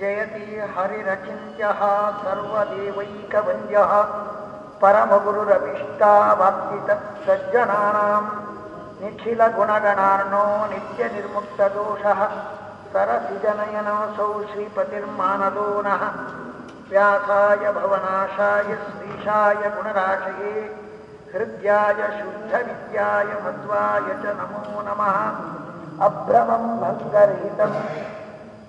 ಜಯತಿ ಹರಿರಚಿಂತ್ಯ ಸರ್ವದೇವೈಕವಂದ್ಯ ಪರಮಗುರುರಭಿಷ್ಟಾವಾಪ್ತಿ ತಜ್ಜನಾನಾಂ ನಿಖಿಲ ಗುಣಗಣಾರ್ಣೋ ನಿತ್ಯ ನಿರ್ಮುಕ್ತ ದೋಷಃ ಸರಸಿಜನಯನೋऽಸೌ ಶ್ರೀಪತಿರ್ಮಾನದೋ ನಃ ವ್ಯಾಸಾಯ ಭವನಾಶಾಯ ಶ್ರೀಶಾಯ ಗುಣರಾಶಯೇ ಹೃದ್ಯಾಯ ಶುದ್ಧವಿದ್ಯಾಯ ಮಧ್ವಾಯ ಚ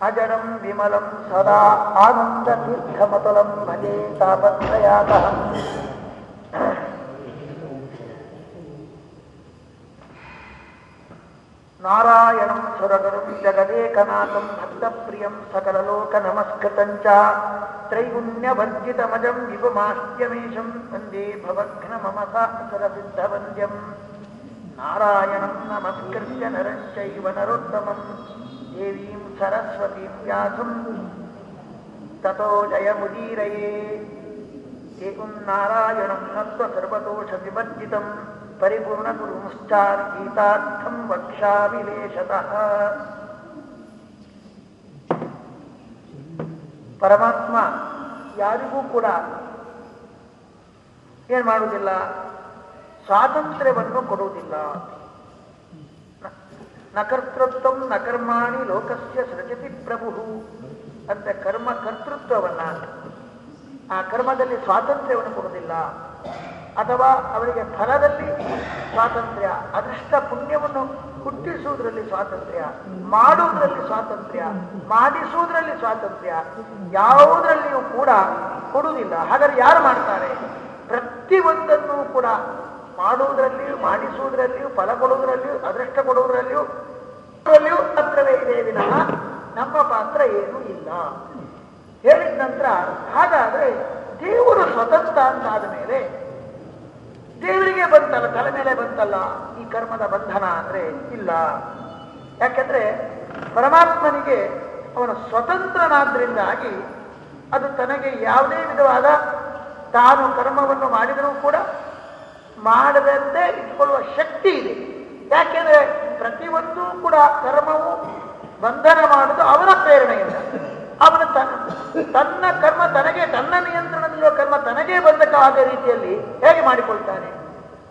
ನಮೋ विमलं सदा ಭಂಗರಹಿತಂ भजे ವಿಮಲಂ ಸದಾ ಆನಂದತೀರ್ಥಮತುಲಂ ಭಜೇ ತಾಪತ್ರಯಾತಃ ನಾರಾಯಣ ಸುರಗರುಂ ಜಗದೇಕನಾಥಂ ಭಕ್ತಪ್ರಿಯಂ ಸಕಲಲೋಕನಮಸ್ಕೃತಂ ಚ ತ್ರೈಗುಣ್ಯಭರ್ಜಿತಮಜಂ ವಿಭುಮಾಸ್ತ್ಯಮೇಶಂ ವಂದೇ ಭವಘ್ನಮಮಸ ಸುರಸಿದ್ಧವಂದ್ಯಂ ನಾರಾಯಣಂ ದೇವೀಂ ಸರಸ್ವತೀಂ ವ್ಯಾಸಂ ತಥೋ ಜಯಮುದೀರಯೇ ಏಕಂ ನಾರಾಯಣಂ ನತ್ವ ಸರ್ವದೋಷ ವಿಭರ್ಜಿತಂ ಪರಿಪೂರ್ಣಗುರುಂಶ್ಚಾರ್ ಗೀತಾರ್ಥಂ ವಕ್ಷ್ಯಾಮಿ ಲೇಷತಃ ಪರಮಾತ್ಮ ಯಾರಿಗೂ ಕೂಡ ಏನ್ ಮಾಡುವುದಿಲ್ಲ, ಸ್ವಾತಂತ್ರ್ಯವನ್ನು ಕೊಡುವುದಿಲ್ಲ. ನ ನಕರ್ಮಾಣಿ ಲೋಕಸ್ಯ ಸೃಜತಿ ಪ್ರಭು ಅಂತ ಕರ್ಮ ಕರ್ತೃತ್ವವನ್ನ ಆ ಕರ್ಮದಲ್ಲಿ ಸ್ವಾತಂತ್ರ್ಯವನ್ನು ಕೊಡುವುದಿಲ್ಲ. ಅಥವಾ ಅವರಿಗೆ ಫಲದಲ್ಲಿ ಸ್ವಾತಂತ್ರ್ಯ, ಅದೃಷ್ಟ ಪುಣ್ಯವನ್ನು ಹುಟ್ಟಿಸುವುದರಲ್ಲಿ ಸ್ವಾತಂತ್ರ್ಯ, ಮಾಡುವುದರಲ್ಲಿ ಸ್ವಾತಂತ್ರ್ಯ, ಮಾಡಿಸುವುದರಲ್ಲಿ ಸ್ವಾತಂತ್ರ್ಯ, ಯಾವುದರಲ್ಲಿಯೂ ಕೂಡ ಕೊಡುವುದಿಲ್ಲ. ಹಾಗಾದ್ರೆ ಯಾರು ಮಾಡ್ತಾರೆ? ಪ್ರತಿಯೊಂದನ್ನು ಕೂಡ ಮಾಡುವುದರಲ್ಲಿಯೂ, ಮಾಡಿಸುವುದರಲ್ಲಿಯೂ ಫಲ ಕೊಡುವುದರಲ್ಲಿಯೂ ಅದೃಷ್ಟ ಕೊಡುವುದರಲ್ಲಿಯೂ, ಅದರಲ್ಲಿಯೂ ಪಾತ್ರವೇ ಇದೆ ವಿನಃ ನಮ್ಮ ಪಾತ್ರ ಏನೂ ಇಲ್ಲ. ಹೇಳಿದ ನಂತರ, ಹಾಗಾದ್ರೆ ದೇವರು ಸ್ವತಂತ್ರ ಅಂತಾದ ಮೇಲೆ ದೇವರಿಗೆ ಬಂತಲ್ಲ, ತಲೆ ಮೇಲೆ ಬಂತಲ್ಲ ಈ ಕರ್ಮದ ಬಂಧನ ಅಂದ್ರೆ ಇಲ್ಲ. ಯಾಕೆಂದ್ರೆ ಪರಮಾತ್ಮನಿಗೆ ಅವನು ಸ್ವತಂತ್ರನಾದ್ರಿಂದಾಗಿ ಅದು ತನಗೆ ಯಾವುದೇ ವಿಧವಾದ ತಾನು ಕರ್ಮವನ್ನು ಮಾಡಿದರೂ ಕೂಡ ಮಾಡದಂತೆ ಇಟ್ಕೊಳ್ಳುವ ಶಕ್ತಿ ಇದೆ. ಯಾಕೆಂದ್ರೆ ಪ್ರತಿಯೊಂದು ಕೂಡ ಕರ್ಮವು ಬಂಧನ ಮಾಡುವುದು ಅವನ ಪ್ರೇರಣೆಯಿಂದ. ಅವನು ತನ್ನ ತನ್ನ ಕರ್ಮ ತನಗೆ, ತನ್ನ ನಿಯಂತ್ರಣದಲ್ಲಿರುವ ಕರ್ಮ ತನಗೇ ಆದ ರೀತಿಯಲ್ಲಿ ಹೇಗೆ ಮಾಡಿಕೊಳ್ತಾನೆ?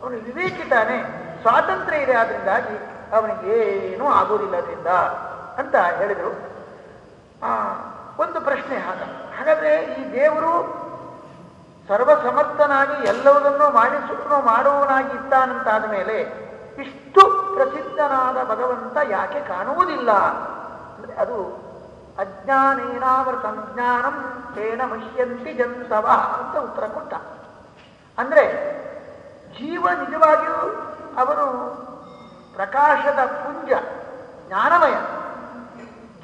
ಅವನು ವಿವೇಕಿತಾನೆ, ಸ್ವಾತಂತ್ರ್ಯ ಇದೆ ಆದ್ರಿಂದಾಗಿ ಅವನಿಗೆ ಏನೂ ಆಗುವುದಿಲ್ಲದ್ರಿಂದ ಅಂತ ಹೇಳಿದರು. ಒಂದು ಪ್ರಶ್ನೆ ಹಾಗ. ಹಾಗಾದ್ರೆ ಈ ದೇವರು ಸರ್ವಸಮರ್ಥನಾಗಿ ಎಲ್ಲವನ್ನೂ ಮಾಡಿಸುವನು ಮಾಡುವನಾಗಿ ಇದ್ದಾನಂತಾದ ಮೇಲೆ ಇಷ್ಟು ಪ್ರಸಿದ್ಧನಾದ ಭಗವಂತ ಯಾಕೆ ಕಾಣುವುದಿಲ್ಲ? ಅಂದ್ರೆ ಅದು ಅಜ್ಞಾನೇನಾವೃತ ಜ್ಞಾನಂ ತೇನ ಮಹ್ಯಂತಿ ಜಂತವ ಅಂತ ಉತ್ತರ ಕೊಟ್ಟ. ಅಂದ್ರೆ ಜೀವ ನಿಜವಾಗಿಯೂ ಅವನು ಪ್ರಕಾಶದ ಪುಂಜ, ಜ್ಞಾನಮಯ.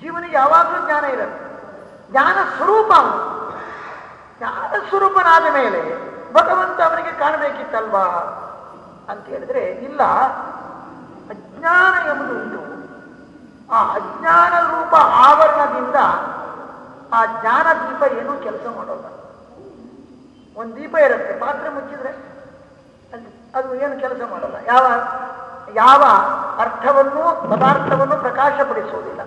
ಜೀವನಿಗೆ ಯಾವಾಗಲೂ ಜ್ಞಾನ ಇರಲ್ಲ ಜ್ಞಾನ ಸ್ವರೂಪ ಅವನು. ಜ್ಞಾನ ಸ್ವರೂಪನಾದ ಮೇಲೆ ಭಗವಂತ ಅವನಿಗೆ ಕಾಣಬೇಕಿತ್ತಲ್ವಾ? ಅಂತ ಹೇಳಿದ್ರೆ, ಇಲ್ಲ. ಅಜ್ಞಾನ ಎಂಬುದು ಆ ಅಜ್ಞಾನ ರೂಪ ಆವರಣದಿಂದ ಆ ಜ್ಞಾನ ದೀಪ ಏನೂ ಕೆಲಸ ಮಾಡೋಲ್ಲ ಒಂದು ದೀಪ ಇರುತ್ತೆ, ಪಾತ್ರೆ ಮುಚ್ಚಿದ್ರೆ ಅಲ್ಲಿ ಅದು ಏನು ಕೆಲಸ ಮಾಡಲ್ಲ. ಯಾವ ಯಾವ ಅರ್ಥವನ್ನು, ಪದಾರ್ಥವನ್ನು ಪ್ರಕಾಶಪಡಿಸುವುದಿಲ್ಲ.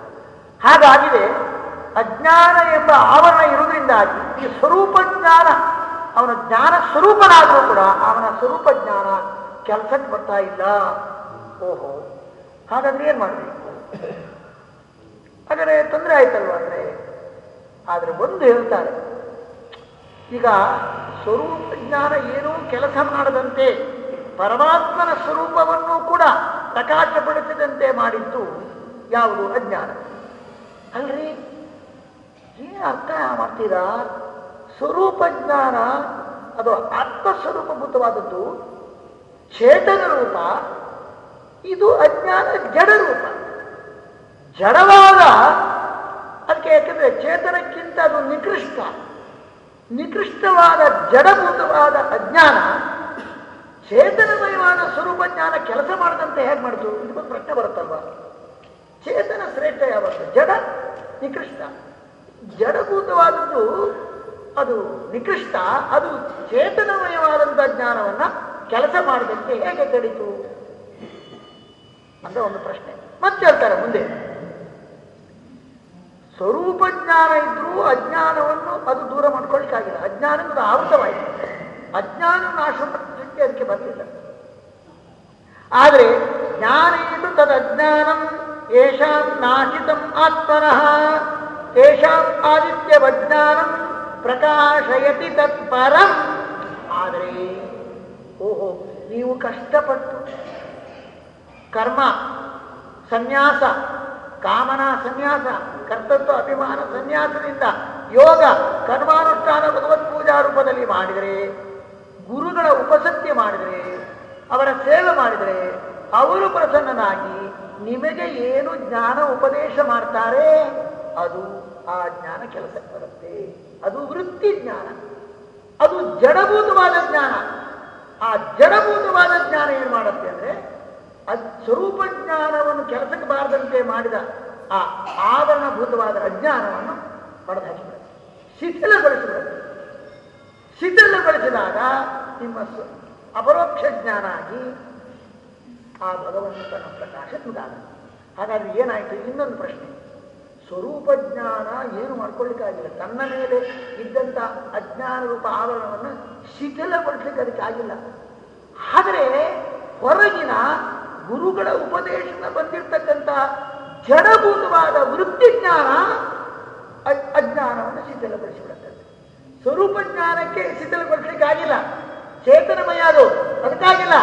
ಹಾಗಾಗಿದೆ ಅಜ್ಞಾನ ಎಂಬ ಆವರಣ ಇರುವುದರಿಂದಾಗಿ ಈ ಸ್ವರೂಪ ಜ್ಞಾನ ಅವನ ಜ್ಞಾನ ಸ್ವರೂಪನಾದರೂ ಕೂಡ ಅವನ ಸ್ವರೂಪ ಜ್ಞಾನ ಕೆಲಸಕ್ಕೆ ಬರ್ತಾ ಇಲ್ಲ. ಓಹೋ, ಹಾಗಾದ್ರೆ ಏನ್ ಮಾಡಬೇಕು? ಹಾಗಾದ್ರೆ ತೊಂದರೆ ಆಯ್ತಲ್ವ ಅಂದ್ರೆ? ಆದ್ರೆ ಒಂದು ಹೇಳ್ತಾರೆ, ಈಗ ಸ್ವರೂಪ ಜ್ಞಾನ ಏನೂ ಕೆಲಸ ಮಾಡದಂತೆ, ಪರಮಾತ್ಮನ ಸ್ವರೂಪವನ್ನು ಕೂಡ ಪ್ರಕಾಶಪಡಿಸಿದಂತೆ ಮಾಡಿದ್ದು ಯಾವುದು ಅಜ್ಞಾನ? ಅಲ್ರಿ? ಏನು ಅರ್ಥ ಮಾಡ್ತೀರಾ? ಸ್ವರೂಪ ಜ್ಞಾನ, ಅದು ಆತ್ಮಸ್ವರೂಪಭೂತವಾದದ್ದು. ಚೇತನ ರೂಪ, ಇದು ಅಜ್ಞಾನ ಜಡ ರೂಪ. ಜಡವಾದ, ಅದಕ್ಕೆ ಯಾಕಂದ್ರೆ ಚೇತನಕ್ಕಿಂತ ಅದು ನಿಕೃಷ್ಟ. ನಿಕೃಷ್ಟವಾದ ಜಡಭೂತವಾದ ಅಜ್ಞಾನ, ಚೇತನಮಯವಾದ ಸ್ವರೂಪ ಜ್ಞಾನ ಕೆಲಸ ಮಾಡದಂತೆ ಹೇಗೆ ಮಾಡಿತು ಒಂದು ಪ್ರಶ್ನೆ ಬರುತ್ತಲ್ವಾ? ಚೇತನ ಶ್ರೇಷ್ಠ ಯಾವತ್ತು? ಜಡ, ನಿಕೃಷ್ಟ. ಜಡಭೂತವಾದದ್ದು ಅದು ನಿಕೃಷ್ಟ, ಅದು ಚೇತನಮಯವಾದಂಥ ಜ್ಞಾನವನ್ನ ಕೆಲಸ ಮಾಡದಂತೆ ಹೇಗೆ ತಡೀತು ಅಂತ ಒಂದು ಪ್ರಶ್ನೆ. ಮತ್ತೆ ಹೇಳ್ತಾರೆ ಮುಂದೆ. ಸ್ವರೂಪ ಜ್ಞಾನ ಇದ್ರೂ ಅಜ್ಞಾನವನ್ನು ಅದು ದೂರ ಮಾಡ್ಕೊಳ್ಲಿಕ್ಕಾಗಿಲ್ಲ ಅಜ್ಞಾನ ಆವೃತವಾಯಿತು ಅಜ್ಞಾನ ನಾಶ ಮಾಡಲಿಕ್ಕೆ ಅದಕ್ಕೆ ಬರಲಿಲ್ಲ ಆದರೆ ತದ್ ತದಜ್ಞಾನಂ ಏಷಾ ನಾಶಿತಂ ಆತ್ಮನಃ. ತೇಷಾಂ ಆದಿತ್ಯವಜ್ಞಾನಂ ಪ್ರಕಾಶಯತಿ ತತ್ಪರ. ಆದರೆ, ಓಹೋ, ನೀವು ಕಷ್ಟಪಟ್ಟು ಕರ್ಮ, ಸನ್ಯಾಸ, ಕಾಮನಾ ಸನ್ಯಾಸ, ಕರ್ತತ್ವ ಅಭಿಮಾನ ಸನ್ಯಾಸದಿಂದ ಯೋಗ, ಕರ್ಮಾನುಷ್ಠಾನ, ಭಗವತ್ ಪೂಜಾ ರೂಪದಲ್ಲಿ ಮಾಡಿದರೆ, ಗುರುಗಳ ಉಪಸತ್ಯ ಮಾಡಿದರೆ, ಅವರ ಸೇವೆ ಮಾಡಿದರೆ, ಅವರು ಪ್ರಸನ್ನನಾಗಿ ನಿಮಗೆ ಏನು ಜ್ಞಾನ ಉಪದೇಶ ಮಾಡ್ತಾರೆ? ಅದು ಆ ಜ್ಞಾನ ಕೆಲಸಕ್ಕೆ ಬರುತ್ತೆ. ಅದು ವೃತ್ತಿ ಜ್ಞಾನ. ಅದು ಜಡಭೂತವಾದ ಜ್ಞಾನ. ಆ ಜಡಭೂತವಾದ ಜ್ಞಾನ ಏನು ಮಾಡುತ್ತೆ ಅಂದ್ರೆ ಅದು ಸ್ವರೂಪ ಜ್ಞಾನವನ್ನು ಕೆಲಸಕ್ಕೆ ಬಾರದಂತೆ ಮಾಡಿದ ಆ ಆವರಣಭೂತವಾದ ಅಜ್ಞಾನವನ್ನು ಪಡೆದು ಹಾಕಿಬಿಡುತ್ತೆ ಶಿಥಿಲಗೊಳಿಸಿಬಿಡುತ್ತೆ. ಶಿಥಿಲಗೊಳಿಸಿದಾಗ ನಿಮ್ಮ ಅಪರೋಕ್ಷ ಜ್ಞಾನ ಆಗಿ ಆ ಭಗವಂತನ ಪ್ರಕಾಶ ನಿಮಗಾಗುತ್ತೆ ಹಾಗಾದ್ರೆ ಏನಾಯಿತು? ಇನ್ನೊಂದು ಪ್ರಶ್ನೆ. ಸ್ವರೂಪ ಜ್ಞಾನ ಏನು ಮಾಡ್ಕೊಳ್ಳಿಕ್ಕಾಗಿಲ್ಲ ತನ್ನ ಮೇಲೆ ಇದ್ದಂಥ ಅಜ್ಞಾನ ರೂಪ ಆವರಣವನ್ನು ಶಿಥಿಲಗೊಳಿಸ್ಲಿಕ್ಕೆ ಅದಕ್ಕೆ ಆಗಿಲ್ಲ. ಆದರೆ ಹೊರಗಿನ ಗುರುಗಳ ಉಪದೇಶದಿಂದ ಬಂದಿರತಕ್ಕಂಥ ಜಡಭೂತವಾದ ವೃತ್ತಿ ಜ್ಞಾನ ಅಜ್ಞಾನವನ್ನು ಶಿಥಿಲಗೊಳಿಸಿಬಿಡುತ್ತದೆ ಸ್ವರೂಪ ಜ್ಞಾನಕ್ಕೆ ಶಿಥಿಲಗೊಳಿಸ್ಲಿಕ್ಕೆ ಆಗಿಲ್ಲ. ಚೇತನಮಯ ಅದು. ಅದಕ್ಕಾಗಿಲ್ಲ.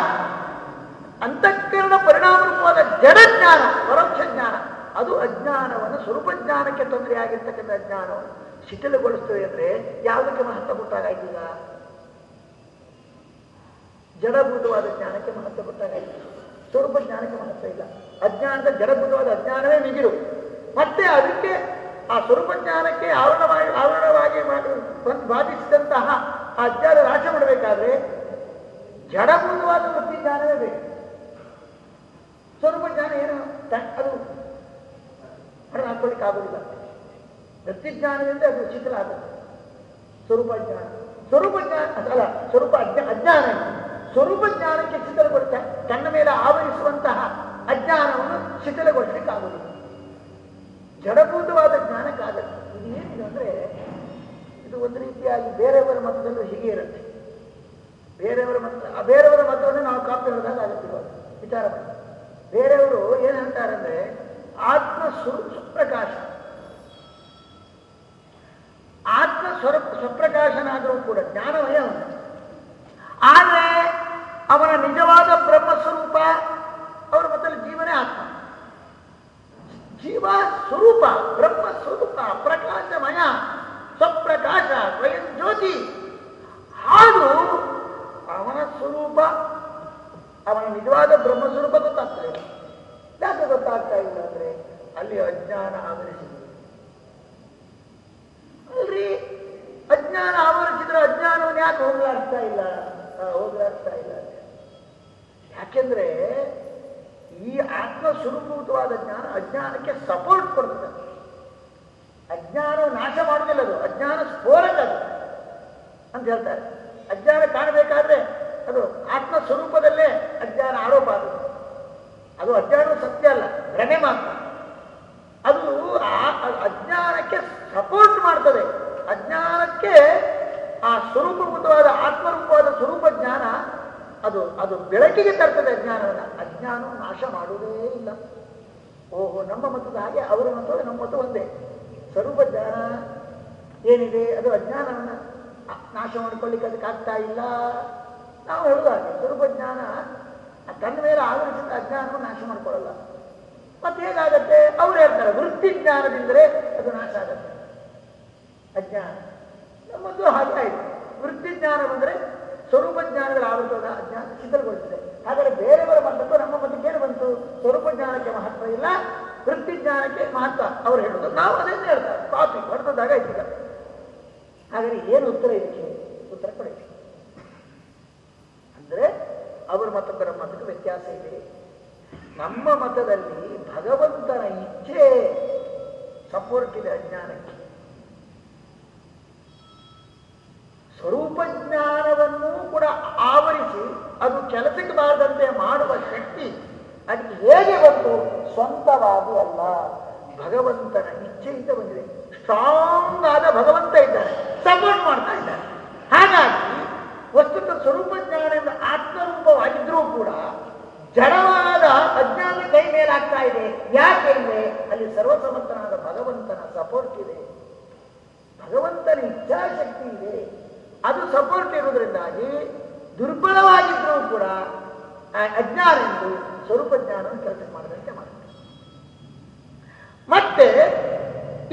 ಅಂತಃಕರಣ ಪರಿಣಾಮ ರೂಪವಾದ ಜಡ ಜ್ಞಾನ ಪರೋಕ್ಷ ಜ್ಞಾನ ಅದು ಅಜ್ಞಾನವನ್ನು ಸ್ವರೂಪ ಜ್ಞಾನಕ್ಕೆ ತೊಂದರೆ ಆಗಿರ್ತಕ್ಕಂಥ ಅಜ್ಞಾನವನ್ನು ಶಿಥಿಲಗೊಳಿಸ್ತದೆ ಅಂದರೆ ಯಾವುದಕ್ಕೆ ಮಹತ್ವ ಕೊಟ್ಟಾಗಾಯ್ತೀಗ ಜಡಭೂತವಾದ ಜ್ಞಾನಕ್ಕೆ ಮಹತ್ವ ಕೊಟ್ಟಾಗಾಯ್ತು ಸ್ವರೂಪ ಜ್ಞಾನಕ್ಕೆ ಮಹತ್ವ ಇಲ್ಲ. ಅಜ್ಞಾನದ ಜಡಭೂತವಾದ ಅಜ್ಞಾನವೇ ಮಿಗಿಲು. ಮತ್ತೆ ಅದಕ್ಕೆ ಆ ಸ್ವರೂಪ ಜ್ಞಾನಕ್ಕೆ ಆವರಣವಾಗಿ ಆವರಣವಾಗಿ ಬಾಧಿಸಿದಂತಹ ಆ ಅಜ್ಞಾನ ನಾಶ ಮಾಡಬೇಕಾದ್ರೆ ಜಡಭೂತವಾದ ವೃತ್ತಿ ಜ್ಞಾನವೇ ಬೇಕು. ಸ್ವರೂಪ ಜ್ಞಾನ ಏನು? ಅದು ಹೊರಗೆ ಹಾಕೊಳ್ಳಿಕ್ಕೆ ಆಗುದಿಲ್ಲ. ವೃತ್ತಿ ಜ್ಞಾನದಿಂದ ಅದು ಶಿಥಿಲ ಆಗುತ್ತೆ. ಸ್ವರೂಪ ಜ್ಞಾನ. ಸ್ವರೂಪ ಜ್ಞಾನ ಅಲ್ಲ, ಸ್ವರೂಪ ಅಜ್ಞಾ ಅಜ್ಞಾನ. ಸ್ವರೂಪ ಜ್ಞಾನಕ್ಕೆ ಶಿಥಿಲಗೊಳಿಸ ತನ್ನ ಮೇಲೆ ಆವರಿಸುವಂತಹ ಅಜ್ಞಾನವನ್ನು ಶಿಥಿಲಗೊಳಿಸಲಿಕ್ಕೆ ಆಗುದಿಲ್ಲ. ಜಡಭೂತವಾದ ಜ್ಞಾನಕ್ಕಾಗತ್ತೆ ಇದು ಏನಿದೆ ಅಂದ್ರೆ, ಇದು ಒಂದು ರೀತಿಯಾಗಿ ಬೇರೆಯವರ ಮತದಲ್ಲೂ ಹೀಗೆ ಇರುತ್ತೆ. ಬೇರೆಯವರ ಮತ ಬೇರೆಯವರ ಮತವನ್ನು ನಾವು ಕಾಪಿ ಹೊಡೆದಾಗ ವಿಚಾರ ಮಾಡಿ. ಬೇರೆಯವರು ಏನು ಹೇಳ್ತಾರಂದ್ರೆ ಆತ್ಮ ಸ್ವರೂಪ ಪ್ರಕಾಶ ಆತ್ಮ ಸ್ವರೂಪ ಸ್ವಪ್ರಕಾಶನಾದರೂ ಕೂಡ ಜ್ಞಾನವೇ ಅವನು. ಆದರೆ ಅವನ ನಿಜವಾದ ಬ್ರಹ್ಮಸ್ವರೂಪ ಅವರ ಮೊದಲು ಜೀವನೇ ಆತ್ಮ. ಜೀವ ಸ್ವರೂಪ ಬ್ರಹ್ಮ ಸ್ವರೂಪ ಪ್ರಕಾಶಮಯ, ಸ್ವಪ್ರಕಾಶ ಸ್ವಯಂ ಜ್ಯೋತಿ ಹಾಗೂ ಅವನ ಸ್ವರೂಪ, ಅವನ ನಿಜವಾದ ಬ್ರಹ್ಮ ಸ್ವರೂಪ ಗೊತ್ತಾಗ್ತಾ ಇಲ್ಲ ಯಾಕೆ ಗೊತ್ತಾಗ್ತಾ ಇಲ್ಲ ಅಂದ್ರೆ ಅಲ್ಲಿ ಅಜ್ಞಾನ ಆವರಿಸಿದೆ ಅಲ್ರಿ? ಅಜ್ಞಾನ ಆವರಿಸಿದ್ರೆ ಅಜ್ಞಾನವನ್ನು ಯಾಕೆ ಹೋಗ್ಲಾಡ್ತಾ ಇಲ್ಲ? ಹೋಗ್ಲಾಡ್ತಾ ಇಲ್ಲ ಯಾಕೆಂದ್ರೆ ಈ ಆತ್ಮ ಸ್ವರೂಪಭೂತವಾದ ಜ್ಞಾನ ಅಜ್ಞಾನಕ್ಕೆ ಸಪೋರ್ಟ್ ಕೊಡ್ತದೆ ಅಜ್ಞಾನ ನಾಶ ಮಾಡೋದಿಲ್ಲ ಅದು. ಅಜ್ಞಾನ ಸ್ಫೋರಕ ಅದು ಅಂತ ಹೇಳ್ತಾರೆ. ಅಜ್ಞಾನ ಕಾಣಬೇಕಾದ್ರೆ ಅದು ಆತ್ಮ ಸ್ವರೂಪದಲ್ಲೇ ಅಜ್ಞಾನ ಆರೋಪ ಅದು ಅದು ಅಜ್ಞಾನ ಸತ್ಯ ಅಲ್ಲ ಭ್ರಮೆ ಮಾತ್ರ. ಅದು ಅಜ್ಞಾನಕ್ಕೆ ಸಪೋರ್ಟ್ ಮಾಡ್ತದೆ. ಅಜ್ಞಾನಕ್ಕೆ ಆ ಸ್ವರೂಪಭೂತವಾದ, ಆತ್ಮರೂಪವಾದ ಸ್ವರೂಪ ಜ್ಞಾನ, ಅದು ಅದು ಬೆಳಕಿಗೆ ತರ್ತದೆ ಅಜ್ಞಾನವನ್ನು. ಅಜ್ಞಾನ ನಾಶ ಮಾಡುವುದೇ ಇಲ್ಲ. ಓಹೋ, ನಮ್ಮ ಮತದ ಹಾಗೆ ಅವರ ಮತ ನಮ್ಮ ಮತ ಒಂದೇ. ಸ್ವರೂಪ ಜ್ಞಾನ ಏನಿದೆ? ಅದು ಅಜ್ಞಾನವನ್ನು ನಾಶ ಮಾಡ್ಕೊಳ್ಳಿಕ್ಕೆ ಅದಕ್ಕೆ ಆಗ್ತಾ ಇಲ್ಲ. ನಾವು ಹೇಳುವ ಸ್ವರೂಪ ಜ್ಞಾನ ತನ್ನ ಮೇಲೆ ಆವರಿಸಿದ ಅಜ್ಞಾನವನ್ನು ನಾಶ ಮಾಡ್ಕೊಳ್ಳಲ್ಲ. ಮತ್ತೆ ಹೇಗಾಗತ್ತೆ? ಅವ್ರು ಹೇಳ್ತಾರೆ, ವೃತ್ತಿ ಜ್ಞಾನದಿಂದಲೇ ಅದು ನಾಶ ಆಗತ್ತೆ. ಅಜ್ಞಾನ. ನಮ್ಮದು ಹಾಗೆ ಆಯಿತು. ವೃತ್ತಿ ಜ್ಞಾನ ಬಂದರೆ ಸ್ವರೂಪ ಜ್ಞಾನಗಳ ಆವೃತದ ಅಜ್ಞಾನ ಶಿಥಿಲಗೊಳಿಸಿದೆ ಹಾಗಾದ್ರೆ ಬೇರೆಯವರ ಬಂದದ್ದು ನಮ್ಮ ಮತಕ್ಕೇನು ಬಂತು? ಸ್ವರೂಪ ಜ್ಞಾನಕ್ಕೆ ಮಹತ್ವ ಇಲ್ಲ, ವೃತ್ತಿ ಜ್ಞಾನಕ್ಕೆ ಮಹತ್ವ. ಅವ್ರು ಹೇಳೋದು ನಾವು ಅದೇನು ಹೇಳ್ತಾರೆ. ಕಾಪಿ ಹೊಡೆದಾಗ ಈಗ. ಹಾಗಾದ್ರೆ ಏನು ಉತ್ತರ ಇದಕ್ಕೆ? ಉತ್ತರ ಕೊಡಿ. ಅಂದ್ರೆ ಅವರ ಮತ್ತೊಬ್ಬರ ಮತಕ್ಕೆ ವ್ಯತ್ಯಾಸ ಇದೆ. ನಮ್ಮ ಮತದಲ್ಲಿ ಭಗವಂತನ ಇಚ್ಛೆ ಸಪೋರ್ಟ್ ಇದೆ ಅಜ್ಞಾನಕ್ಕೆ. ಸ್ವರೂಪ ಜ್ಞಾನವನ್ನು ಕೂಡ ಆವರಿಸಿ ಅದು ಕೆಲಸಕ್ಕೆ ಬಾರದಂತೆ ಮಾಡುವ ಶಕ್ತಿ ಅದಕ್ಕೆ ಹೇಗೆ ಬಂತು? ಸ್ವಂತವಾಗಿ ಅಲ್ಲ, ಭಗವಂತನ ಇಚ್ಛೆಯಿಂದ ಬಂದಿದೆ. ಸ್ಟ್ರಾಂಗ್ ಆದ ಭಗವಂತ ಇದ್ದಾನೆ ಸಪೋರ್ಟ್ ಮಾಡ್ತಾ ಇದ್ದಾನೆ ಹಾಗಾಗಿ ವಸ್ತುತ ಸ್ವರೂಪ ಜ್ಞಾನದಿಂದ ಆತ್ಮರೂಪವಾಗಿದ್ರೂ ಕೂಡ ಜಡವಾದ ಅಜ್ಞಾನ ಕೈ ಮೇಲಾಗ್ತಾ ಇದೆ ಯಾಕೆ ಅಲ್ಲಿ ಸರ್ವಸಮರ್ಥನಾದ ಭಗವಂತನ ಸಪೋರ್ಟ್ ಇದೆ. ಭಗವಂತನ ಇಚ್ಛಾಶಕ್ತಿ ಇದೆ. ಅದು ಸಪೋರ್ಟ್ ಇರುವುದರಿಂದಾಗಿ ದುರ್ಬಲವಾಗಿದ್ದರೂ ಕೂಡ ಅಜ್ಞಾನ ಎಂದು ಸ್ವರೂಪ ಜ್ಞಾನವನ್ನು ಕೆಲಸ ಮಾಡದಂತೆ ಮಾಡುತ್ತೆ ಮತ್ತೆ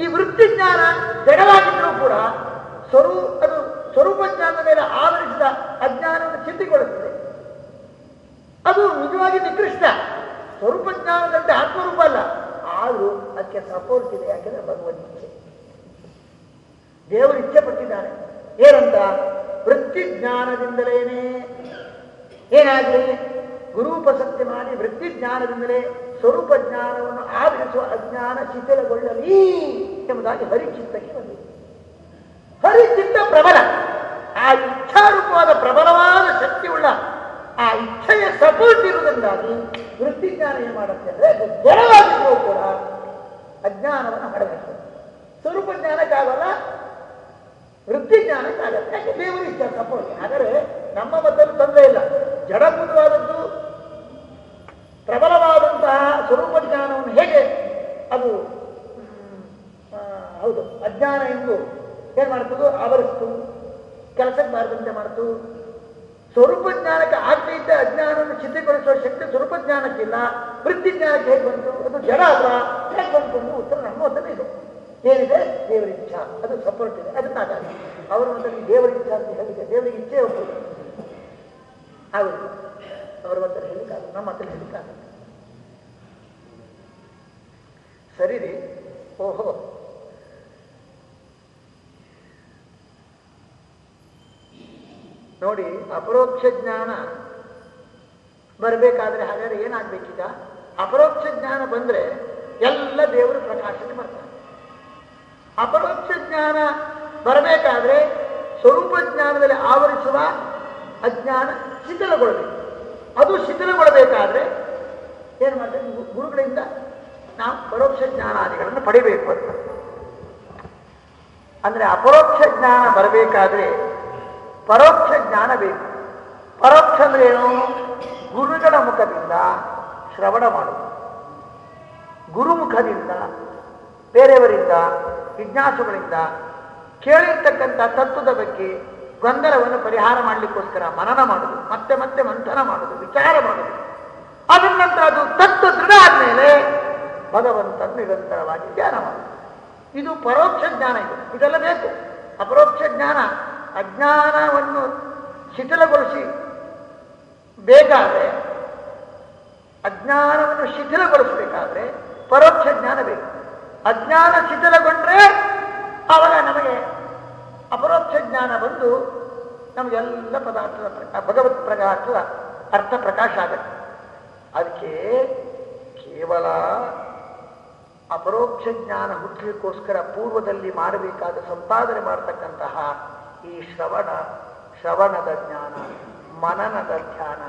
ಈ ವೃತ್ತಿ ಜ್ಞಾನ ಜಡವಾಗಿದ್ದರೂ ಕೂಡ ಸ್ವರೂ, ಅದು ಸ್ವರೂಪ ಜ್ಞಾನದ ಮೇಲೆ ಆವರಿಸಿದ ಅಜ್ಞಾನವನ್ನು ಚಿಂತಿಕೊಳ್ಳುತ್ತದೆ. ಅದು ನಿಜವಾಗಿ ನಿಕೃಷ್ಟ. ಸ್ವರೂಪ ಜ್ಞಾನದಂತೆ ಆತ್ಮರೂಪ ಅಲ್ಲ. ಆದರೂ ಅದಕ್ಕೆ ಸಪೋರ್ಟ್ ಇದೆ, ಯಾಕೆಂದ್ರೆ ಭಗವದ್ಗೀತೆ. ದೇವರು ಇಚ್ಛೆ ಪಟ್ಟಿದ್ದಾನೆ ಏನಂತ? ವೃತ್ತಿ ಜ್ಞಾನದಿಂದಲೇನೆ. ಏನಾಗಲಿ? ಗುರುಪಸಕ್ತಿ ಮಾಡಿ ವೃತ್ತಿ ಜ್ಞಾನದಿಂದಲೇ ಸ್ವರೂಪ ಜ್ಞಾನವನ್ನು ಆಧರಿಸುವ ಅಜ್ಞಾನ ಶಿಥಿಲಗೊಳ್ಳಲಿ ಎಂಬುದಾಗಿ ಹರಿಚಿತ್ತಕ್ಕೆ ಬಂದಿದೆ. ಹರಿಚಿತ್ತ ಪ್ರಬಲ. ಆ ಇಚ್ಛಾರೂಪವಾದ ಪ್ರಬಲವಾದ ಶಕ್ತಿಯುಳ್ಳ ಆ ಇಚ್ಛೆಯ ಸಪೋರ್ಟ್ ಇರುವುದರಿಂದಾಗಿ ವೃತ್ತಿಜ್ಞಾನ ಏನು ಮಾಡುತ್ತೆ ಅಂದರೆ ಅದು ಜಡವಾಗಿದ್ರೂ ಕೂಡ ಅಜ್ಞಾನವನ್ನು ಹಡಬೇಕು ಸ್ವರೂಪ ಜ್ಞಾನಕ್ಕಾಗಲ್ಲ ವೃತ್ತಿ ಜ್ಞಾನಕ್ಕಾಗತ್ತೆ ಯಾಕೆ? ದೇವರು ಇಚ್ಛೆ ಸಪೋರ್ಟ್ ಆದರೆ ನಮ್ಮ ಮತ್ತಲ್ಲಿ ತೊಂದರೆ ಇಲ್ಲ. ಜಡಭೂತವಾದದ್ದು ಪ್ರಬಲವಾದಂತಹ ಸ್ವರೂಪ ಜ್ಞಾನವನ್ನು ಹೇಗೆ ಅದು ಹೌದು, ಅಜ್ಞಾನ ಎಂದು ಏನ್ ಮಾಡ್ತದೋ? ಆವರಿಸ್ತು. ಕೆಲಸಕ್ಕೆ ಬಾರದಂತೆ ಮಾಡ್ತು. ಸ್ವರೂಪ ಜ್ಞಾನಕ್ಕೆ ಆಗ್ತೈತ ಅಜ್ಞಾನವನ್ನು ಸಿದ್ಧಗೊಳಿಸುವ ಶಕ್ತಿ ಸ್ವರೂಪ ಜ್ಞಾನಕ್ಕಿಲ್ಲ ವೃತ್ತಿ ಜ್ಞಾನಕ್ಕೆ ಹೇಗೆ ಬಂತು? ಅದು ಜಡ ಅಲ್ಲ ಹೇಗೆ ಬಂತು ಉತ್ತರ ನಮ್ಮ ಹತ್ರ ಏನಿದೆ? ದೇವರ ಇಚ್ಛಾ. ಅದು ಸಪೋರ್ಟ್ ಇದೆ. ಅದಕ್ಕಾಗಲ್ಲ ಅವರ ಮೊದಲಿಗೆ ದೇವರ ಅಂತ ಹೇಳಿದೆ ದೇವರಿಗೆ ಇಚ್ಛೆ ಹೋಗ್ಬೋದು ಆಗುತ್ತೆ ಅವರ ಹತ್ರ ಹೇಳಿಕ್ಕಾಗಲ್ಲ. ನಮ್ಮ ಹತ್ರ ಹೇಳಿಕ್ಕಾಗಲ್ಲ. ಸರಿ ರೀ. ಓಹೋ. ನೋಡಿ, ಅಪರೋಕ್ಷ ಜ್ಞಾನ ಬರಬೇಕಾದ್ರೆ ಹಾಗಾದ್ರೆ ಏನಾಗ್ಬೇಕೀಗ? ಅಪರೋಕ್ಷ ಜ್ಞಾನ ಬಂದ್ರೆ ಎಲ್ಲ ದೇವರು ಪ್ರಕಾಶಕ್ಕೆ ಬರ್ತಾರೆ. ಅಪರೋಕ್ಷ ಜ್ಞಾನ ಬರಬೇಕಾದ್ರೆ ಸ್ವರೂಪ ಜ್ಞಾನದಲ್ಲಿ ಆವರಿಸುವ ಅಜ್ಞಾನ ಶಿಥಿಲಗೊಳ್ಬೇಕು ಅದು ಶಿಥಿಲಗೊಳ್ಬೇಕಾದ್ರೆ ಏನು ಮಾಡ್ತೇವೆ ಗುರುಗಳಿಂದ ನಾವು ಪರೋಕ್ಷ ಜ್ಞಾನಾದಿಗಳನ್ನು ಪಡಿಬೇಕು ಅಂತ. ಅಂದ್ರೆ ಅಪರೋಕ್ಷ ಜ್ಞಾನ ಬರಬೇಕಾದ್ರೆ ಪರೋಕ್ಷ ಜ್ಞಾನ ಬೇಕು. ಪರೋಕ್ಷ ಅಂದ್ರೆ ಏನು? ಗುರುಗಳ ಮುಖದಿಂದ ಶ್ರವಣ ಮಾಡುವುದು. ಗುರುಮುಖದಿಂದ, ಬೇರೆಯವರಿಂದ ವಿಜ್ಞಾಸುಗಳಿಂದ ಕೇಳಿರ್ತಕ್ಕಂಥ ತತ್ವದ ಬಗ್ಗೆ ಗೊಂದಲವನ್ನು ಪರಿಹಾರ ಮಾಡಲಿಕ್ಕೋಸ್ಕರ ಮನನ ಮಾಡುದು ಮತ್ತೆ ಮತ್ತೆ ಮಂಥನ ಮಾಡುದು ವಿಚಾರ ಮಾಡುದು ಅದರ ನಂತರ ಅದು ತತ್ವ ದೃಢ ಆದ್ಮೇಲೆ ಭಗವಂತನ ನಿರಂತರವಾಗಿ ಧ್ಯಾನ ಮಾಡುದು ಇದು ಪರೋಕ್ಷ ಜ್ಞಾನ ಇದು. ಇದೆಲ್ಲ ಬೇಕು. ಅಪರೋಕ್ಷ ಜ್ಞಾನ. ಅಜ್ಞಾನವನ್ನು ಶಿಥಿಲಗೊಳಿಸಿ ಬೇಕಾದರೆ ಅಜ್ಞಾನವನ್ನು ಶಿಥಿಲಗೊಳಿಸಬೇಕಾದ್ರೆ ಪರೋಕ್ಷ ಜ್ಞಾನ ಬೇಕು. ಅಜ್ಞಾನ ಶಿಥಿಲಗೊಂಡ್ರೆ ಆವಾಗ ನಮಗೆ ಅಪರೋಕ್ಷ ಜ್ಞಾನ ಬಂದು ನಮಗೆಲ್ಲ ಪದಾರ್ಥದ ಭಗವತ್ ಪ್ರಕಾಶದ ಅರ್ಥ ಪ್ರಕಾಶ ಆಗುತ್ತೆ. ಅದಕ್ಕೆ ಕೇವಲ ಅಪರೋಕ್ಷ ಜ್ಞಾನ ಹುಟ್ಟಲಿಕ್ಕೋಸ್ಕರ ಪೂರ್ವದಲ್ಲಿ ಮಾಡಬೇಕಾದ ಸಂಪಾದನೆ ಮಾಡತಕ್ಕಂತಹ ಈ ಶ್ರವಣ, ಶ್ರವಣದ ಜ್ಞಾನ, ಮನನದ ಧ್ಯಾನ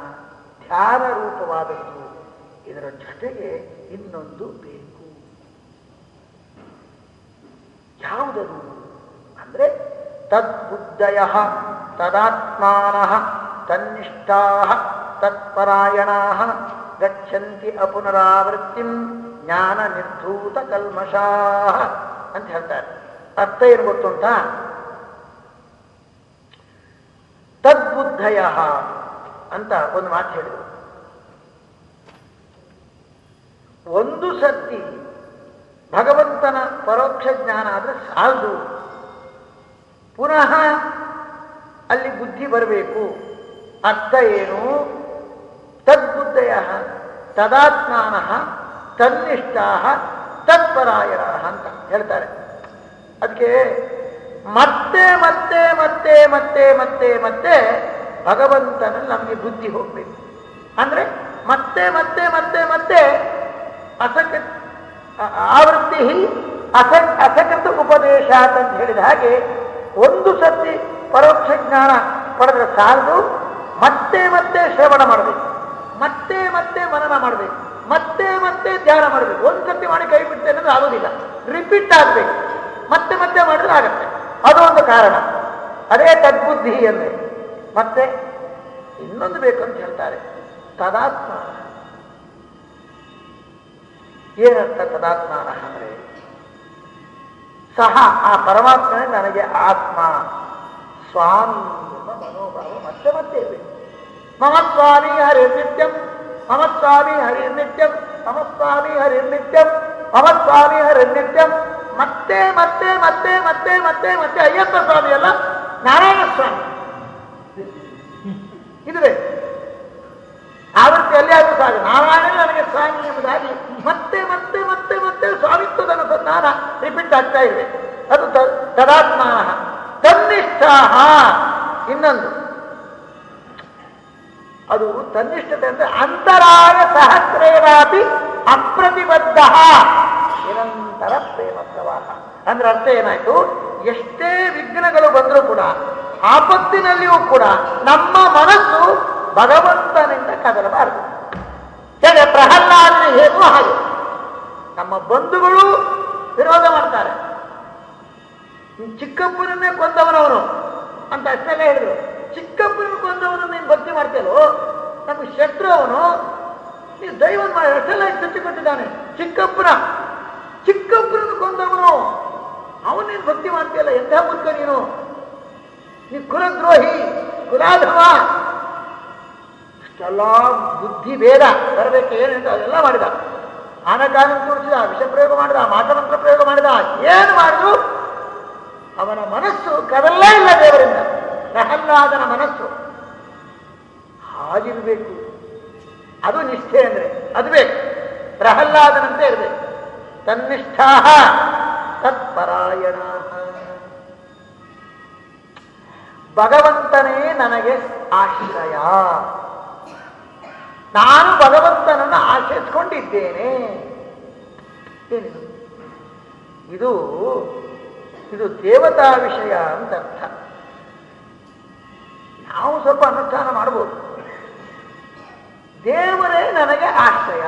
ಧ್ಯಾನ ರೂಪವಾದದ್ದು. ಇದರ ಜೊತೆಗೆ ಇನ್ನೊಂದು ಬೇಕು. ಯಾವುದದು? ಅಂದ್ರೆ ತದ್ಬುದ್ಧಯ, ತದಾತ್ಮಾನ ತನ್ನಿಷ್ಠಾ ತತ್ಪರಾಯಣ ಗಚ್ಚಂತಿ ಅಪುನರಾವೃತ್ತಿಂ, ಜ್ಞಾನ ನಿರ್ಧೂತ ಕಲ್ಮಷಾ ಅಂತ ಹೇಳ್ತಾರೆ. ಅರ್ಥ ಏನು ಗೊತ್ತುಂಟಾ? ತದ್ಬುದ್ಧಯ ಅಂತ ಒಂದು ಮಾತು ಹೇಳಿದರು. ಒಂದು ಸತಿ ಭಗವಂತನ ಪರೋಕ್ಷ ಜ್ಞಾನ ಆದರೆ ಸಾಲದು. ಪುನಃ ಅಲ್ಲಿ ಬುದ್ಧಿ ಬರಬೇಕು. ಅರ್ಥ ಏನು? ತದ್ಬುದ್ಧಯ, ತದಾತ್ಮಾನ ತನ್ನಿಷ್ಠಾ ತತ್ಪರಾಯರ ಅಂತ ಹೇಳ್ತಾರೆ. ಅದಕ್ಕೆ ಮತ್ತೆ ಮತ್ತೆ ಮತ್ತೆ ಮತ್ತೆ ಮತ್ತೆ ಮತ್ತೆ ಭಗವಂತನಲ್ಲಿ ನಮಗೆ ಬುದ್ಧಿ ಹೋಗ್ಬೇಕು. ಅಂದ್ರೆ ಮತ್ತೆ ಮತ್ತೆ ಮತ್ತೆ ಮತ್ತೆ ಅಸಕ ಆವೃತ್ತಿ ಅಸ, ಅಸಕೃತ ಉಪದೇಶ ಅಂತ ಹೇಳಿದ ಹಾಗೆ ಒಂದು ಸತಿ ಪರೋಕ್ಷ ಜ್ಞಾನ ಪಡೆದ್ರೆ ಸಾಲದು, ಮತ್ತೆ ಮತ್ತೆ ಶ್ರವಣ ಮಾಡಬೇಕು. ಮತ್ತೆ ಮತ್ತೆ ಮನನ ಮಾಡಬೇಕು. ಮತ್ತೆ ಮತ್ತೆ ಧ್ಯಾನ ಮಾಡಬೇಕು. ಒಂದ್ಸತಿ ಮಾಡಿ ಕೈ ಬಿಡ್ತೇನೆ ಅನ್ನೋದು ಆಗೋದಿಲ್ಲ. ರಿಪೀಟ್ ಆಗಬೇಕು. ಮತ್ತೆ ಮತ್ತೆ ಮಾಡಿದ್ರೆ ಆಗತ್ತೆ. ಅದೊಂದು ಒಂದು ಕಾರಣ. ಅದೇ ತದ್ಬುದ್ಧಿ ಅಂದ್ರೆ ಮತ್ತೆ ಇನ್ನೊಂದು ಬೇಕು ಅಂತ ಹೇಳ್ತಾರೆ, ತದಾತ್ಮಾನ. ಏನರ್ಥ ತದಾತ್ಮಾನ ಅಂದ್ರೆ? ಸಹ ಆ ಪರಮಾತ್ಮನೇ ನನಗೆ ಆತ್ಮ. ಸ್ವಾಮಿ ಮನೋಭಾವ ಮತ್ತೆ ಮತ್ತೆ ಇದೆ. ಮಮ ಹರಿರ್ನಿತ್ಯಂ, ಮಮ ಸ್ವಾಮಿ ಹರಿರ್ನಿತ್ಯಂ, ಮಮ ಸ್ವಾಮಿ ಹರಿರ್ನಿತ್ಯಂ, ಮಮ ಸ್ವಾಮಿ ಹರಿರ್ನಿತ್ಯಂ, ಮತ್ತೆ ಮತ್ತೆ ಮತ್ತೆ ಮತ್ತೆ ಮತ್ತೆ ಮತ್ತೆ ಅಯ್ಯಪ್ಪ ಸ್ವಾಮಿ ಅಲ್ಲ ನಾರಾಯಣ ಸ್ವಾಮಿ. ಇದುವೇ ಆವೃತ್ತಿ ಅಲ್ಲೇ ಆದರೂ ಸಾಕು? ನಾರಾಯಣ ನನಗೆ ಸ್ವಾಮಿ ಎಂಬುದಾಗಿ ಮತ್ತೆ ಮತ್ತೆ ಮತ್ತೆ ಮತ್ತೆ ಸ್ವಾಮಿತ್ವದ ಅನುಸಂಧಾನ ರಿಪೀಟ್ ಆಗ್ತಾ ಇದೆ. ಅದು ತದಾತ್ಮ ತನ್ನಿಷ್ಠ ಇನ್ನೊಂದು. ಅದು ತನ್ನಿಷ್ಠತೆ ಅಂದ್ರೆ ಅಂತರಾಯ ಸಹಸ್ರೇನಾಪಿ ಅಪ್ರತಿಬದ್ಧ. ನಿರಂತರ ಪ್ರೇಮ ಪ್ರವಾಹ ಅಂದ್ರೆ ಅರ್ಥ ಏನಾಯ್ತು? ಎಷ್ಟೇ ವಿಘ್ನಗಳು ಬಂದರೂ ಕೂಡ, ಆಪತ್ತಿನಲ್ಲಿಯೂ ಕೂಡ ನಮ್ಮ ಮನಸ್ಸು ಭಗವಂತನಿಂದ ಕದಲಬಾರದು. ಹೇಗೆ? ಪ್ರಹ್ಲಾದನ ಹೇಗೂ ಹಾಗೆ. ನಮ್ಮ ಬಂಧುಗಳು ವಿರೋಧ ಮಾಡ್ತಾರೆ. ನೀನ್ ಚಿಕ್ಕಪ್ಪನನ್ನೇ ಕೊಂದವನವನು ಅಂತ ಅಷ್ಟೆಲ್ಲ ಹೇಳಿದ್ರು. ಚಿಕ್ಕಪ್ಪನ ಕೊಂದವನು ನೀನು ಭಕ್ತಿ ಮಾಡ್ತೇಲೋ ನಮ್ಮ ಶತ್ರು ಅವನು. ನೀನು ದೈವನ್ ಮಾಡಿ. ಅಷ್ಟೆಲ್ಲ ಕೊಟ್ಟಿದ್ದಾನೆ. ಚಿಕ್ಕಪ್ಪನ. ಚಿಕ್ಕಪ್ಪನನ್ನು ಕೊಂದವನು. ಅವನು ನೀನು ಭಕ್ತಿ ಮಾಡ್ತೀಯಲ್ಲ? ಎಂಥ ಮುದ್ಕ ನೀನು? ನೀ ಕುಲದ್ರೋಹಿ, ಕುಲಾಧವ. ಇಷ್ಟೆಲ್ಲ ಬುದ್ಧಿ ಭೇದ ಬರಬೇಕು ಏನು ಅದೆಲ್ಲ ಮಾಡಿದ. ಆನಕಾಲ ತೋರಿಸಿದ ವಿಷ ಪ್ರಯೋಗ ಮಾಡಿದ ಮಾತಮಂತ್ರ ಪ್ರಯೋಗ ಮಾಡಿದ, ಏನು ಮಾಡಿದ್ರು? ಅವನ ಮನಸ್ಸು ಕದಲ್ಲೇ ಇಲ್ಲ ದೇವರಿಂದ. ಪ್ರಹ್ಲಾದನ ಮನಸ್ಸು. ಹಾಗಿರ್ಬೇಕು. ಅದು ನಿಷ್ಠೆ ಅಂದ್ರೆ, ಅದು ಬೇಕು. ಪ್ರಹ್ಲಾದನಂತೆ ಇರಬೇಕು. ತನ್ನಿಷ್ಠಾ ತತ್ಪರಾಯಣ ಭಗವಂತನೇ ನನಗೆ ಆಶ್ರಯ. ನಾನು ಭಗವಂತನನ್ನು ಆಶ್ರಯಿಸಿಕೊಂಡಿದ್ದೇನೆ ಇದು ಇದು ದೇವತಾ ವಿಷಯ ಅಂತ ಅರ್ಥ ನಾವು ಸ್ವಲ್ಪ ಅನುಷ್ಠಾನ ಮಾಡ್ಬೋದು. ದೇವರೇ ನನಗೆ ಆಶ್ರಯ.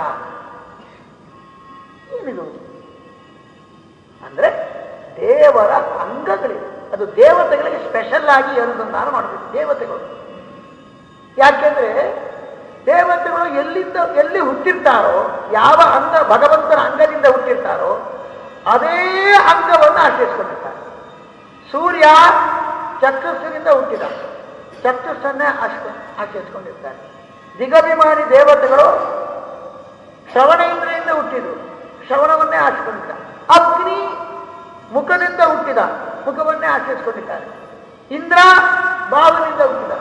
ಏನಿದು? ಅಂದ್ರೆ ದೇವರ ಅಂಗಗಳಿವೆ. ಅದು ದೇವತೆಗಳಿಗೆ ಸ್ಪೆಷಲ್ ಆಗಿ ಅನುಸಂಧಾನ ಮಾಡಬೇಕು. ದೇವತೆಗಳು. ಯಾಕೆಂದ್ರೆ ದೇವತೆಗಳು ಎಲ್ಲಿಂದ, ಎಲ್ಲಿ ಹುಟ್ಟಿರ್ತಾರೋ, ಯಾವ ಅಂಗ, ಭಗವಂತನ ಅಂಗದಿಂದ ಹುಟ್ಟಿರ್ತಾರೋ, ಅದೇ ಅಂಗವನ್ನು ಆಶ್ರಯಿಸ್ಕೊಂಡಿರ್ತಾರೆ ಸೂರ್ಯ ಚಕ್ರಸ್ಸಿನಿಂದ ಹುಟ್ಟಿದ. ಚಕ್ರಸ್ಸನ್ನೇ ಆಚ ಆಶ್ರಯಿಸ್ಕೊಂಡಿರ್ತಾರೆ ದಿಗಭಿಮಾನಿ ದೇವತೆಗಳು ಶ್ರವಣೇಂದ್ರಿಯಿಂದ ಹುಟ್ಟಿದ್ರು. ಶ್ರವಣವನ್ನೇ ಆಶ್ರಯಿಸಿದ ಅಗ್ನಿ ಮುಖದಿಂದ ಹುಟ್ಟಿದ, ಮುಖವನ್ನೇ ಆಚರಿಸಿಕೊಂಡಿದ್ದಾರೆ. ಇಂದ್ರ ಬಾವಿನಿಂದ ಹುಟ್ಟಿದ.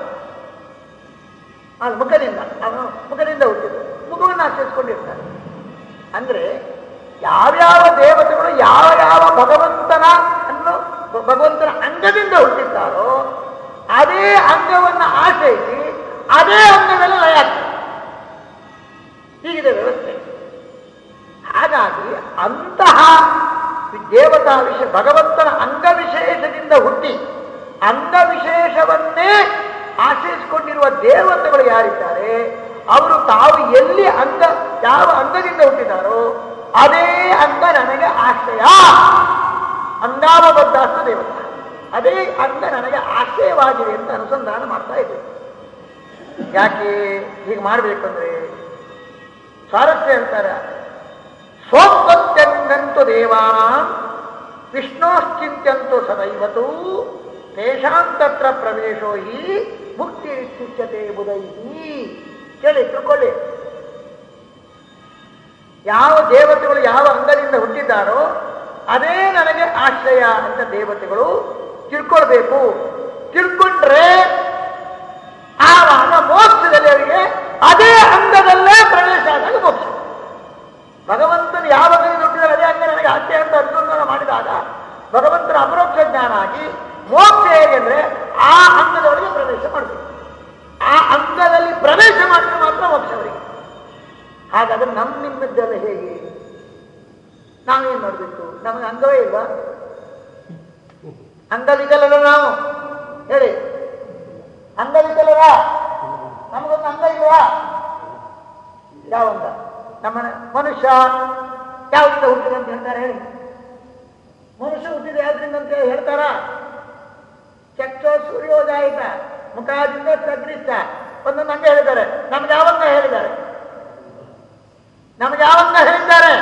ಅದು ಮುಖದಿಂದ ಅವನು ಮುಖದಿಂದ ಹುಟ್ಟಿದ. ಮುಖವನ್ನು ಆಶ್ರಯಿಸಿಕೊಂಡಿರ್ತಾರೆ ಅಂದ್ರೆ ಯಾವ್ಯಾವ ದೇವತೆಗಳು ಯಾವ ಯಾವ ಭಗವಂತನ ಅನ್ನು ಭಗವಂತನ ಅಂಗದಿಂದ ಹುಟ್ಟಿದ್ದಾರೋ, ಅದೇ ಅಂಗವನ್ನು ಆಶ್ರಯಿಸಿ ಅದೇ ಅಂಗದಲ್ಲಿ ಲಯ ಹೀಗಿದೆ ವ್ಯವಸ್ಥೆ. ಹಾಗಾಗಿ ಅಂತಹ ದೇವತಾ ವಿಷಯ ಭಗವಂತನ ಅಂಗವಿಶೇಷದಿಂದ ಹುಟ್ಟಿ ಅಂಗವಿಶೇಷವನ್ನೇ ಆಶ್ರಯಿಸಿಕೊಂಡಿರುವ ದೇವತೆಗಳು ಯಾರಿದ್ದಾರೆ? ಅವರು ತಾವು ಎಲ್ಲಿ ಅಂಗ, ಯಾವ ಅಂಗದಿಂದ ಹುಟ್ಟಿದಾರೋ ಅದೇ ಅಂಗ ನನಗೆ ಆಶ್ರಯ. ಅಂಗಾಮಬದ್ಧಾಸ್ತ ದೇವತ. ಅದೇ ಅಂಗ ನನಗೆ ಆಶ್ರಯವಾಗಿದೆ ಅಂತ ಅನುಸಂಧಾನ ಮಾಡ್ತಾ ಇದ್ದೇವೆ ಯಾಕೆ ಹೀಗೆ ಮಾಡಬೇಕಂದ್ರೆ ಸ್ವಾರಸ್ಯ ಹೇಳ್ತಾರೆ ಸ್ವೋತ್ಪತ್ತ್ಯಂಗಂತು ದೇವಾನ ವಿಷ್ಣೋಶ್ಚಿತ್ಯಂತು ಸದೈವತು, ತೇಷಾಂತತ್ರ ಪ್ರವೇಶೋ ಹಿ, ಮುಕ್ತಿ ಇತ್ಯುಚ್ಯತೆ ಬುಧೈಹಿ. ಕೇಳಿ, ತಿಳ್ಕೊಳ್ಳಿ. ಯಾವ ದೇವತೆಗಳು ಯಾವ ಅಂಗದಿಂದ ಹುಟ್ಟಿದ್ದಾರೋ, ಅದೇ ನನಗೆ ಆಶ್ರಯ ಅಂತ ದೇವತೆಗಳು ತಿಳ್ಕೊಳ್ಬೇಕು. ತಿಳ್ಕೊಂಡ್ರೆ ಆವಾಗ ಮೋಕ್ಷದಲ್ಲಿ ಅವರಿಗೆ ಅದೇ ಅಂಗದಲ್ಲೇ ಪ್ರವೇಶ ಆದಾಗ ಮೋಕ್ಷ. ಭಗವಂತನು ಯಾವ ಕೈ ದುಡ್ಡಿದ ಅದೇ ಹಂಗೆ ನನಗೆ ಆಶ್ರಯ ಅಂತ ಅನುಸಂಧಾನ ಮಾಡಿದಾಗ ಭಗವಂತನ ಅಪರೋಕ್ಷ ಜ್ಞಾನ ಆಗಿ ಮೋಕ್ಷ ಹೇಗೆಂದ್ರೆ ಆ ಅಂಗದವರಿಗೆ ಪ್ರವೇಶ ಮಾಡಬೇಕು. ಆ ಅಂಗದಲ್ಲಿ ಪ್ರವೇಶ ಮಾಡಿದ್ರೆ ಮಾತ್ರ ಮೋಕ್ಷವರಿಗೆ ಹಾಗಾದ್ರೆ ನಮ್ಮ ನಿಮ್ಮದ್ದೆಲ್ಲ ಹೇಗೆ? ನಾವೇನ್ ಮಾಡಬೇಕು? ನಮಗೆ ಅಂಗವೇ ಇಲ್ಲ ಅಂಗವಿಕಲರ ನಾವು. ಹೇಳಿ. ಅಂಗವಿಕಲರ? ನಮಗೊಂದು ಅಂಗ ಇಲ್ವಾ? ಯಾವ ಅಂಗ ನಮ್ಮ ಮನುಷ್ಯ ಯಾವ್ದಿಂದ ಹುಟ್ಟಿದೆ ಅಂತ ಹೇಳ್ತಾರೆ ಹೇಳಿ. ಮನುಷ್ಯ ಹುಟ್ಟಿದ ಯಾವ್ದ್ರಿಂದ ಅಂತ ಹೇಳ್ತಾರ? ಚಕ್ಷೋ ಸೂರ್ಯೋದಾಯಿತ ಮುಖಾದಿಂದ ಸದೃಷ್ಟ. ಒಂದೊಂದು ನಮ್ಗೆ ಹೇಳಿದ್ದಾರೆ, ನಮ್ಗೆ ಯಾವನ್ನ ಹೇಳಿದ್ದಾರೆ? ನಮ್ಗೆ ಯಾವನ್ನ ಹೇಳಿದ್ದಾರೆ?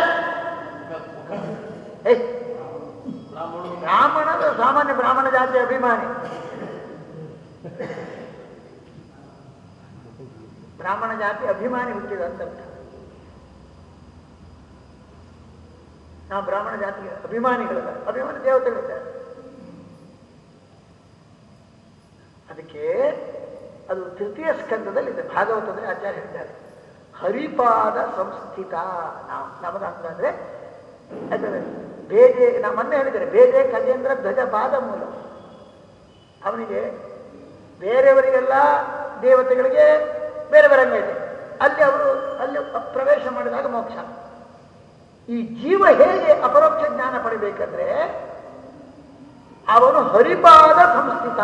ಬ್ರಾಹ್ಮಣ ಸಾಮಾನ್ಯ ಬ್ರಾಹ್ಮಣ ಜಾತಿ ಅಭಿಮಾನಿ. ಬ್ರಾಹ್ಮಣ ಜಾತಿ ಅಭಿಮಾನಿ ಹುಟ್ಟಿದ ಹುಟ್ಟಿದಂತ ನಾವು ಬ್ರಾಹ್ಮಣ ಜಾತಿಗೆ ಅಭಿಮಾನಿಗಳಲ್ಲ, ಅಭಿಮಾನಿ ದೇವತೆಗಳಿದ್ದಾರೆ. ಅದಕ್ಕೆ ಅದು ತೃತೀಯ ಸ್ಕಂದದಲ್ಲಿದೆ ಭಾಗವತದಲ್ಲಿ ಆಚಾರ್ಯ ಹೇಳಿದ್ದಾರೆ ಹರಿಪಾದ ಸಂಸ್ಥಿತ ನಾವು ನಮ್ಮದು ಅಂತಂದ್ರೆ ಅದರ ಬೇಜೆ ನಾವು ಮೊನ್ನೆ ಹೇಳಿದ್ದಾರೆ ಬೇಜೆ ಕಜೇಂದ್ರ ಧ್ವಜ ಪಾದ ಮೂಲ. ಅವನಿಗೆ ಬೇರೆಯವರಿಗೆಲ್ಲ ದೇವತೆಗಳಿಗೆ ಬೇರೆ ಬೇರೆ ಇದೆ. ಅಲ್ಲಿ ಅವರು, ಅಲ್ಲಿ ಪ್ರವೇಶ ಮಾಡಿದಾಗ ಮೋಕ್ಷ. ಈ ಜೀವ ಹೇಗೆ ಅಪರೋಕ್ಷ ಜ್ಞಾನ ಪಡಿಬೇಕಂದ್ರೆ, ಅವನು ಹರಿಪಾದ ಸಂಸ್ಥಿತ.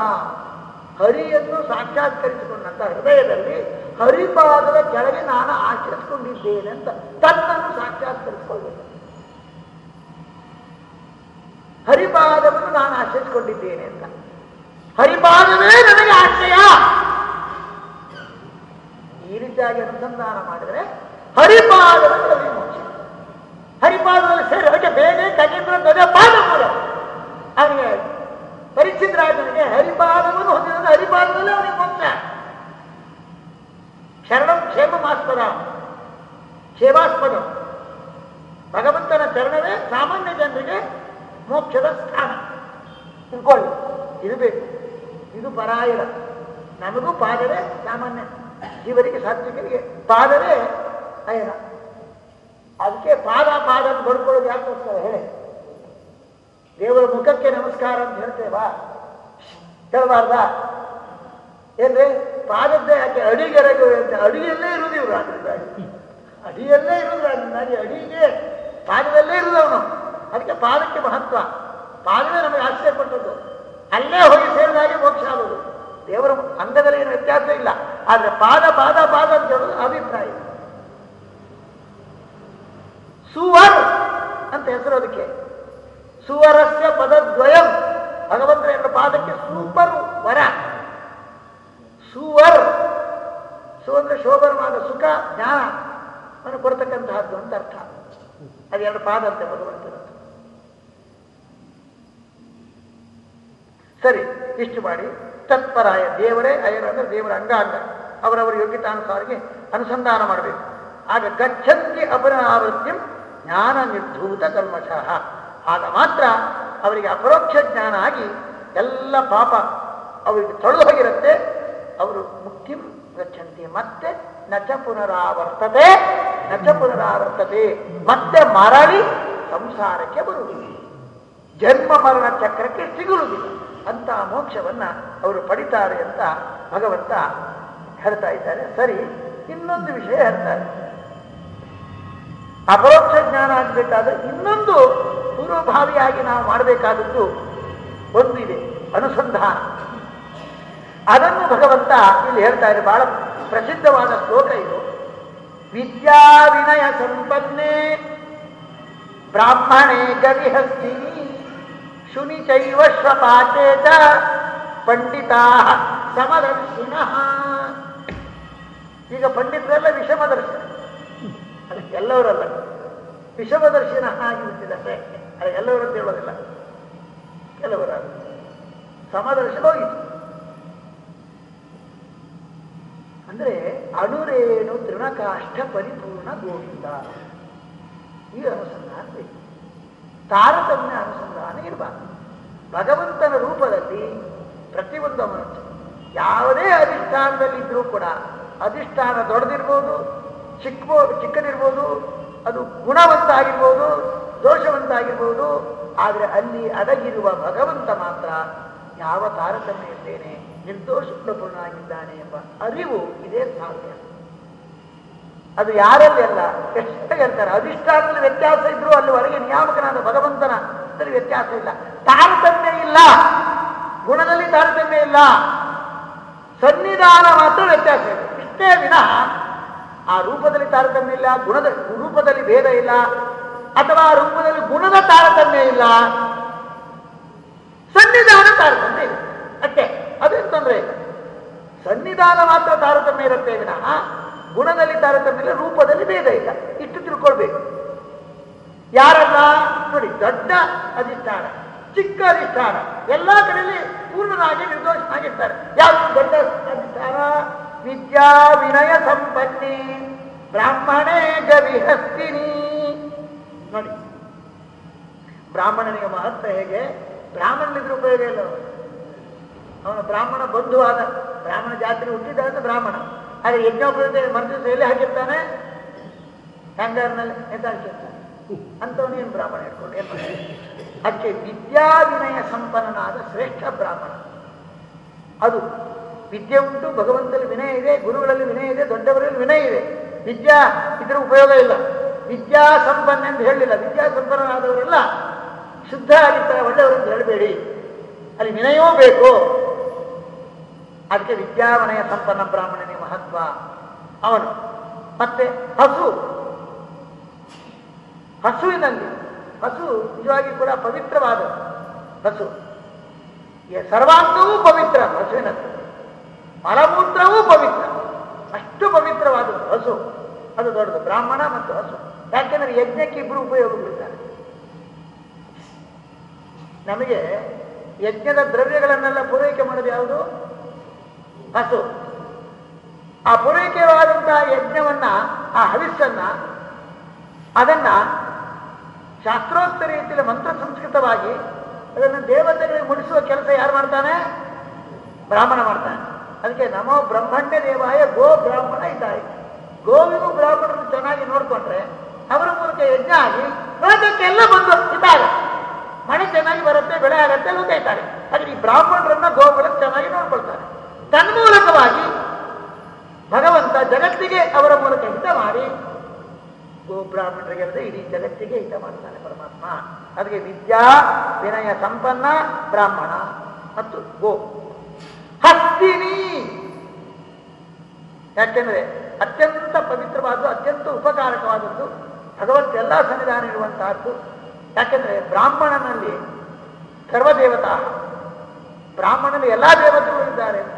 ಹರಿಯನ್ನು ಸಾಕ್ಷಾತ್ಕರಿಸಿಕೊಂಡಂತ ಹೃದಯದಲ್ಲಿ ಹರಿಪಾದದ ಕೆಳಗೆ ನಾನು ಆಚರಿಸಿಕೊಂಡಿದ್ದೇನೆ ಅಂತ ತನ್ನನ್ನು ಸಾಕ್ಷಾತ್ಕರಿಸಿಕೊಳ್ಬೇಕು. ಹರಿಪಾದವನ್ನು ನಾನು ಆಚರಿಸಿಕೊಂಡಿದ್ದೇನೆ ಅಂತ. ಹರಿಪಾದವೇ ನನಗೆ ಆಶ್ರಯ. ಈ ರೀತಿಯಾಗಿ ಅನುಸಂಧಾನ ಮಾಡಿದರೆ ಹರಿಪಾದವನ್ನು ನಮಗೆ ಹರಿಪಾದದಲ್ಲಿ ಸೇರಿ ಅದಕ್ಕೆ ಬೇರೆ ಗಜೇಂದ್ರ ಧ್ವಜ ಪಾದ ಮೂಲ. ಅವನಿಗೆ ಪರಿಚಿತರಾಜನಿಗೆ ಹರಿಪಾದವನ್ನು ಹೊಂದಿದ ಹರಿಪಾದದಲ್ಲಿ ಅವನಿಗೆ ಮೋಕ್ಷ ಶರಣಂ ಕ್ಷೇಮಮಾಸ್ಪದ. ಕ್ಷೇಮಾಸ್ಪದ. ಭಗವಂತನ ಚರಣವೇ ಸಾಮಾನ್ಯ ಜನರಿಗೆ ಮೋಕ್ಷದ ಸ್ಥಾನ. ತಿಳ್ಕೊಳ್ಳಿ, ಇದು ಬೇಕು. ಇದು ಪರಾಯಣ. ನಮಗೂ ಪಾದವೇ ಸಾಮಾನ್ಯ. ಇವರಿಗೆ ಸಾತ್ವಿಕರಿಗೆ ಪಾದವೇ ಅಯನ. ಅದಕ್ಕೆ ಪಾದ ಪಾದ ಅಂತ ಬಡ್ಕೊಳ್ಳೋದು ಯಾಕೋಸ್ಕರ ಹೇಳಿ. ದೇವರ ಮುಖಕ್ಕೆ ನಮಸ್ಕಾರ ಅಂತ ಹೇಳ್ತೇವಾ ಹೇಳಬಾರ್ದ? ಏನ್ರಿ? ಪಾದದ್ದೇ ಯಾಕೆ? ಅಡಿಗೆರಗು ಅಂತ. ಅಡಿಯಲ್ಲೇ ಇರುವುದು ಇವರು ಅದ್ರ ಅಡಿಯಲ್ಲೇ ಇರುವುದು ಆದ್ರಿಂದಾಗಿ ಅಡಿಗೆ ಪಾದದಲ್ಲೇ ಇರುವುದು ಅವನು ಅದಕ್ಕೆ ಪಾದಕ್ಕೆ ಮಹತ್ವ. ಪಾದವೇ ನಮಗೆ ಆಶ್ಚರ್ಯ ಕೊಟ್ಟದ್ದು ಅಲ್ಲೇ ಹೋಗಿ ಸೇರಿದಾಗೆ ಮೋಕ್ಷ ಆಗೋದು ದೇವರ ಅಂಗದಲ್ಲಿ ಏನು ವ್ಯತ್ಯಾಸ ಇಲ್ಲ. ಆದರೆ ಪಾದ ಪಾದ ಪಾದ ಅಂತ ಹೇಳೋದು ಅಭಿಪ್ರಾಯ. ಸುವರ್ ಅಂತ ಹೆಸರು ಅದಕ್ಕೆ. ಸುವರಸ್ಯ ಪದದ್ವಯಂ. ಭಗವಂತನ ಎರಡು ಪಾದಕ್ಕೆ ಸೂಪರ್ ವರ. ಸುವರ್. ಸು ಅಂದ್ರೆ ಶೋಭರವಾದ ಸುಖ, ಜ್ಞಾನ. ಅನ್ನು ಕೊಡ್ತಕ್ಕಂತಹದ್ದು ಅಂತ ಅರ್ಥ. ಅದು ಎರಡು ಪಾದ ಅಂತೆ ಭಗವಂತನ. ಸರಿ, ಇಷ್ಟು ಮಾಡಿ. ತತ್ಪರಾಯ ದೇವರೇ ಅಯ್ಯರ ಅಂದ್ರೆ ದೇವರ ಅಂಗಾಂಗ. ಅವರವರ ಯೋಗ್ಯತಾನುಸಾರಿಗೆ ಅನುಸಂಧಾನ ಮಾಡಬೇಕು. ಆಗ ಗಚ್ಚಂತಿ ಅಪರಾವೃತ್ತಿ ಜ್ಞಾನ ನಿರ್ಧೂತ ಕಲ್ಮಶಃ ಆಗ ಮಾತ್ರ ಅವರಿಗೆ ಅಪರೋಕ್ಷ ಜ್ಞಾನ ಆಗಿ ಎಲ್ಲ ಪಾಪ ಅವರಿಗೆ ತೊಳೆದು ಹೋಗಿರುತ್ತೆ. ಅವರು ಮುಕ್ತಿ ಗಚ್ಚಂತಿ ಮತ್ತೆ ನಚ ಪುನರಾವರ್ತತೆ ನಚ ಪುನರಾವರ್ತತೆ. ಮತ್ತೆ ಮರಳಿ ಸಂಸಾರಕ್ಕೆ ಬರುವುದಿಲ್ಲ ಜನ್ಮ ಮರಣ ಚಕ್ರಕ್ಕೆ ಸಿಗುವುದಿಲ್ಲ. ಅಂತ ಮೋಕ್ಷವನ್ನ ಅವರು ಪಡಿತಾರೆ ಅಂತ ಭಗವಂತ ಹೇಳ್ತಾ ಇದ್ದಾರೆ. ಸರಿ, ಇನ್ನೊಂದು ವಿಷಯ ಹೇಳ್ತಾರೆ. ಅಪರೋಕ್ಷ ಜ್ಞಾನ ಆಗಬೇಕಾದ್ರೆ ಇನ್ನೊಂದು ಪೂರ್ವಭಾವಿಯಾಗಿ ನಾವು ಮಾಡಬೇಕಾದದ್ದು ಒಂದು ಇದೆ ಅನುಸಂಧಾನ. ಅದನ್ನು ಭಗವಂತ ಇಲ್ಲಿ ಹೇಳ್ತಾ ಇದೆ ಬಹಳ ಪ್ರಸಿದ್ಧವಾದ ಶ್ಲೋಕ ಇದು. ವಿದ್ಯಾ ವಿನಯ ಸಂಪನ್ನೇ ಬ್ರಾಹ್ಮಣೇ ಗವಿಹಸ್ತಿ ಶುನಿ ಚೈವ ಪಂಡಿತಾ ಸಮದರ್ಶಿನಃ. ಈಗ ಪಂಡಿತರೆಲ್ಲ ವಿಷಮದರ್ಶನ. ಅದಕ್ಕೆ ಎಲ್ಲವರಲ್ಲ. ವಿಷಮದರ್ಶಿನ ಆಗಿ ಬಿಟ್ಟಿದ್ದಾರೆ ಅದು ಎಲ್ಲವರು ಅಂತ ಹೇಳೋದಿಲ್ಲ ಕೆಲವರ ಸಮದರ್ಶನ ಹೋಗಿತ್ತು. ಅಂದ್ರೆ ಅಣುರೇಣು ತ್ರಿಣಕಾಷ್ಟ ಪರಿಪೂರ್ಣ ಗೋವಿಂದ. ಈ ಅನುಸಂಧಾನ ತಾರತಮ್ಯ ಅನುಸಂಧಾನ ಇರಬಾರ್ದು. ಭಗವಂತನ ರೂಪದಲ್ಲಿ ಪ್ರತಿಯೊಂದು ಮನುಷ್ಯ ಯಾವುದೇ ಅಧಿಷ್ಠಾನದಲ್ಲಿದ್ದರೂ ಕೂಡ ಅಧಿಷ್ಠಾನ ದೊಡ್ಡದಿರ್ಬೋದು ಚಿಕ್ಕ ಚಿಕ್ಕದಿರ್ಬೋದು, ಅದು ಗುಣವಂತ ಆಗಿರ್ಬೋದು ದೋಷವಂತ ಆಗಿರ್ಬೋದು ಆದರೆ ಅಲ್ಲಿ ಅಡಗಿರುವ ಭಗವಂತ ಮಾತ್ರ ಯಾವ ತಾರತಮ್ಯ ಇದ್ದೇನೆ ನಿರ್ದೋಷಪೂರ್ಣನಾಗಿದ್ದಾನೆ ಎಂಬ ಅರಿವು ಇದೇ ಸಾಧ್ಯ. ಅದು ಯಾರಲ್ಲಿ ಅಲ್ಲ, ಎಷ್ಟು ಹೇಳ್ತಾರೆ, ಅಧಿಷ್ಠಾನದಲ್ಲಿ ವ್ಯತ್ಯಾಸ ಇದ್ರೂ ಅಲ್ಲಿವರೆಗೆ ನಿಯಾಮಕನಾದ ಭಗವಂತನ ವ್ಯತ್ಯಾಸ ಇಲ್ಲ. ತಾರತಮ್ಯ ಇಲ್ಲ. ಗುಣದಲ್ಲಿ ತಾರತಮ್ಯ ಇಲ್ಲ. ಸನ್ನಿಧಾನ ಮಾತ್ರ ವ್ಯತ್ಯಾಸ ಇದೆ. ಇಷ್ಟೇ ವಿನಃ ಆ ರೂಪದಲ್ಲಿ ತಾರತಮ್ಯ ಇಲ್ಲ, ಗುಣದ ರೂಪದಲ್ಲಿ ಭೇದ ಇಲ್ಲ, ಅಥವಾ ಆ ರೂಪದಲ್ಲಿ ಗುಣದ ತಾರತಮ್ಯ ಇಲ್ಲ ಸನ್ನಿಧಾನ ತಾರತಮ್ಯ ಇಲ್ಲ. ಅಷ್ಟೇ, ಅದೇನು ತೊಂದರೆ ಸನ್ನಿಧಾನ ಮಾತ್ರ ತಾರತಮ್ಯ ಇರುತ್ತೆ ವಿನಃ, ಗುಣದಲ್ಲಿ ತಾರತಮ್ಯ ಇಲ್ಲ, ರೂಪದಲ್ಲಿ ಭೇದ ಇಲ್ಲ. ಇಷ್ಟು ತಿಳ್ಕೊಳ್ಬೇಕು. ಯಾರಲ್ಲ? ನೋಡಿ, ದೊಡ್ಡ ಅಧಿಷ್ಠಾನ, ಚಿಕ್ಕ ಅಧಿಷ್ಠಾನ, ಎಲ್ಲಾ ಕಡೆಯಲ್ಲಿ ಪೂರ್ಣನಾಗಿ ನಿರ್ದೋಷನಾಗಿರ್ತಾರೆ. ಯಾವುದು ದೊಡ್ಡ ಅಧಿಷ್ಠಾನ? ವಿದ್ಯಾ ವಿನಯ ಸಂಪತ್ತಿ ಬ್ರಾಹ್ಮಣೇ ಗವಿಹಸ್ತಿನಿ. ನೋಡಿ, ಬ್ರಾಹ್ಮಣನಿಗೆ ಮಹತ್ವ ಹೇಗೆ? ಬ್ರಾಹ್ಮಣನಿದ್ರು ಉಪಯೋಗ ಇಲ್ಲ ಅವನು. ಬ್ರಾಹ್ಮಣ ಬ್ರಾಹ್ಮಣ ಆದ, ಬ್ರಾಹ್ಮಣ ಜಾತ್ರೆ ಹುಟ್ಟಿದ ಬ್ರಾಹ್ಮಣ. ಆದರೆ ಯಜ್ಞೋಪಯುಕ್ತ ಮರುದಿವಸ ಎಲ್ಲಿ ಹಾಕಿರ್ತಾನೆ? ಹೆಂಗಾರ್ನಲ್ಲಿ ಎಂತ ಅಂತವನು ಏನು ಬ್ರಾಹ್ಮಣ ಇಟ್ಕೊಂಡು ಏನು ಅದಕ್ಕೆ ವಿದ್ಯಾವಿನಯ ಸಂಪನ್ನನಾದ ಶ್ರೇಷ್ಠ ಬ್ರಾಹ್ಮಣ. ಅದು ವಿದ್ಯೆ ಉಂಟು ಭಗವಂತನಲ್ಲಿ ವಿನಯ ಇದೆ, ಗುರುಗಳಲ್ಲಿ ವಿನಯ ಇದೆ, ದೊಡ್ಡವರಲ್ಲಿ ವಿನಯ ಇದೆ. ವಿದ್ಯಾ ಇದರ ಉಪಯೋಗ ಇಲ್ಲ. ವಿದ್ಯಾ ಸಂಪನ್ನ ಎಂದು ಹೇಳಲಿಲ್ಲ ವಿದ್ಯಾ ಸಂಪನ್ನರಾದವರೆಲ್ಲ ಶುದ್ಧ ಆಗಿರ್ತಾರೆ, ಒಳ್ಳೆಯವರು ಅಂತ ಹೇಳಬೇಡಿ. ಅಲ್ಲಿ ವಿನಯವೂ ಬೇಕು. ಅದಕ್ಕೆ ವಿದ್ಯಾವನಯ ಸಂಪನ್ನ ಬ್ರಾಹ್ಮಣನೇ ಮಹತ್ವ. ಅವನು. ಮತ್ತೆ ಹಸು. ಹಸುವಿನಲ್ಲಿ ಹಸು ನಿಜವಾಗಿ ಕೂಡ ಪವಿತ್ರವಾದ ಹಸು. ಸರ್ವಾಂಗವೂ ಪವಿತ್ರ, ಹಸುವಿನದ್ದು. ಮಲಮೂತ್ರವೂ ಪವಿತ್ರ. ಅಷ್ಟು ಪವಿತ್ರವಾದದ್ದು ಹಸು. ಅದು ದೊಡ್ಡದು. ಬ್ರಾಹ್ಮಣ ಮತ್ತು ಹಸು. ಯಾಕೆಂದ್ರೆ ಯಜ್ಞಕ್ಕೆ ಇಬ್ಬರು ಬಿಡ್ತಾರೆ ನಮಗೆ ಯಜ್ಞದ ದ್ರವ್ಯಗಳನ್ನೆಲ್ಲ ಪೂರೈಕೆ ಮಾಡೋದು ಯಾವುದು? ಹಸು. ಆ ಪೂರೈಕೆವಾದಂತಹ ಯಜ್ಞವನ್ನ, ಆ ಹವಿಸ್ಸನ್ನ, ಅದನ್ನ ಶಾಸ್ತ್ರೋಕ್ತ ರೀತಿಯಲ್ಲಿ ಮಂತ್ರ ಸಂಸ್ಕೃತವಾಗಿ ಅದನ್ನು ದೇವತೆಗಳಿಗೆ ಮುಡಿಸುವ ಕೆಲಸ ಯಾರು ಮಾಡ್ತಾನೆ? ಬ್ರಾಹ್ಮಣ ಮಾಡ್ತಾನೆ. ಅದಕ್ಕೆ ನಮೋ ಬ್ರಹ್ಮಣ್ಯ ದೇವಾಯ ಗೋ ಬ್ರಾಹ್ಮಣ ಇದ್ದಾರೆ. ಗೋವಿಗೂ ಬ್ರಾಹ್ಮಣರು ಚೆನ್ನಾಗಿ ನೋಡ್ಕೊಂಡ್ರೆ ಅವರ ಮೂಲಕ ಯಜ್ಞ ಆಗಿ ಲೋಕಕ್ಕೆಲ್ಲ ಬಂದು ಇದ್ದಾರೆ. ಮಳೆ ಚೆನ್ನಾಗಿ ಬರುತ್ತೆ, ಬೆಳೆ ಆಗತ್ತೆ ಇದ್ದಾರೆ ಆದರೆ ಈ ಬ್ರಾಹ್ಮಣರನ್ನ ಗೋವುಗಳನ್ನು ಚೆನ್ನಾಗಿ ನೋಡ್ಕೊಳ್ತಾರೆ. ತನ್ಮೂಲಕವಾಗಿ ಭಗವಂತ ಜಗತ್ತಿಗೆ ಅವರ ಮೂಲಕ ಹಿತ ಮಾಡಿ ಗೋ ಬ್ರಾಹ್ಮಣರಿಗೆ ಅಲ್ಲದೆ ಇಡೀ ಜಗತ್ತಿಗೆ ಹಿತ ಮಾಡ್ತಾನೆ ಪರಮಾತ್ಮ. ಅದಕ್ಕೆ ವಿದ್ಯಾ, ವಿನಯ ಸಂಪನ್ನ, ಬ್ರಾಹ್ಮಣ. ಮತ್ತು ಗೋ. ಹಸ್ತಿನಿ ಯಾಕೆಂದ್ರೆ ಅತ್ಯಂತ ಪವಿತ್ರವಾದ ಅತ್ಯಂತ ಉಪಕಾರಕವಾದದ್ದು ಭಗವಂತ ಎಲ್ಲ ಸನ್ನಿಧಾನ ಇರುವಂತಹದ್ದು. ಯಾಕೆಂದ್ರೆ ಬ್ರಾಹ್ಮಣನಲ್ಲಿ ಸರ್ವದೇವತಾ ಬ್ರಾಹ್ಮಣನಲ್ಲಿ ಎಲ್ಲಾ ದೇವತೆಗಳು ಇದ್ದಾರೆ ಅಂತ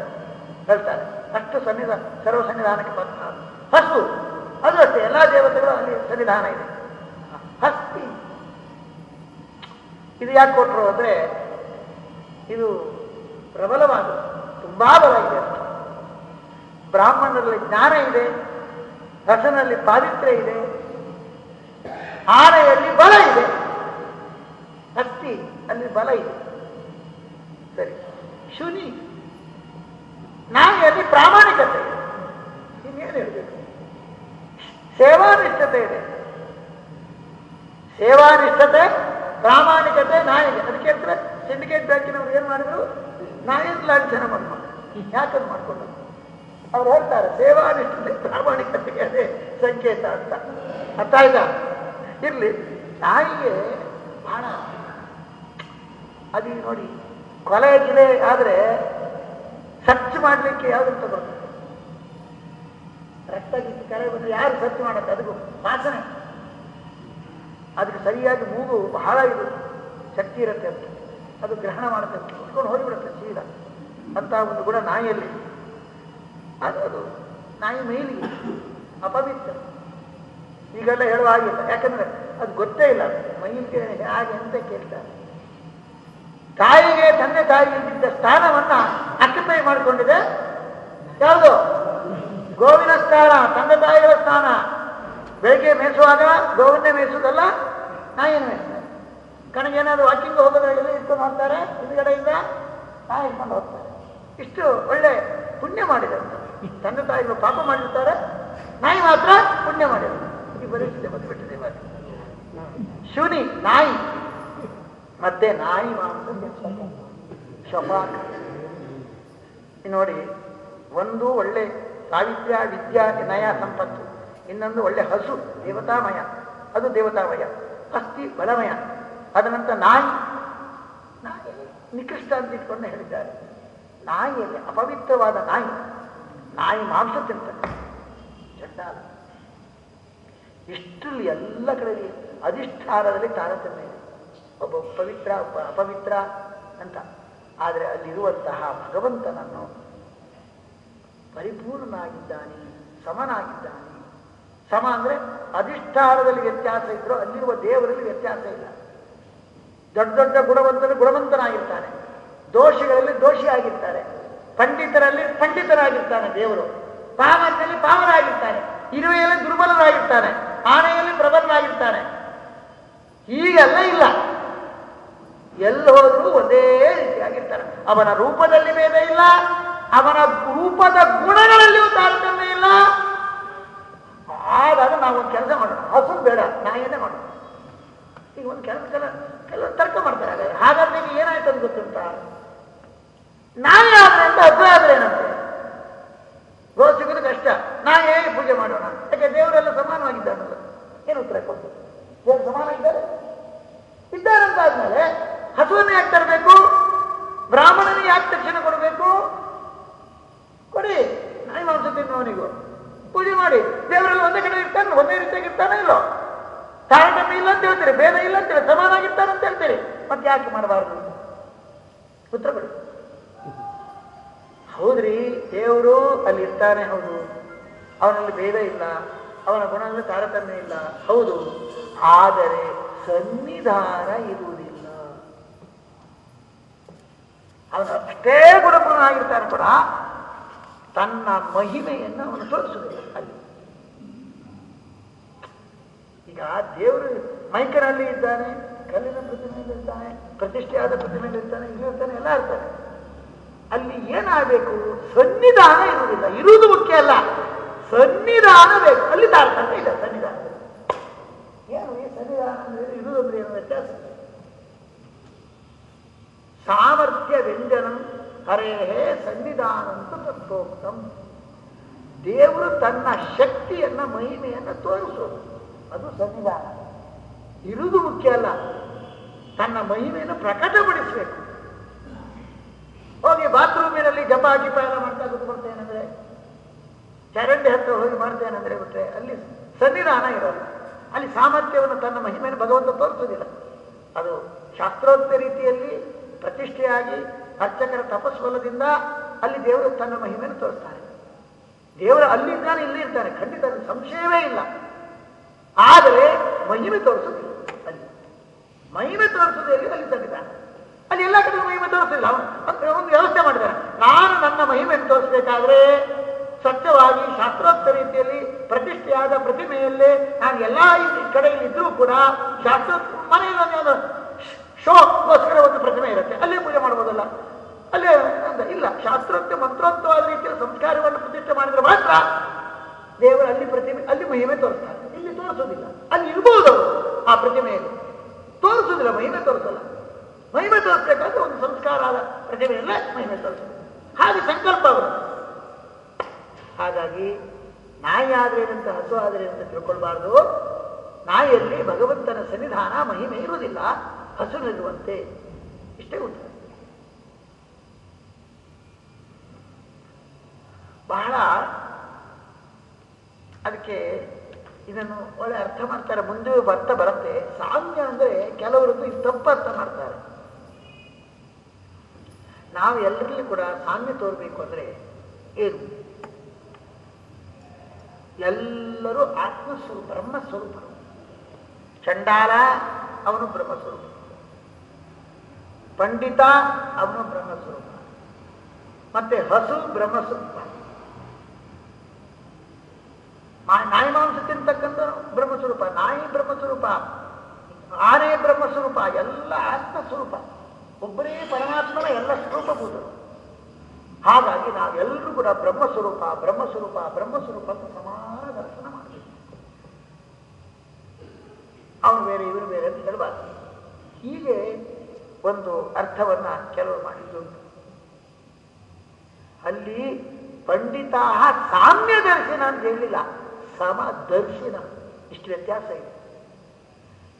ಹೇಳ್ತಾರೆ. ಅಷ್ಟು ಸನ್ನಿಧಾನ ಸರ್ವ ಸನ್ನಿಧಾನಕ್ಕೆ ಬಂದ ಹಸು ಅದು ಅಷ್ಟೇ, ಎಲ್ಲಾ ದೇವತೆಗಳು ಅಲ್ಲಿ ಸನ್ನಿಧಾನ ಇದೆ. ಹಸ್ತಿ. ಇದು ಯಾಕೆ ಕೊಟ್ಟರು ಅಂದ್ರೆ, ಇದು ಪ್ರಬಲವಾದ ಬಲ ಇದೆ ಬ್ರಾಹ್ಮಣರಲ್ಲಿ ಜ್ಞಾನ ಇದೆ ರಸನಲ್ಲಿ ಪಾವಿತ್ರ್ಯ ಇದೆ, ಆನೆಯಲ್ಲಿ ಬಲ ಇದೆ. ಹತ್ತಿ ಅಲ್ಲಿ ಬಲ ಇದೆ. ಸರಿ. ಶುನಿ ನಾಯಿಯಲ್ಲಿ ಪ್ರಾಮಾಣಿಕತೆ. ಇದೆ ಇನ್ನೇನು ಹೇಳಬೇಕು? ಸೇವಾನಿಷ್ಠತೆ ಇದೆ. ಸೇವಾನಿಷ್ಠತೆ, ಪ್ರಾಮಾಣಿಕತೆ ನಾಯಿಗೆ. ಅದಕ್ಕೆ ಸಿಂಡಿಕೇಟ್ ಬ್ಯಾಂಕಿನವ್ರು ಏನ್ ಮಾಡಿದ್ರು? ನಾಯಿಯಲ್ಲಿ ಲಾಂಛನ ಮಾಡ್ಕೊಂಡು ಯಾಕಂದ್ ಮಾಡ್ಕೊಂಡು ಅವ್ರು ಹೇಳ್ತಾರೆ ಸೇವಾನಿಷ್ಠತೆ ಪ್ರಾಮಾಣಿಕತೆಗೆ ಅದೇ ಸಂಕೇತ ಅಂತ. ಅರ್ಥ ಆಯ್ತಾ? ಇರ್ಲಿ. ನಾಯಿಗೆ ಬಹಳ ಅದು ನೋಡಿ, ಕೊಲೆ ಗಿಲೆ ಆದ್ರೆ ಸರ್ಚ್ ಮಾಡ್ಲಿಕ್ಕೆ ಯಾವ್ದಂತ ಬರ್ತದೆ ರಕ್ತ ಗಿತ್ತು ಕರೆ ಬಂದು ಯಾರು ಸರ್ಚ್ ಮಾಡುತ್ತೆ? ಅದಕ್ಕೂ ವಾಸನೆ. ಅದಕ್ಕೆ ಸರಿಯಾಗಿ ಮೂಗು ಬಹಳ ಇದು ಶಕ್ತಿ ಇರುತ್ತೆ ಅಂತ. ಅದು ಗ್ರಹಣ ಮಾಡುತ್ತೆ ಉಟ್ಕೊಂಡು ಹೋಗಿಬಿಡುತ್ತೆ ಸೀದಾ ಅಂತ ಒಂದು ಗುಣ ನಾಯಿಯಲ್ಲಿ. ಅದು ನಾಯಿ ಮೇಲಿಗೆ, ಅಪವಿತ್ರ. ಈಗೆಲ್ಲ ಹೇಳುವ ಹಾಗಿಲ್ಲ ಯಾಕಂದ್ರೆ ಅದು ಗೊತ್ತೇ ಇಲ್ಲ. ಮೈಲಿಗೆ ಹಾಗೆ ಅಂತ ಕೇಳ್ತಾರೆ. ತಾಯಿಗೆ ತಂದೆ ತಾಯಿಗೆ ಇದ್ದಿದ್ದ ಸ್ಥಾನವನ್ನ ಅಕ್ಯುಪೈ ಮಾಡಿಕೊಂಡಿದೆ. ಯಾವುದು? ಗೋವಿನ ಸ್ಥಾನ, ತಂದೆ ತಾಯಿಗಳ ಸ್ಥಾನ. ಬೆಳಿಗ್ಗೆ ಮೇಯಿಸುವಾಗ ಗೋವನ್ನೇ ಮೇಯಿಸುವುದಲ್ಲ ನಾಯಿನ ಮೇಯಿಸ್ತಾರೆ ಕಣಗೇನಾದ್ರು ವಾಕಿಂಗ್ ಹೋಗೋದ್ರಲ್ಲಿ ಇಟ್ಕೊಂಡು ಹೋಗ್ತಾರೆ ಹಿಂದ್ಗಡೆಯಿಂದ ನಾಯಿ ಇಟ್ಕೊಂಡು ಹೋಗ್ತಾರೆ. ಇಷ್ಟು ಒಳ್ಳೆ ಪುಣ್ಯ ಮಾಡಿದೆ ತಂದೆ ತಾಯಿಗಳು ಪಾಪ ಮಾಡಿರ್ತಾರೆ. ನಾಯಿ ಮಾತ್ರ ಪುಣ್ಯ ಮಾಡಿದೆ ಇದು ಪರಿಸ್ಥಿತಿ ಬಂದ್ಬಿಟ್ಟಿದೆ ಇವಾಗ ಶುನಿ, ನಾಯಿ. ಮತ್ತೆ ನಾಯಿ ಮಾತ್ರ ಶಪಾಕ. ನೋಡಿ, ಒಂದು ಒಳ್ಳೆ ಸಾವಿತ್ರ್ಯ, ವಿದ್ಯಾ ನಯ ಸಂಪತ್ತು. ಇನ್ನೊಂದು ಒಳ್ಳೆ ಹಸು, ದೇವತಾಮಯ. ಅದು ದೇವತಾಮಯ. ಅಸ್ಥಿ, ಬಲಮಯ. ಅದ ನಂತರ ನಾಯಿ. ನಾಯಿ ನಿಕೃಷ್ಟ ಅಂತ ಇಟ್ಕೊಂಡು ಹೇಳಿದ್ದಾರೆ. ನಾಯಿಯಲ್ಲಿ ಅಪವಿತ್ರವಾದ ನಾಯಿ ನಾಯಿ ಮಾಂಸ ತಿಂತಾನೆ ಚಂಡಾಲ. ಇಷ್ಟು ಎಲ್ಲ ಕಡೆಯಲ್ಲಿ ಅಧಿಷ್ಠಾನದಲ್ಲಿ ತಾರತಮ್ಯ ಇದೆ. ಒಬ್ಬ ಪವಿತ್ರ, ಒಬ್ಬ ಅಪವಿತ್ರ ಅಂತ. ಆದರೆ ಅಲ್ಲಿರುವಂತಹ ಭಗವಂತನನ್ನು ಪರಿಪೂರ್ಣನಾಗಿದ್ದಾನೆ, ಸಮನಾಗಿದ್ದಾನೆ. ಸಮ ಅಂದ್ರೆ ಅಧಿಷ್ಠಾನದಲ್ಲಿ ವ್ಯತ್ಯಾಸ ಇದ್ರೂ ಅಲ್ಲಿರುವ ದೇವರಲ್ಲಿ ವ್ಯತ್ಯಾಸ ಇಲ್ಲ. ದೊಡ್ಡ ದೊಡ್ಡ ಗುಣವಂತನ ಗುಣವಂತನಾಗಿರ್ತಾನೆ. ದೋಷಿಗಳಲ್ಲಿ ದೋಷಿಯಾಗಿರ್ತಾರೆ. ಪಂಡಿತರಲ್ಲಿ ಪಂಡಿತರಾಗಿರ್ತಾನೆ ದೇವರು. ಪಾವನಲ್ಲಿ ಪಾವನಾಗಿರ್ತಾನೆ. ಇರುವೆಯಲ್ಲಿ ದುರ್ಬಲರಾಗಿರ್ತಾನೆ ಆನೆಯಲ್ಲಿ ಪ್ರಬಲನಾಗಿರ್ತಾನೆ. ಹೀಗೆಲ್ಲ ಇಲ್ಲ. ಎಲ್ಲಿ ಹೋದರೂ ಒಂದೇ ರೀತಿಯಾಗಿರ್ತಾನೆ ಅವನ ರೂಪದಲ್ಲಿ ಭೇದ ಇಲ್ಲ. ಅವನ ರೂಪದ ಗುಣಗಳಲ್ಲಿಯೂ ತಾರತಮ್ಯ ಇಲ್ಲ. ಆದಾಗ ನಾವು ಒಂದು ಕೆಲಸ ಮಾಡೋಣ. ಹಸು ಬೇಡ ನಾಯೇನೇ ಮಾಡೋಣ. ಈಗ ಒಂದು ಕೆಲಸ ಕೆಲ ಕೆಲವೊಂದು ತರ್ಕ ಮಾಡ್ತಾರೆ. ಹಾಗಾದ್ರೆ ಹಾಗಾದ್ರೆ ನಿಮಗೆ ಏನಾಯ್ತು ಅಂತ ಗೊತ್ತುಂಟ? ನಾನೇ ಆದ್ರೆ ಅಂತ ಹಸು ಆದ್ರೆ ಏನಂತೆ ಗೋ ಸಿಗೋದು ಕಷ್ಟ. ನಾನೇ ಪೂಜೆ ಮಾಡೋಣ? ಯಾಕೆ ದೇವರೆಲ್ಲ ಸಮಾನವಾಗಿದ್ದಾನಲ್ಲ ಏನು ಉತ್ತರ ಕೊಟ್ಟು ದೇವರು ಸಮಾನ ಇದ್ದಾರೆ ಅಂತ ಆದ್ಮೇಲೆ ಹಸುವನ್ನು ಯಾಕೆ ತರಬೇಕು? ಬ್ರಾಹ್ಮಣನಿಗೆ ಯಾಕೆ ತಕ್ಷಣ ಕೊಡಬೇಕು? ಕೊಡಿ. ನಾನು ಮಾಂಸ ತಿನ್ನುವನಿಗೂ ಪೂಜೆ ಮಾಡಿ. ದೇವರೆಲ್ಲ ಒಂದೇ ಕಡೆ ಇರ್ತಾನೆ, ಒಂದೇ ರೀತಿಯಾಗಿ ಇರ್ತಾನೆ ಇಲ್ಲೋ? ತಾರತಮ್ಯ ಇಲ್ಲ ಅಂತ ಹೇಳ್ತೀರಿ, ಭೇದ ಇಲ್ಲ ಅಂತೇಳಿ ಸಮಾನಾಗಿರ್ತಾನೆ ಅಂತ ಹೇಳ್ತೀರಿ. ಮತ್ತೆ ಯಾಕೆ ಮಾಡಬಾರ್ದು? ಉತ್ತರ ಕೊಡಿ. ಹೌದ್ರಿ, ದೇವರು ಅಲ್ಲಿ ಇರ್ತಾನೆ ಹೌದು. ಅವನಲ್ಲಿ ಭೇದ ಇಲ್ಲ, ಅವನ ಗುಣದಲ್ಲಿ ತಾರತಮ್ಯ ಇಲ್ಲ, ಹೌದು. ಆದರೆ ಸನ್ನಿಧಾನ ಇರುವುದಿಲ್ಲ. ಅವನು ಅಷ್ಟೇ ಗುಣಪೂರ್ಣನಾಗಿರ್ತಾನೆ ಕೂಡ, ತನ್ನ ಮಹಿಮೆಯನ್ನು ಅವನು ತೋರಿಸುವುದಿಲ್ಲ ಅಲ್ಲಿ. ಈಗ ದೇವರು ಮೈಕನಲ್ಲಿ ಇದ್ದಾನೆ, ಕಲ್ಲಿನ ಪ್ರತಿಮೆಯಲ್ಲಿ ಇರ್ತಾನೆ ಪ್ರತಿಷ್ಠೆಯಾದ ಪ್ರತಿಮೆಯಲ್ಲಿ ಇರ್ತಾನೆ ಇಲ್ಲಿ ಇರ್ತಾನೆ ಎಲ್ಲ ಇರ್ತಾನೆ. ಅಲ್ಲಿ ಏನಾಗಬೇಕು? ಸನ್ನಿಧಾನ ಇರುವುದಿಲ್ಲ. ಇರುವುದು ಮುಖ್ಯ ಅಲ್ಲ. ಸನ್ನಿಧಾನ ಬೇಕು. ಅಲ್ಲಿ ತಾರತಮ್ಯ ಇಲ್ಲ. ಸನ್ನಿಧಾನ ಏನು ಈ ಸನ್ನಿಧಾನ ಅಂದ್ರೆ ಇರುವುದು ಅಂದ್ರೆ ಏನು? ವ್ಯತ್ಯಾಸ ಸಾಮರ್ಥ್ಯ ವ್ಯಂಜನಂ ಹರೇಹೇ ಸನ್ನಿಧಾನಂತೂ ತತ್ವೋಕ್ತಂ. ದೇವರು ತನ್ನ ಶಕ್ತಿಯನ್ನ, ಮಹಿಮೆಯನ್ನ ತೋರಿಸೋದು ಅದು ಸನ್ನಿಧಾನ. ಇರುವುದು ಮುಖ್ಯ ಅಲ್ಲ. ತನ್ನ ಮಹಿಮೆಯನ್ನು ಪ್ರಕಟಪಡಿಸಬೇಕು. ಹೋಗಿ ಬಾತ್ರೂಮಿನಲ್ಲಿ ಜಪ ಗಿಪ ಎಲ್ಲ ಮಾಡ್ತಾ ಕೂತ್ಕೊಳ್ತೇನೆಂದ್ರೆ ಚರಂಡಿ ಹತ್ರ ಹೋಗಿ ಮಾಡ್ತೇನೆಂದ್ರೆ ಬಿಟ್ಟರೆ ಅಲ್ಲಿ ಸನ್ನಿಧಾನ ಇರೋಲ್ಲ. ಅಲ್ಲಿ ಸಾಮರ್ಥ್ಯವನ್ನು ತನ್ನ ಮಹಿಮೆಯನ್ನು ಭಗವಂತ ತೋರಿಸೋದಿಲ್ಲ ಅದು ಶಾಸ್ತ್ರೋಕ್ತ ರೀತಿಯಲ್ಲಿ ಪ್ರತಿಷ್ಠೆಯಾಗಿ ಅರ್ಚಕರ ತಪಸ್ವಲದಿಂದ ಅಲ್ಲಿ ದೇವರು ತನ್ನ ಮಹಿಮೆಯನ್ನು ತೋರಿಸ್ತಾರೆ. ದೇವರು ಅಲ್ಲಿದ್ದಾನೆ, ಇಲ್ಲಿ ಇರ್ತಾನೆ. ಖಂಡಿತ ಸಂಶಯವೇ ಇಲ್ಲ. ಆದರೆ ಮಹಿಮೆ ತೋರಿಸೋದಿಲ್ಲ ಅಲ್ಲಿ. ಮಹಿಮೆ ತೋರಿಸೋದೇ ಅಲ್ಲಿ ತಂದಿದ್ದಾನೆ ಅಲ್ಲಿ ಎಲ್ಲ ಕಡೆ ಮಹಿಮೆ ತೋರಿಸಿಲ್ಲ ಒಂದು ವ್ಯವಸ್ಥೆ ಮಾಡಿದ್ದಾರೆ. ನಾನು ನನ್ನ ಮಹಿಮೆಯನ್ನು ತೋರಿಸಬೇಕಾದ್ರೆ ಸತ್ಯವಾಗಿ ಶಾಸ್ತ್ರೋಕ್ತ ರೀತಿಯಲ್ಲಿ ಪ್ರತಿಷ್ಠೆಯಾದ ಪ್ರತಿಮೆಯಲ್ಲೇ ನಾನು ಎಲ್ಲ ಕಡೆಯಲ್ಲಿ ಇದ್ರೂ ಕೂಡ ಶಾಸ್ತ್ರ ಮನೆಯಲ್ಲಿ ಒಂದು ಶೋಕ್ಕೋಸ್ಕರ ಒಂದು ಪ್ರತಿಮೆ ಇರುತ್ತೆ. ಅಲ್ಲೇ ಪೂಜೆ ಮಾಡ್ಬೋದಲ್ಲ. ಅಲ್ಲೇ ಇಲ್ಲ. ಶಾಸ್ತ್ರೋಕ್ತ ಮಂತ್ರೋಕ್ತವಾದ ರೀತಿಯಲ್ಲಿ ಸಂಸ್ಕಾರವನ್ನು ಪ್ರತಿಷ್ಠೆ ಮಾಡಿದ್ರೆ ಮಾತ್ರ ದೇವರು ಅಲ್ಲಿ ಪ್ರತಿಮೆ, ಅಲ್ಲಿ ಮಹಿಮೆ ತೋರಿಸ್ತಾರೆ. ಇಲ್ಲಿ ತೋರಿಸೋದಿಲ್ಲ ಅಲ್ಲಿ ಇರ್ಬೋದು ಆ ಪ್ರತಿಮೆಯಲ್ಲಿ. ತೋರಿಸೋದಿಲ್ಲ ಮಹಿಮೆ ತೋರಿಸಲ್ಲ. ಮಹಿಮೆ ತೋರಿಸ್ಬೇಕಾದ್ರೆ ಒಂದು ಸಂಸ್ಕಾರ ಆದ ಪ್ರತಿಮೆಯಲ್ಲೇ ಮಹಿಮೆ ತೋರಿಸಬೇಕು ಹಾಗೆ ಸಂಕಲ್ಪ ಅವರು ಹಾಗಾಗಿ ನಾಯಿ ಆದ್ರೇನಂತ ಹಸು ಆದ್ರೇನಂತ ತಿಳ್ಕೊಳ್ಬಾರ್ದು. ನಾಯಿಯಲ್ಲಿ ಭಗವಂತನ ಸನ್ನಿಧಾನ ಮಹಿಮೆ ಇರುವುದಿಲ್ಲ. ಹಸುವಿರುವಂತೆ ಇಷ್ಟೇ ಉತ್ತರ ಬಹಳ ಅದಕ್ಕೆ ಇದನ್ನು ಒಳ್ಳೆ ಅರ್ಥ ಮಾಡ್ತಾರೆ. ಮುಂದೆ ಬರ್ತಾ ಬರುತ್ತೆ. ಸಾಮ್ಯ ಅಂದ್ರೆ ಕೆಲವರದ್ದು ಇದು ತಪ್ಪು ಅರ್ಥ ಮಾಡ್ತಾರೆ. ನಾವು ಎಲ್ಲರಲ್ಲಿ ಕೂಡ ಸಾಮ್ಯ ತೋರ್ಬೇಕು ಅಂದ್ರೆ ಏನು? ಎಲ್ಲರೂ ಆತ್ಮಸ್ವರೂಪ ಬ್ರಹ್ಮಸ್ವರೂಪರು ಚಂಡಾಲ ಅವನು ಬ್ರಹ್ಮಸ್ವರೂಪ. ಪಂಡಿತ ಅವನು ಬ್ರಹ್ಮಸ್ವರೂಪ. ಮತ್ತೆ ಹಸು ಬ್ರಹ್ಮಸ್ವರೂಪ. ನಾಯಿ ಮಾಂಸ ತಿಂತಕ್ಕಂಥ ಬ್ರಹ್ಮಸ್ವರೂಪ, ನಾಯಿ ಬ್ರಹ್ಮಸ್ವರೂಪ, ಆನೆ ಬ್ರಹ್ಮಸ್ವರೂಪ, ಎಲ್ಲ ಆತ್ಮಸ್ವರೂಪ. ಒಬ್ಬರೇ ಪರಮಾತ್ಮನ ಎಲ್ಲ ಸ್ವರೂಪಭೂತರು ಹಾಗಾಗಿ ನಾವೆಲ್ಲರೂ ಕೂಡ ಬ್ರಹ್ಮಸ್ವರೂಪ ಬ್ರಹ್ಮಸ್ವರೂಪ ಬ್ರಹ್ಮಸ್ವರೂಪ ಅಂತ ಸಮಾನ ದರ್ಶನ ಮಾಡಬೇಕು ಅವನು ಬೇರೆ ಇವರು ಬೇರೆ ಅಂತ ಹೇಳಬಾರ್ದು. ಹೀಗೆ ಒಂದು ಅರ್ಥವನ್ನ ಕೆಲವರು ಮಾಡಿದ್ದುಂಟು ಅಲ್ಲಿ ಪಂಡಿತಾಹ ಸಾಮ್ಯ ದರ್ಶನ ಅಂತ ಹೇಳಿಲ್ಲ, ಸಮದರ್ಶನ. ಇಷ್ಟು ವ್ಯತ್ಯಾಸ ಇದೆ.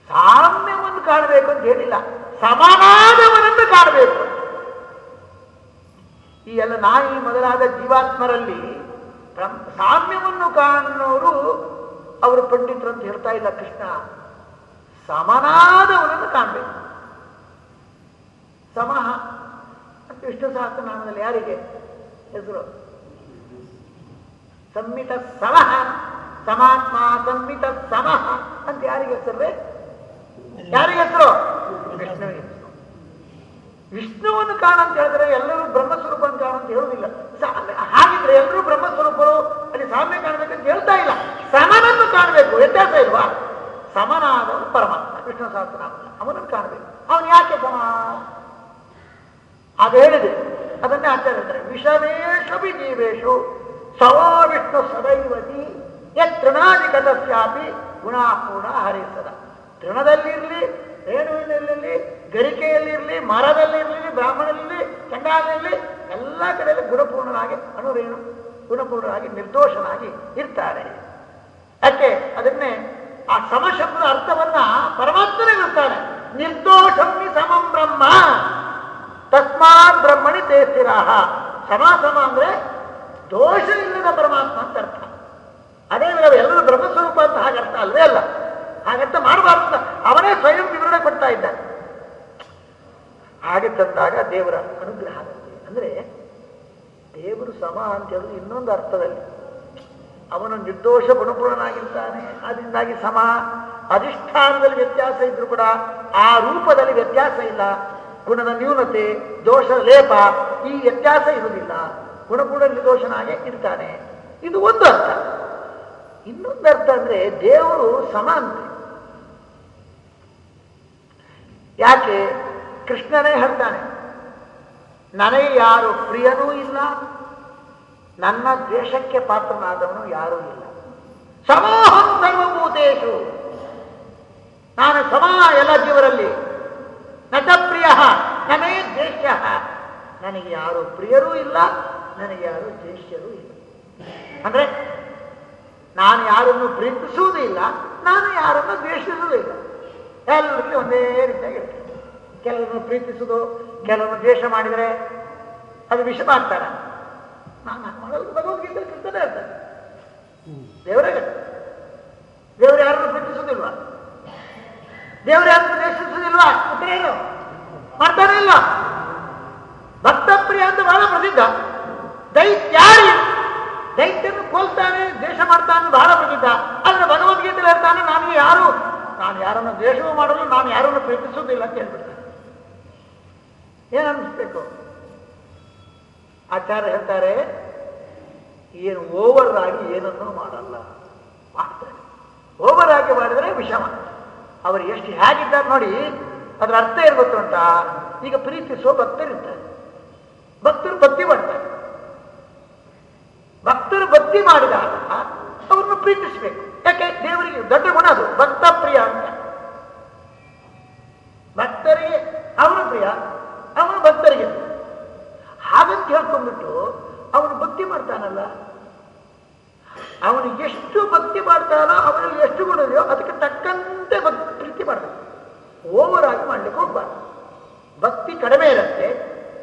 ಸಾಮ್ಯವನ್ನು ಕಾಣಬೇಕು ಅಂತ ಹೇಳಿಲ್ಲ. ಸಮಾನಾದವನನ್ನು ಕಾಣಬೇಕು. ಈ ಎಲ್ಲ ನಾಯಿ ಮೊದಲಾದ ಜೀವಾತ್ಮರಲ್ಲಿ ಸಾಮ್ಯವನ್ನು ಕಾಣೋರು ಅವರು ಪಂಡಿತರು ಅಂತ ಹೇಳ್ತಾ ಇಲ್ಲ ಕೃಷ್ಣ. ಸಮನಾದವನನ್ನು ಕಾಣಬೇಕು. ಸಮಹ ವಿಷ್ಣು ಸಹಸ್ರನಾಮದಲ್ಲಿ ಯಾರಿಗೆ? ಹೆಸರು? ಸಂಮಿತ ಸಮಹ ಸಮಾತ್ಮ ಸಂಮಿತ ಸಮಹ ಅಂತ ಯಾರಿಗೆ ಹೆಸರು? ಯಾರಿಗೆ ಹೆಸರು ವಿಷ್ಣುವನ್ನು ಕಾಣ ಅಂತ ಹೇಳಿದ್ರೆ ಎಲ್ಲರೂ ಬ್ರಹ್ಮಸ್ವರೂಪ ಅಂತ ಕಾಣ ಅಂತ ಹೇಳುವುದಿಲ್ಲ ಹಾಗಿದ್ರೆ ಎಲ್ಲರೂ ಬ್ರಹ್ಮಸ್ವರೂಪರು ಅಲ್ಲಿ ಸಾಮ್ಯ ಕಾಣಬೇಕಂತ ಹೇಳ್ತಾ ಇಲ್ಲ. ಸಮನನ್ನು ಕಾಣಬೇಕು, ವ್ಯತ್ಯಾಸ ಇಲ್ವಾ? ಸಮನಾದವನು ಪರಮಾತ್ಮ ಕೃಷ್ಣ ಸಹಸ್ರನಾಮ ಅವನನ್ನು ಕಾಣಬೇಕು. ಅವನು ಯಾಕೆ ಸಮ? ಅದು ಹೇಳಿದೆ. ಅದನ್ನೇ ಹೇಳ್ತಾರೆ ವಿಷವೇಶು ಜೀವೇಶು ಸವಾ ವಿಷ್ಣು ಸದೈವತಿ ಯತ್ ತೃಣಾಧಿಕತಸ್ಯಾಪಿ ಗುಣಾಪೂರ್ಣ ಹರಿಸದ. ತೃಣದಲ್ಲಿರಲಿ ರೇಣುವಿನಲ್ಲಿರಲಿ, ಗರಿಕೆಯಲ್ಲಿರಲಿ, ಮರದಲ್ಲಿರಲಿ ಬ್ರಾಹ್ಮಣದಲ್ಲಿ ಚಂಡಾಲಿರಲಿ ಎಲ್ಲ ಕಡೆಯಲ್ಲಿ ಗುಣಪೂರ್ಣನಾಗಿ ಅಣುರೇಣು ಗುಣಪೂರ್ಣನಾಗಿ ನಿರ್ದೋಷನಾಗಿ ಇರ್ತಾರೆ. ಯಾಕೆ? ಅದನ್ನೇ ಆ ಸಮಶಬ್ದದ ಅರ್ಥವನ್ನ ಪರಮಾತ್ಮನೇ ಇರ್ತಾನೆ ನಿರ್ದೋಷಮಿ ಸಮಂ ಬ್ರಹ್ಮ, ತಸ್ಮಾತ್ ಬ್ರಹ್ಮಣಿ ತೇ ಸ್ಥಿರಾಹ. ಸಮ ಸಮ ಅಂದ್ರೆ ದೋಷ ಇಲ್ಲದ ಪರಮಾತ್ಮ ಅಂತ ಅರ್ಥ. ಅದೇ ನಾವು ಎಲ್ಲರೂ ಬ್ರಹ್ಮಸ್ವರೂಪ ಅಂತ ಹಾಗೆ ಅರ್ಥ ಅಲ್ಲವೇ ಅಲ್ಲ? ಹಾಗಂತ ಮಾಡಬಾರ್ದು. ಅಂತ ಅವನೇ ಸ್ವಯಂ ವಿವರಣೆ ಕೊಡ್ತಾ ಇದ್ದಾನೆ. ಹಾಗೆ ತಂದಾಗ ದೇವರ ಅನುಗ್ರಹ ಅಂದ್ರೆ ದೇವರು ಸಮ ಅಂತ ಹೇಳುದು ಇನ್ನೊಂದು ಅರ್ಥದಲ್ಲಿ ಅವನು ನಿರ್ದೋಷ ಗುಣಪೂರ್ಣನಾಗಿರ್ತಾನೆ ಅದರಿಂದಾಗಿ ಸಮ, ಅಧಿಷ್ಠಾನದಲ್ಲಿ ವ್ಯತ್ಯಾಸ ಇದ್ರೂ ಕೂಡ ಆ ರೂಪದಲ್ಲಿ ವ್ಯತ್ಯಾಸ ಇಲ್ಲ. ಗುಣದ ನ್ಯೂನತೆ, ದೋಷ, ಲೇಪ ಈ ವ್ಯತ್ಯಾಸ ಇರುವುದಿಲ್ಲ. ಗುಣಪೂರ್ಣ ನಿರ್ದೋಷನಾಗೆ ಇರ್ತಾನೆ. ಇದು ಒಂದು ಅರ್ಥ. ಇನ್ನೊಂದು ಅರ್ಥ ಅಂದ್ರೆ ದೇವರು ಸಮ ಅಂತೆ ಯಾಕೆ? ಕೃಷ್ಣನೇ ಹೇಳ್ತಾನೆ, ನನಗೆ ಯಾರು ಪ್ರಿಯನೂ ಇಲ್ಲ, ನನ್ನ ದ್ವೇಷಕ್ಕೆ ಪಾತ್ರನಾದವನು ಯಾರೂ ಇಲ್ಲ. ಸಮೋಹಂ ಸರ್ವಭೂತೇಶು ನಾನು ಸಮ ಎಲ್ಲ ಜೀವರಲ್ಲಿ ನಟ ಪ್ರಿಯ ನಮೇ ದ್ವೇಷ್ಯ. ನನಗೆ ಯಾರು ಪ್ರಿಯರೂ ಇಲ್ಲ, ನನಗೆ ಯಾರು ದ್ವೇಷ್ಯರೂ ಇಲ್ಲ. ಅಂದ್ರೆ, ನಾನು ಯಾರನ್ನು ಪ್ರೀತಿಸುವುದೂ ಇಲ್ಲ ನಾನು ಯಾರನ್ನು ದ್ವೇಷಿಸುವುದೂ ಎಲ್ಲರಿಗೂ ಒಂದೇ ರೀತಿಯಾಗಿದೆ ಕೆಲವರನ್ನು ಪ್ರೀತಿಸುವುದು ಕೆಲವರು ದ್ವೇಷ ಮಾಡಿದರೆ ಅದು ವಿಷಮ ಆಗ್ತಾರೆ ನಾನು ಮಾಡಲು ಭಗವದ್ಗೀತೆ ಕೃತನೇ ಅಂತ. ದೇವರೇ, ದೇವರು ಯಾರನ್ನು ಪ್ರೀತಿಸುವುದಿಲ್ವಾ? ದೇವರು ಯಾರನ್ನು ದ್ವೇಷಿಸುವುದಿಲ್ವಾ? ಪುತ್ರೇನು ಮಾಡ್ತಾನೆ ಇಲ್ಲ. ಭಕ್ತಪ್ರಿಯ ಅಂತ ಬಹಳ ಪ್ರಸಿದ್ಧ. ದೈತ್ಯಾರಿ ದೈತ್ಯನು ಕೋಲ್ತಾನೆ, ದ್ವೇಷ ಮಾಡ್ತಾನೆ, ಬಹಳ ಪ್ರಸಿದ್ಧ. ಆದ್ರೆ ಭಗವದ್ಗೀತೆ ಹೇಳ್ತಾನೆ ನನಗೆ ಯಾರು? ನಾನು ಯಾರನ್ನು ದ್ವೇಷವೂ ಮಾಡಲು ನಾನು ಯಾರನ್ನು ಪ್ರೀತಿಸುವುದಿಲ್ಲ ಅಂತ ಹೇಳ್ಬಿಡ್ತಾನೆ ಏನನ್ನಿಸ್ಬೇಕು ಆಚಾರ್ಯ ಹೇಳ್ತಾರೆ, ಏನು ಓವರ್ ಆಗಿ ಏನನ್ನೂ ಮಾಡಲ್ಲ. ಮಾಡ್ತಾರೆ. ಓವರ್ ಆಗಿ ಮಾಡಿದರೆ ವಿಷಮ ಅವರು ಎಷ್ಟು ಹೇಗಿದ್ದಾರೆ ನೋಡಿ, ಅದರ ಅರ್ಥ ಏನು ಗೊತ್ತುಂಟಾ? ಈಗ ಪ್ರೀತಿಸುವ ಭಕ್ತರಿರ್ತಾರೆ. ಭಕ್ತರು ಭಕ್ತಿ ಮಾಡ್ತಾರೆ. ಭಕ್ತರು ಭಕ್ತಿ ಮಾಡಿದಾಗ ಅವ್ರನ್ನ ಪ್ರೀತಿಸಬೇಕು. ಯಾಕೆ ದೇವರಿಗೆ ದೊಡ್ಡ ಗುಣ ಅದು. ಭಕ್ತ ಪ್ರಿಯ ಅಂತ. ಭಕ್ತರಿಗೆ ಅವನು ಪ್ರಿಯ, ಅವನು ಭಕ್ತರಿಗೆ. ಹಾಗಂತ ಹೇಳ್ಕೊಂಡ್ಬಿಟ್ಟು ಅವನು ಭಕ್ತಿ ಮಾಡ್ತಾನಲ್ಲ. ಅವನು ಎಷ್ಟು ಭಕ್ತಿ ಮಾಡ್ತಾನೋ ಅವನಲ್ಲಿ ಎಷ್ಟು ಗುಣ ಇದೆಯೋ, ಅದಕ್ಕೆ ತಕ್ಕಂತೆ ಪ್ರೀತಿ ಮಾಡಬೇಕು ಓವರ್ ಆಗಿ ಮಾಡ್ಲಿಕ್ಕೆ ಹೋಗ್ಬಾರ್ದು. ಭಕ್ತಿ ಕಡಿಮೆ ಇರುತ್ತೆ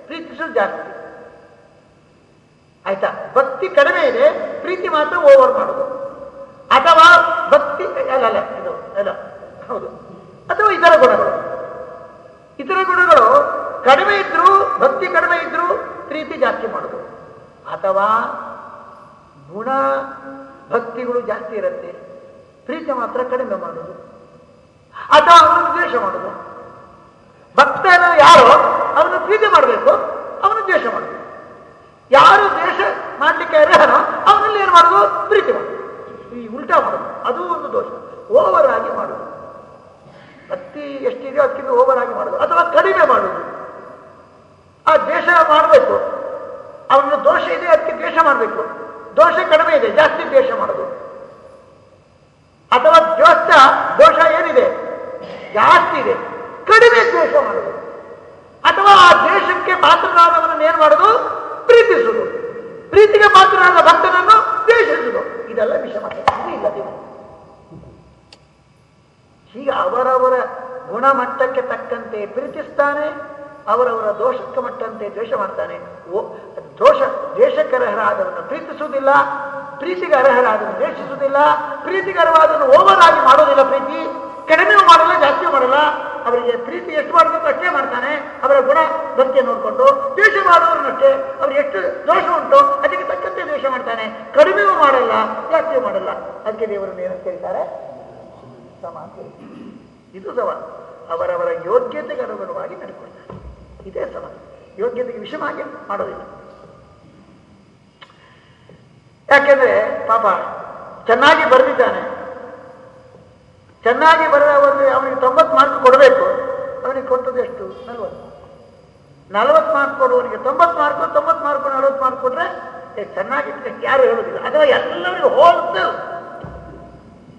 ಪ್ರೀತಿಸೋದು ಜಾಸ್ತಿ. ಆಯ್ತಾ? ಭಕ್ತಿ ಕಡಿಮೆ ಇದೆ, ಪ್ರೀತಿ ಮಾತ್ರ ಓವರ್ ಮಾಡೋದು. ಅಲ್ಲ ಇದು, ಅಲ್ಲ, ಹೌದು. ಅಥವಾ ಇತರ ಗುಣಗಳು. ಇತರ ಗುಣಗಳು ಕಡಿಮೆ ಇದ್ರು, ಭಕ್ತಿ ಕಡಿಮೆ ಇದ್ರೂ ಪ್ರೀತಿ ಜಾಸ್ತಿ ಮಾಡೋದು. ಅಥವಾ ಗುಣ, ಭಕ್ತಿಗಳು ಜಾಸ್ತಿ ಇರುತ್ತೆ, ಪ್ರೀತಿ ಮಾತ್ರ ಕಡಿಮೆ ಮಾಡೋದು. ಅಥವಾ ಅವನು ದ್ವೇಷ ಮಾಡೋದು. ಭಕ್ತನ ಯಾರೋ, ಅವನು ಪ್ರೀತಿ ಮಾಡಬೇಕು, ಅವನು ದ್ವೇಷ ಮಾಡಬೇಕು. ಯಾರು ದ್ವೇಷ ಮಾಡ್ಲಿಕ್ಕೆ ಅರ್ಹನೋ, ಅವನಲ್ಲಿ ಏನು ಮಾಡೋದು? ಪ್ರೀತಿ ಮಾಡೋದು. ಈ ಉಲ್ಟಾ ಮಾಡೋದು. ಅದು ಒಂದು ದೋಷ. ಓವರ್ ಆಗಿ ಮಾಡುವುದು ಭಕ್ತಿ ಎಷ್ಟಿದೆಯೋ ಅದಕ್ಕಿಂತ ಓವರ್ ಆಗಿ ಮಾಡುದು. ಅಥವಾ ಕಡಿಮೆ ಮಾಡುದು. ಆ ದ್ವೇಷ ಮಾಡಬೇಕು. ಅವನ ದೋಷ ಇದೆ ಅದಕ್ಕೆ ದ್ವೇಷ ಮಾಡಬೇಕು. ದೋಷ ಕಡಿಮೆ ಇದೆ, ಜಾಸ್ತಿ ದ್ವೇಷ ಮಾಡೋದು. ಅಥವಾ ದ್ವೇಷ, ದೋಷ ಏನಿದೆ? ಜಾಸ್ತಿ ಇದೆ. ಕಡಿಮೆ ದ್ವೇಷ ಮಾಡೋದು. ಅಥವಾ ಆ ದ್ವೇಷಕ್ಕೆ ಪಾತ್ರನಾದವನನ್ನು ಏನ್ ಮಾಡೋದು? ಪ್ರೀತಿಸುವುದು ಪ್ರೀತಿಗೆ ಪಾತ್ರನಾದ ಭಕ್ತನನ್ನು ದ್ವೇಷಿಸುವುದು ಇದೆಲ್ಲ ವಿಷಮ ಇಲ್ಲ ಹೀಗೆ ಅವರವರ ಗುಣಮಟ್ಟಕ್ಕೆ ತಕ್ಕಂತೆ ಪ್ರೀತಿಸ್ತಾನೆ, ಅವರವರ ದೋಷಕ್ಕೆ ಮಟ್ಟಂತೆ ದ್ವೇಷ ಮಾಡ್ತಾನೆ. ದೋಷ ದ್ವೇಷಕ್ಕೆ ಅರ್ಹರಾದವನ್ನು ಪ್ರೀತಿಸುವುದಿಲ್ಲ, ಪ್ರೀತಿಗೆ ಅರ್ಹರಾದನ್ನು ದ್ವೇಷಿಸುವುದಿಲ್ಲ, ಪ್ರೀತಿಗೆ ಅರ್ಹವಾದನ್ನು ಓವರ್ ಆಗಿ ಮಾಡೋದಿಲ್ಲ ಪ್ರೀತಿ, ಕಡಿಮೆ ಮಾಡಲ್ಲ, ಜಾಸ್ತಿ ಮಾಡಲ್ಲ. ಅವರಿಗೆ ಪ್ರೀತಿ ಎಷ್ಟು ಮಾಡಬೇಕು ಅಷ್ಟೇ ಮಾಡ್ತಾನೆ. ಅವರ ಗುಣ ಬಗ್ಗೆ ನೋಡಿಕೊಂಡು ದ್ವೇಷ ಮಾಡುವವರನ್ನಷ್ಟೇ ಅವ್ರು ಎಷ್ಟು ದೋಷ ಉಂಟು ಅದಕ್ಕೆ ತಕ್ಕಂತೆ ದ್ವೇಷ ಮಾಡ್ತಾನೆ. ಕಡಿಮೆಯೂ ಮಾಡಲ್ಲ, ಜಾಸ್ತಿಯೂ ಮಾಡಲ್ಲ. ಅದಕ್ಕೆ ದೇವರನ್ನು ಏನಂತ ಹೇಳ್ತಾರೆ ಸಮ ಇದು ಸವ ಅವರವರ ಯೋಗ್ಯತೆಗೆ ಅನುಗುಣವಾಗಿ ನಡ್ಕೊಳ್ತಾರೆ ಇದೇ ಸವ ಯೋಗ್ಯತೆಗೆ ವಿಷಮಾಗಿ ಮಾಡೋದಿಲ್ಲ. ಯಾಕೆಂದ್ರೆ ಪಾಪ ಚೆನ್ನಾಗಿ ಬರೆದಿದ್ದಾನೆ. ಚೆನ್ನಾಗಿ ಬರೆದ ಅವನಿಗೆ ತೊಂಬತ್ತು ಮಾರ್ಕ್ ಕೊಡಬೇಕು. ಅವನಿಗೆ ಕೊಟ್ಟದ್ದು ಎಷ್ಟು? ನಲ್ವತ್ತು. ನಲವತ್ತು ಮಾರ್ಕ್ ಕೊಡುವವನಿಗೆ ತೊಂಬತ್ತು ಮಾರ್ಕ್ ತೊಂಬತ್ತು ಮಾರ್ಕ್ ನಲವತ್ತು ಮಾರ್ಕ್ ಕೊಟ್ರೆ ಚೆನ್ನಾಗಿತ್ತು. ಯಾರು ಹೇಳುದಿಲ್ಲ. ಅಥವಾ ಎಲ್ಲರಿಗೂ ಹೋಲ್ತು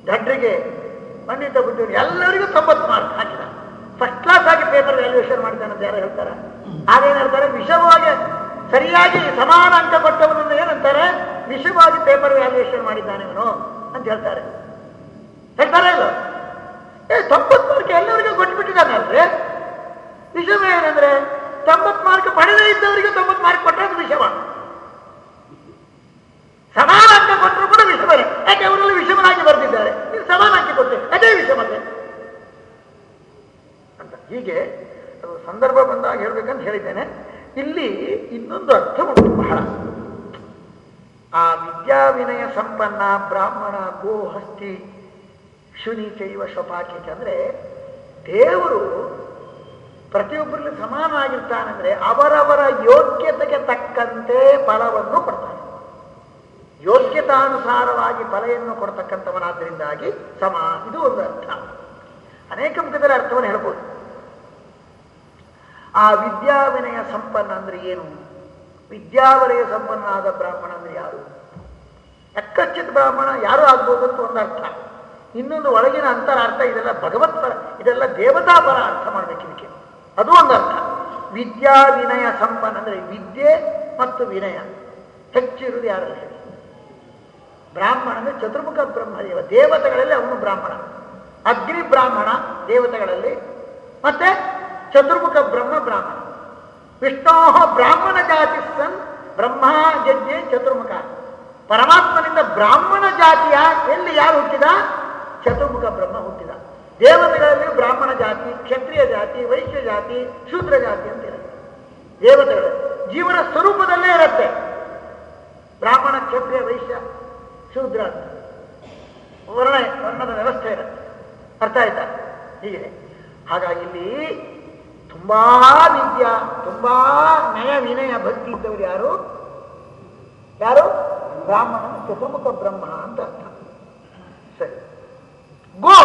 ದಡ್ರಿಗೆ ಪಂಡಿತ ಬುದ್ಧಿಯವರು ಎಲ್ಲರಿಗೂ ತೊಂಬತ್ತು ಮಾರ್ಕ್ ಹಾಕಿದ. ಫಸ್ಟ್ ಕ್ಲಾಸ್ ಆಗಿ ಪೇಪರ್ ವ್ಯಾಲ್ಯೂಯೇಷನ್ ಮಾಡಿದ್ದಾನೆ ಅಂತ ಯಾರು ಹೇಳ್ತಾರೆ. ಹಾಗೇನು ಹೇಳ್ತಾರೆ ವಿಷವಾಗಿ ಸರಿಯಾಗಿ ಸಮಾನ ಅಂಕ ಕೊಟ್ಟವನನ್ನು ಏನಂತಾರೆ? ವಿಷವಾಗಿ ಪೇಪರ್ ವ್ಯಾಲ್ಯೂಯೇಷನ್ ಮಾಡಿದ್ದಾನೆ ಇವನು ಅಂತ ಹೇಳ್ತಾರೆ. ಹೇಳ್ತಾರೆ ಇಲ್ಲ? ಏ ತೊಂಬತ್ತು ಮಾರ್ಕ್ ಎಲ್ಲರಿಗೂ ಕೊಟ್ಬಿಟ್ಟಿದ್ದಾನಲ್ರಿ ವಿಷಮ ಏನಂದ್ರೆ, ತೊಂಬತ್ತು ಮಾರ್ಕ್ ಪಡೆದೇ ಇದ್ದವರಿಗೆ ತೊಂಬತ್ತು ಮಾರ್ಕ್ ಕೊಟ್ಟರೆ ಅದು ವಿಷಮ. ಸಮಾನ ಕೊಟ್ಟರು ಕೂಡ ವಿಷಮರೇ ಯಾಕೆ ಅವರಲ್ಲಿ ವಿಷಮನಾಗಿ ಬರೆದಿದ್ದಾರೆ? ನೀವು ಸಮಾನ ಅಂಕ ಕೊಟ್ಟೆ. ಅದೇ ವಿಷಮತೆ. ಅಂತ. ಹೀಗೆ ಸಂದರ್ಭ ಬಂದಾಗ ಹೇಳ್ಬೇಕಂತ ಹೇಳಿದ್ದೇನೆ. ಇಲ್ಲಿ ಇನ್ನೊಂದು ಅರ್ಥ ಉಂಟು ಬಹಳ. ಆ ವಿದ್ಯಾವಿನಯ ಸಂಪನ್ನ ಬ್ರಾಹ್ಮಣ ಗೋ ಹಸ್ತಿ ಶುನಿ ಚೈವ ಶಪಾಕಿ ಅಂದ್ರೆ ದೇವರು ಪ್ರತಿಯೊಬ್ಬರಲ್ಲಿ ಸಮಾನವಾಗಿರ್ತಾನಂದ್ರೆ ಅವರವರ ಯೋಗ್ಯತೆಗೆ ತಕ್ಕಂತೆ ಫಲವನ್ನು ಕೊಡ್ತಾನೆ. ಯೋಗ್ಯತಾನುಸಾರವಾಗಿ ಫಲೆಯನ್ನು ಕೊಡ್ತಕ್ಕಂಥವನಾದ್ದರಿಂದಾಗಿ ಸಮ, ಇದು ಒಂದು ಅರ್ಥ. ಅನೇಕ ಮುಖದಲ್ಲಿ ಅರ್ಥವನ್ನು ಹೇಳ್ಬೋದು. ಆ ವಿದ್ಯಾವಿನಯ ಸಂಪನ್ನ ಅಂದ್ರೆ ಏನು? ವಿದ್ಯಾವಲಯ ಸಂಪನ್ನಾದ ಬ್ರಾಹ್ಮಣ ಅಂದ್ರೆ ಯಾರು? ಎಕ್ಕಚ್ಚಿತ್ ಬ್ರಾಹ್ಮಣ ಯಾರು ಆಗ್ಬೋದು ಅಂತ ಒಂದು ಅರ್ಥ. ಇನ್ನೊಂದು ಒಳಗಿನ ಅಂತರ ಅರ್ಥ ಇದೆಲ್ಲ ಭಗವತ್ ಪರ, ಇದೆಲ್ಲ ದೇವತಾ ಪರ ಅರ್ಥ ಮಾಡಬೇಕು ಇದಕ್ಕೆ. ಅದು ಒಂದು ಅರ್ಥ. ವಿದ್ಯಾ ವಿನಯ ಸಂಪನ್ನ ಅಂದ್ರೆ ವಿದ್ಯೆ ಮತ್ತು ವಿನಯ. ಹೆಚ್ಚಿರುವುದು ಹೇಳಿ ಬ್ರಾಹ್ಮಣ ಅಂದ್ರೆ ಚತುರ್ಮುಖ ಬ್ರಹ್ಮದೇವ, ದೇವತೆಗಳಲ್ಲಿ ಅವನು ಬ್ರಾಹ್ಮಣ. ಅಗ್ನಿ ಬ್ರಾಹ್ಮಣ ದೇವತೆಗಳಲ್ಲಿ, ಮತ್ತೆ ಚತುರ್ಮುಖ ಬ್ರಹ್ಮ ಬ್ರಾಹ್ಮಣ. ವಿಷ್ಣೋ ಬ್ರಾಹ್ಮಣ ಜಾತಿ ಸನ್ ಬ್ರಹ್ಮ ಜಜ್ಜೆ ಚತುರ್ಮುಖ. ಪರಮಾತ್ಮನಿಂದ ಬ್ರಾಹ್ಮಣ ಜಾತಿಯ ಎಲ್ಲಿ ಯಾರು ಹುಟ್ಟಿದ? ಚತುರ್ಮುಖ ಬ್ರಹ್ಮ ಹುಟ್ಟಿದ. ದೇವತೆಗಳಲ್ಲಿ ಬ್ರಾಹ್ಮಣ ಜಾತಿ, ಕ್ಷತ್ರಿಯ ಜಾತಿ, ವೈಶ್ಯ ಜಾತಿ, ಶೂದ್ರ ಜಾತಿ ಅಂತ ಇರುತ್ತೆ. ದೇವತೆಗಳು ಜೀವನ ಸ್ವರೂಪದಲ್ಲೇ ಇರುತ್ತೆ. ಬ್ರಾಹ್ಮಣ, ಕ್ಷತ್ರಿಯ, ವೈಶ್ಯ ಶೂದ್ರ ಅಂತ. ವರ್ಣ ವರ್ಣದ ವ್ಯವಸ್ಥೆ ಇರುತ್ತೆ ಅರ್ಥ ಆಯ್ತಾ? ಹೀಗೆ ಹಾಗಾಗಿ ಇಲ್ಲಿ ತುಂಬಾ ವಿದ್ಯಾ, ತುಂಬಾ ನಯ ವಿನಯ ಭಕ್ತಿ ಇದ್ದವರು ಯಾರು? ಯಾರು? ಬ್ರಾಹ್ಮಣ ಚತುರ್ಮುಖ ಬ್ರಹ್ಮ ಅಂತ ಅರ್ಥ. ಸರಿ. ಗೋ.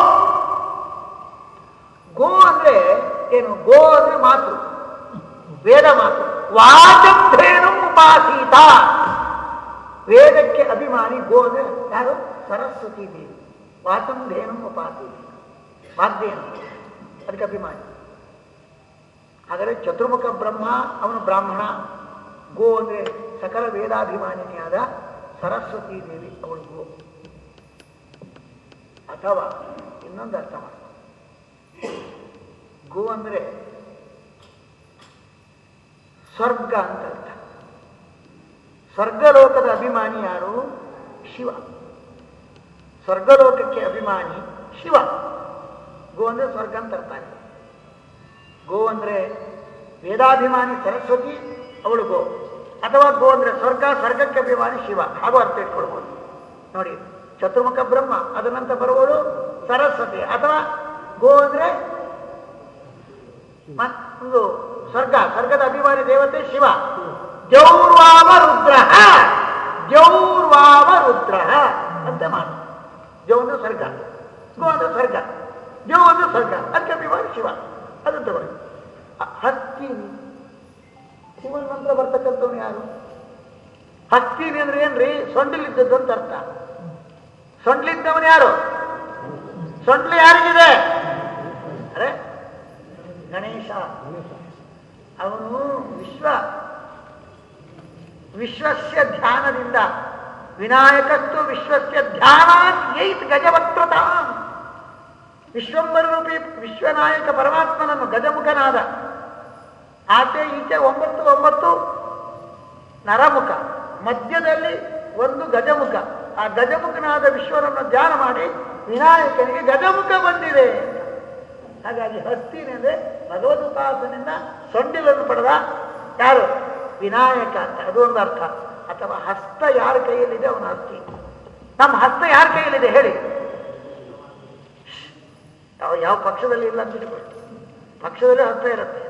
ಗೋ ಅಂದ್ರೆ ಏನು? ಗೋ ಅಂದ್ರೆ ಮಾತು. ವೇದ ಮಾತು. ವಾಚಧೇನು ಉಪಾಸೀತ. ವೇದಕ್ಕೆ ಅಭಿಮಾನಿ ಗೋ ಅಂದ್ರೆ ಯಾರು? ಸರಸ್ವತಿ ದೇವಿ. ವಾಚಂಧೇನು ಉಪಾತಿ ವಾಗ್ದೇನು ಅದಕ್ಕೆ ಅಭಿಮಾನಿ. ಆದರೆ ಚತುರ್ಮುಖ ಬ್ರಹ್ಮ, ಅವನು ಬ್ರಾಹ್ಮಣ. ಗೋ ಅಂದ್ರೆ ಸಕಲ ವೇದಾಭಿಮಾನಿನಿಯಾದ ಸರಸ್ವತಿ ದೇವಿ, ಅವಳು ಗೋ. ಅಥವಾ ಇನ್ನೊಂದು ಅರ್ಥ ಗೋ ಅಂದ್ರೆ ಸ್ವರ್ಗ ಅಂತ ಅರ್ಥ. ಸ್ವರ್ಗಲೋಕದ ಅಭಿಮಾನಿ ಯಾರು? ಶಿವ. ಸ್ವರ್ಗಲೋಕಕ್ಕೆ ಅಭಿಮಾನಿ ಶಿವ. ಗೋ ಅಂದ್ರೆ ಸ್ವರ್ಗ ಅಂತ ಅರ್ಥ ಆಗಿದೆ. ಗೋ ಅಂದ್ರೆ ವೇದಾಭಿಮಾನಿ ಸರಸ್ವತಿ, ಅವಳು ಗೋ. ಅಥವಾ ಗೋ ಅಂದ್ರೆ ಸ್ವರ್ಗ, ಸ್ವರ್ಗಕ್ಕೆ ಅಭಿಮಾನಿ ಶಿವ. ಹಾಗೂ ಅರ್ಥ ಇಟ್ಕೊಳ್ಬೋದು. ನೋಡಿ, ಚತುರ್ಮುಖ ಬ್ರಹ್ಮ ಅದನ್ನಂತ ಬರುವವರು ಸರಸ್ವತಿ. ಅಥವಾ ಗೋ ಅಂದ್ರೆ ಒಂದು ಸ್ವರ್ಗ, ಸ್ವರ್ಗದ ಅಭಿಮಾನಿ ದೇವತೆ ಶಿವ. ಜೌರ್ವಾವ ರುದ್ರ ಜೌರ್ವಾವ ರುದ್ರ ಅಂತ ಮಾತು. ಜೌ ಅಂದ್ರೆ ಸ್ವರ್ಗ. ಗೋ ಅಂದ್ರೆ ಸ್ವರ್ಗ. ಜೌ ಅಂದ್ರೆ ಸ್ವರ್ಗ. ಅದಕ್ಕೆ ಅಭಿಮಾನಿ ಶಿವ. ಅದನ್ನು ತಗೊಳ್ಳಿ. ಹಕ್ಕಿ ಶಿವನ ನಂತರ ಬರ್ತಕ್ಕಂಥವ್ನು ಯಾರು? ಹಸ್ತಿನಿ ಅಂದ್ರೆ ಏನ್ರಿ? ಸೊಂಡಿಲಿದ್ದದ್ದು ಅಂತ ಅರ್ಥ. ಸೊಂಡ್ಲಿದ್ದವನು ಯಾರು? ಸೊಂಡ್ಲಿ ಯಾರಿಗಿದೆ? ಅರೆ ಗಣೇಶ. ಅವನು ವಿಶ್ವ. ವಿಶ್ವಸ್ಯ ಧ್ಯಾನದಿಂದ. ವಿನಾಯಕಸ್ತು ವಿಶ್ವಸ್ಯ ಧ್ಯಾನಾತ್ ಯೈತ್ ಗಜವಕ್ರತ ವಿಶ್ವಂಬರೂಪಿ ವಿಶ್ವನಾಯಕ ಪರಮಾತ್ಮನನ್ನು ಗಜಮುಖನಾದ. ಆಚೆ ಈಚೆ ಒಂಬತ್ತು ಒಂಬತ್ತು ನರಮುಖ. ಮಧ್ಯದಲ್ಲಿ ಒಂದು ಗಜಮುಖ. ಆ ಗಜಮುಖನಾದ ವಿಶ್ವನನ್ನು ಧ್ಯಾನ ಮಾಡಿ ವಿನಾಯಕನಿಗೆ ಗಜಮುಖ ಬಂದಿದೆ ಹಾಗಾಗಿ ಹಸ್ತಿನಂದ್ರೆ ಭಗವದ್ ಉಪಾಸನಿಂದ ಸೊಂಡಿಲನ್ನು ಪಡೆದ ಯಾರು? ವಿನಾಯಕ ಅಂತ, ಅದು ಒಂದು ಅರ್ಥ. ಅಥವಾ ಹಸ್ತ ಯಾರ ಕೈಯಲ್ಲಿದೆ ಅವನ ಹಸ್ತಿ. ನಮ್ಮ ಹಸ್ತ ಯಾರ ಕೈಯಲ್ಲಿದೆ ಹೇಳಿ. ಯಾವ ಯಾವ ಪಕ್ಷದಲ್ಲಿ ಇಲ್ಲ ಅಂತ ಇಟ್ಕೊಳ್ಳಿ ಪಕ್ಷದಲ್ಲಿ ಹಸ್ತ ಇರುತ್ತೆ.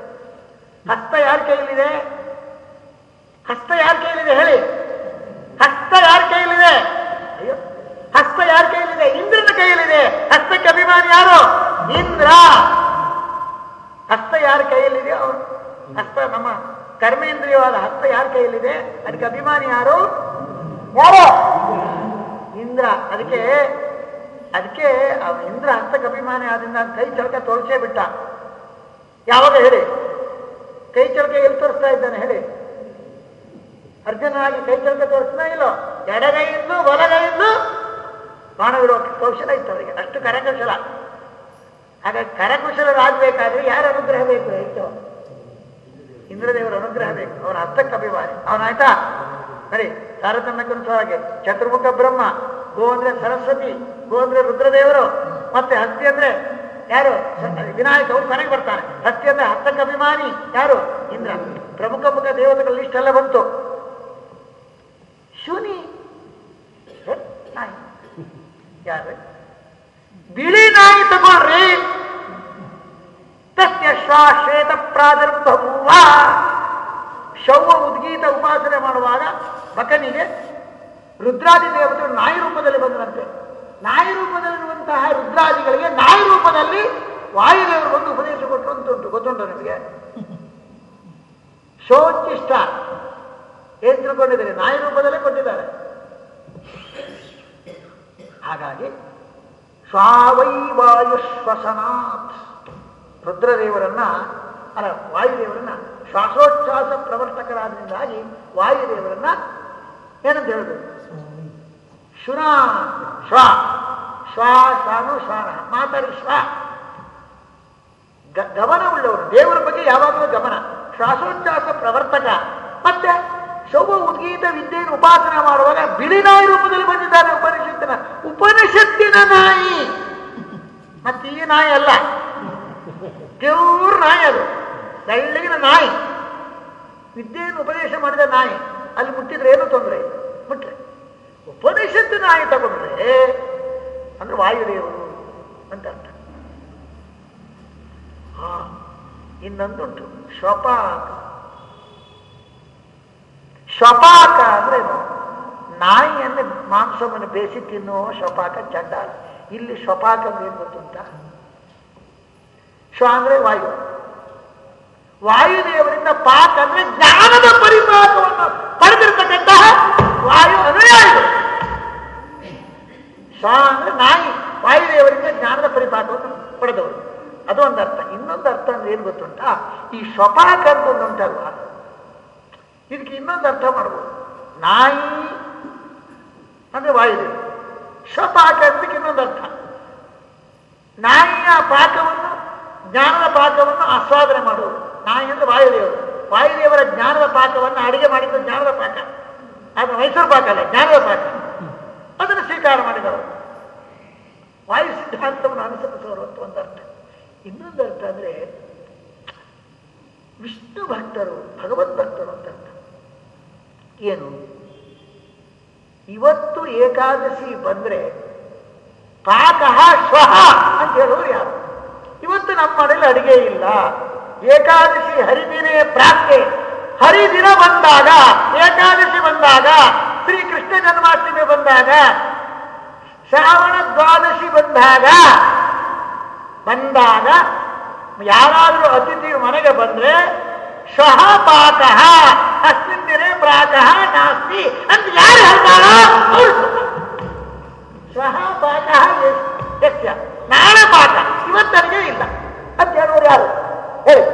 ಹಸ್ತ ಯಾರ ಕೈಯಲ್ಲಿದೆ? ಹಸ್ತ ಯಾರ ಕೈಯಲ್ಲಿದೆ ಹೇಳಿ. ಹಸ್ತ ಯಾರ ಕೈಯಲ್ಲಿದೆ? ಅಯ್ಯೋ. ಹಸ್ತ ಯಾರ ಕೈಯಲ್ಲಿದೆ? ಇಂದ್ರನ ಕೈಯಲ್ಲಿದೆ. ಹಸ್ತಕ್ಕೆ ಅಭಿಮಾನಿ ಯಾರು? ಇಂದ್ರ. ಹಸ್ತ ಯಾರ ಕೈಯಲ್ಲಿದೆ ಅವನು? ಹಸ್ತ ನಮ್ಮ ಕರ್ಮೇಂದ್ರಿಯವಾದ ಹಸ್ತ ಯಾರ ಕೈಯಲ್ಲಿದೆ? ಅದಕ್ಕೆ ಅಭಿಮಾನಿ ಯಾರು? ಯಾರು? ಇಂದ್ರ. ಅದಕ್ಕೆ ಅದಕ್ಕೆ ಇಂದ್ರ ಹಸ್ತಕ್ಕೆ ಅಭಿಮಾನಿ ಆದ್ರಿಂದ ಕೈ ಚಳಕ ತೋರಿಸೇ ಬಿಟ್ಟ. ಯಾವಾಗ ಹೇಳಿ? ಕೈ ಚಳಕ ಎಲ್ಲಿ ತೋರಿಸ್ತಾ ಇದ್ದಾನೆ ಹೇಳಿ? ಅರ್ಜುನಾಗಿ ಕೈ ಚಳಕ ತೋರಿಸ್ತಾ ಇಲ್ಲೋ? ಎಡಗೈಯಿಂದ ಬಲಗೈಯಿಂದ ಬಾಣವಿರೋ ಕೌಶಲ ಇತ್ತು ಅವರಿಗೆ. ಅಷ್ಟು ಕರಕೌಶಲ. ಹಾಗಾಗಿ ಕರಕುಶಲರಾಗಬೇಕಾದ್ರೆ ಯಾರ ಅನುಗ್ರಹ ಬೇಕು ಹೆಚ್ಚು ಇಂದ್ರದೇವರ ಅನುಗ್ರಹ ಬೇಕು. ಅವನ ಹಸ್ತಕ್ಕೆ ಅಭಿಮಾನಿ. ಅವನಾಯ್ತಾ ಸರಿ ಹಾಗೆ ಚತುರ್ಮುಖ ಬ್ರಹ್ಮ, ಗೋ ಅಂದ್ರೆ ಸರಸ್ವತಿ, ಗೋ ಅಂದ್ರೆ ರುದ್ರದೇವರು, ಮತ್ತೆ ಹಸ್ತಿ ಅಂದ್ರೆ ಯಾರು? ವಿನಾಯಕ, ಅವ್ರು ಮನೆಗೆ ಬರ್ತಾನೆ ಹಸ್ತಿ ಅಂದ್ರೆ ಹಸ್ತಕ್ಕೆ ಅಭಿಮಾನಿ ಯಾರು? ಇಂದ್ರ. ಪ್ರಮುಖ ಮುಖ ದೇವತೆಗಳ ಲಿಸ್ಟ್ ಎಲ್ಲ ಬಂತು. ಶೂನಿ ಯಾರು? ಬಿಳಿ ನಾಯಿ ತಗೊಳ್ರಿ. ತಸ್ಯ ಶ್ವಾಶ್ವೇತ ಪ್ರಾದುರ್ಬಭೂವ ಶೌವ ಉದ್ಗೀತ ಉಪಾಸನೆ ಮಾಡುವಾಗ ಬಕನಿಗೆ ರುದ್ರಾದಿ ದೇವತೆಗಳು ನಾಯಿ ರೂಪದಲ್ಲಿ ಬಂದರಂತೆ ನಾಯಿ ರೂಪದಲ್ಲಿರುವಂತಹ ರುದ್ರಾದಿಗಳಿಗೆ ನಾಯಿ ರೂಪದಲ್ಲಿ ವಾಯುದೇವರು ಬಂದು ಉಪದೇಶ ಕೊಟ್ಟರು ಅಂತ ಉಂಟು. ಗೊತ್ತುಂಟು ನಿಮಗೆ? ಶೋಚಿಷ್ಟ ಏನ್ ತಿಳ್ಕೊಂಡಿದ್ದಾರೆ? ನಾಯಿ ರೂಪದಲ್ಲೇ ಕೊಟ್ಟಿದ್ದಾರೆ. ಹಾಗಾಗಿ ಸ್ವಾವೈ ವಾಯು ರುದ್ರದೇವರನ್ನ, ಅಲ್ಲ, ವಾಯುದೇವರನ್ನ ಶ್ವಾಸೋಚ್ಛ್ವಾಸ ಪ್ರವರ್ತಕರಾದ್ರಿಂದಾಗಿ ವಾಯುದೇವರನ್ನ ಏನಂತ ಹೇಳಬೇಕು ಶುನ ಶ್ವ ಶ್ವಾಸಾನು ಶ್ವಾನ ಮಾತಾಡಿ ಶ್ವ ಗಮನ ಉಳ್ಳವರು, ದೇವರ ಬಗ್ಗೆ ಯಾವಾಗಲೂ ಗಮನ. ಶ್ವಾಸೋಚ್ಛ್ವಾಸ ಪ್ರವರ್ತಕ. ಮತ್ತೆ ಶೋಭ ಉದ್ಗೀತ ವಿದ್ಯೆಯನ್ನು ಉಪಾಸನೆ ಮಾಡುವಾಗ ಬಿಳಿ ನಾಯಿ ರೂಪದಲ್ಲಿ ಬಂದಿದ್ದಾರೆ ಉಪನಿಷತ್ತಿನ. ಉಪನಿಷತ್ತಿನ ನಾಯಿ. ಮತ್ತೆ ನಾಯಿ ಅಲ್ಲ. ದೇವ್ರ ನಾಯಿ ಅದು. ಬೆಳ್ಳಗಿನ ನಾಯಿ. ವಿದ್ಯೆಯನ್ನು ಉಪದೇಶ ಮಾಡಿದ ನಾಯಿ. ಅಲ್ಲಿ ಮುಟ್ಟಿದ್ರೆ ಏನು ತೊಂದರೆ? ಇಲ್ಲ ಉಪದೇಶದ ನಾಯಿ ತಗೊಂಡ್ರೆ ಅಂದ್ರೆ ವಾಯುದೇವರು ಅಂತ ಅರ್ಥ. ಹಾ, ಇನ್ನೊಂದುಂಟು. ಶ್ವಪಾಕ ಶ್ವಪಾಕ ಅಂದ್ರೆ? ನಾಯಿಯನ್ನು ಮಾಂಸವನ್ನು ಬೇಯಿಸಿ ತಿನ್ನುವ ಶ್ವಪಾಕ ಚಂಡ. ಇಲ್ಲಿ ಶ್ವಪಾಕ ಅಂದ್ರೆ ಏನು ಗೊತ್ತುಂಟ? ಶ್ವ ಅಂದ್ರೆ ವಾಯು. ವಾಯುದೇವರಿಂದ ಪಾಕ ಅಂದ್ರೆ ಜ್ಞಾನದ ಪರಿಪಾಕವನ್ನು ಪಡೆದಿರ್ತಕ್ಕಂತಹ ವಾಯು ಅನುಯಾಯಿಗಳು ಶ್ವ ಅಂದ್ರೆ ನಾಯಿ, ವಾಯುದೇವರಿಂದ ಜ್ಞಾನದ ಪರಿಪಾಕವನ್ನು ಪಡೆದವರು. ಅದು ಒಂದು ಅರ್ಥ. ಇನ್ನೊಂದು ಅರ್ಥ ಅಂದ್ರೆ ಏನು ಗೊತ್ತುಂಟ? ಈ ಶ್ವಪಾಕ ಅಂತ ಒಂದು ಉಂಟಲ್ವಾ? ಇದಕ್ಕೆ ಇನ್ನೊಂದು ಅರ್ಥ ಮಾಡ್ಬೋದು. ನಾಯಿ ಅಂದ್ರೆ ವಾಯುದೇವರು ಶ್ವಪಾಕ ಅದಕ್ಕೆ ಇನ್ನೊಂದು ಅರ್ಥ. ನಾಯಿಯ ಪಾಕವನ್ನು ಜ್ಞಾನದ ಪಾಕವನ್ನು ಆಸ್ವಾದನೆ ಮಾಡುವುದು. ನಾಯಿ ಅಂದ್ರೆ ವಾಯುದೇವರು. ವಾಯುದೇವರ ಜ್ಞಾನದ ಪಾಕವನ್ನು ಅಡಿಗೆ ಮಾಡಿದ್ದು ಜ್ಞಾನದ ಪಾಕ ಅದು ಮೈಸೂರು ಪಾಕ ಅಲ್ಲ, ಜ್ಞಾನದ ಪಾಕ. ಅದನ್ನು ಸ್ವೀಕಾರ ಮಾಡಿದವರು. ವಾಯು ಸಿದ್ಧಾಂತವನ್ನು ಅನುಸರಿಸುವರು ಅಂತ ಒಂದು ಅರ್ಥ. ಇನ್ನೊಂದು ಅರ್ಥ ಅಂದ್ರೆ ವಿಷ್ಣು ಭಕ್ತರು, ಭಗವದ್ ಭಕ್ತರು ಅಂತ ಅರ್ಥ. ಏನು? ಇವತ್ತು ಏಕಾದಶಿ ಬಂದ್ರೆ ಪಾಕಃ ಶ್ವಹ ಅಂತ ಹೇಳೋರು ಯಾರು? ಇವತ್ತು ನಮ್ಮ ಮನೇಲಿ ಅಡಿಗೆ ಇಲ್ಲ. ಏಕಾದಶಿ ಹರಿದಿನೇ ಪ್ರಾಪ್ತಿ. ಹರಿದಿನ ಬಂದಾಗ, ಏಕಾದಶಿ ಬಂದಾಗ ಶ್ರೀ ಕೃಷ್ಣ ಜನ್ಮಾಷ್ಟಮಿ ಬಂದಾಗ, ಶ್ರಾವಣ ದ್ವಾದಶಿ ಬಂದಾಗ ಬಂದಾಗ ಯಾರಾದರೂ ಅತಿಥಿ ಮನೆಗೆ ಬಂದ್ರೆ ಶಹ ಪಾಕಃ, ಅಸ್ಮಿನ್ ದಿನೇ ಪ್ರಾತಃ ನಾಸ್ತಿ ಅಂತ ಯಾರು ಹೇಳ್ತಾರೋ ಶಹ ಶ್ವಃ ಪಾಕಃ ನಾಳೆ ಪಾಕ ಇವತ್ತರಿಗೆ ಇಲ್ಲ. ಅಂತ ಹೇಳುವರು ಯಾರು? ಹೇಳಿ.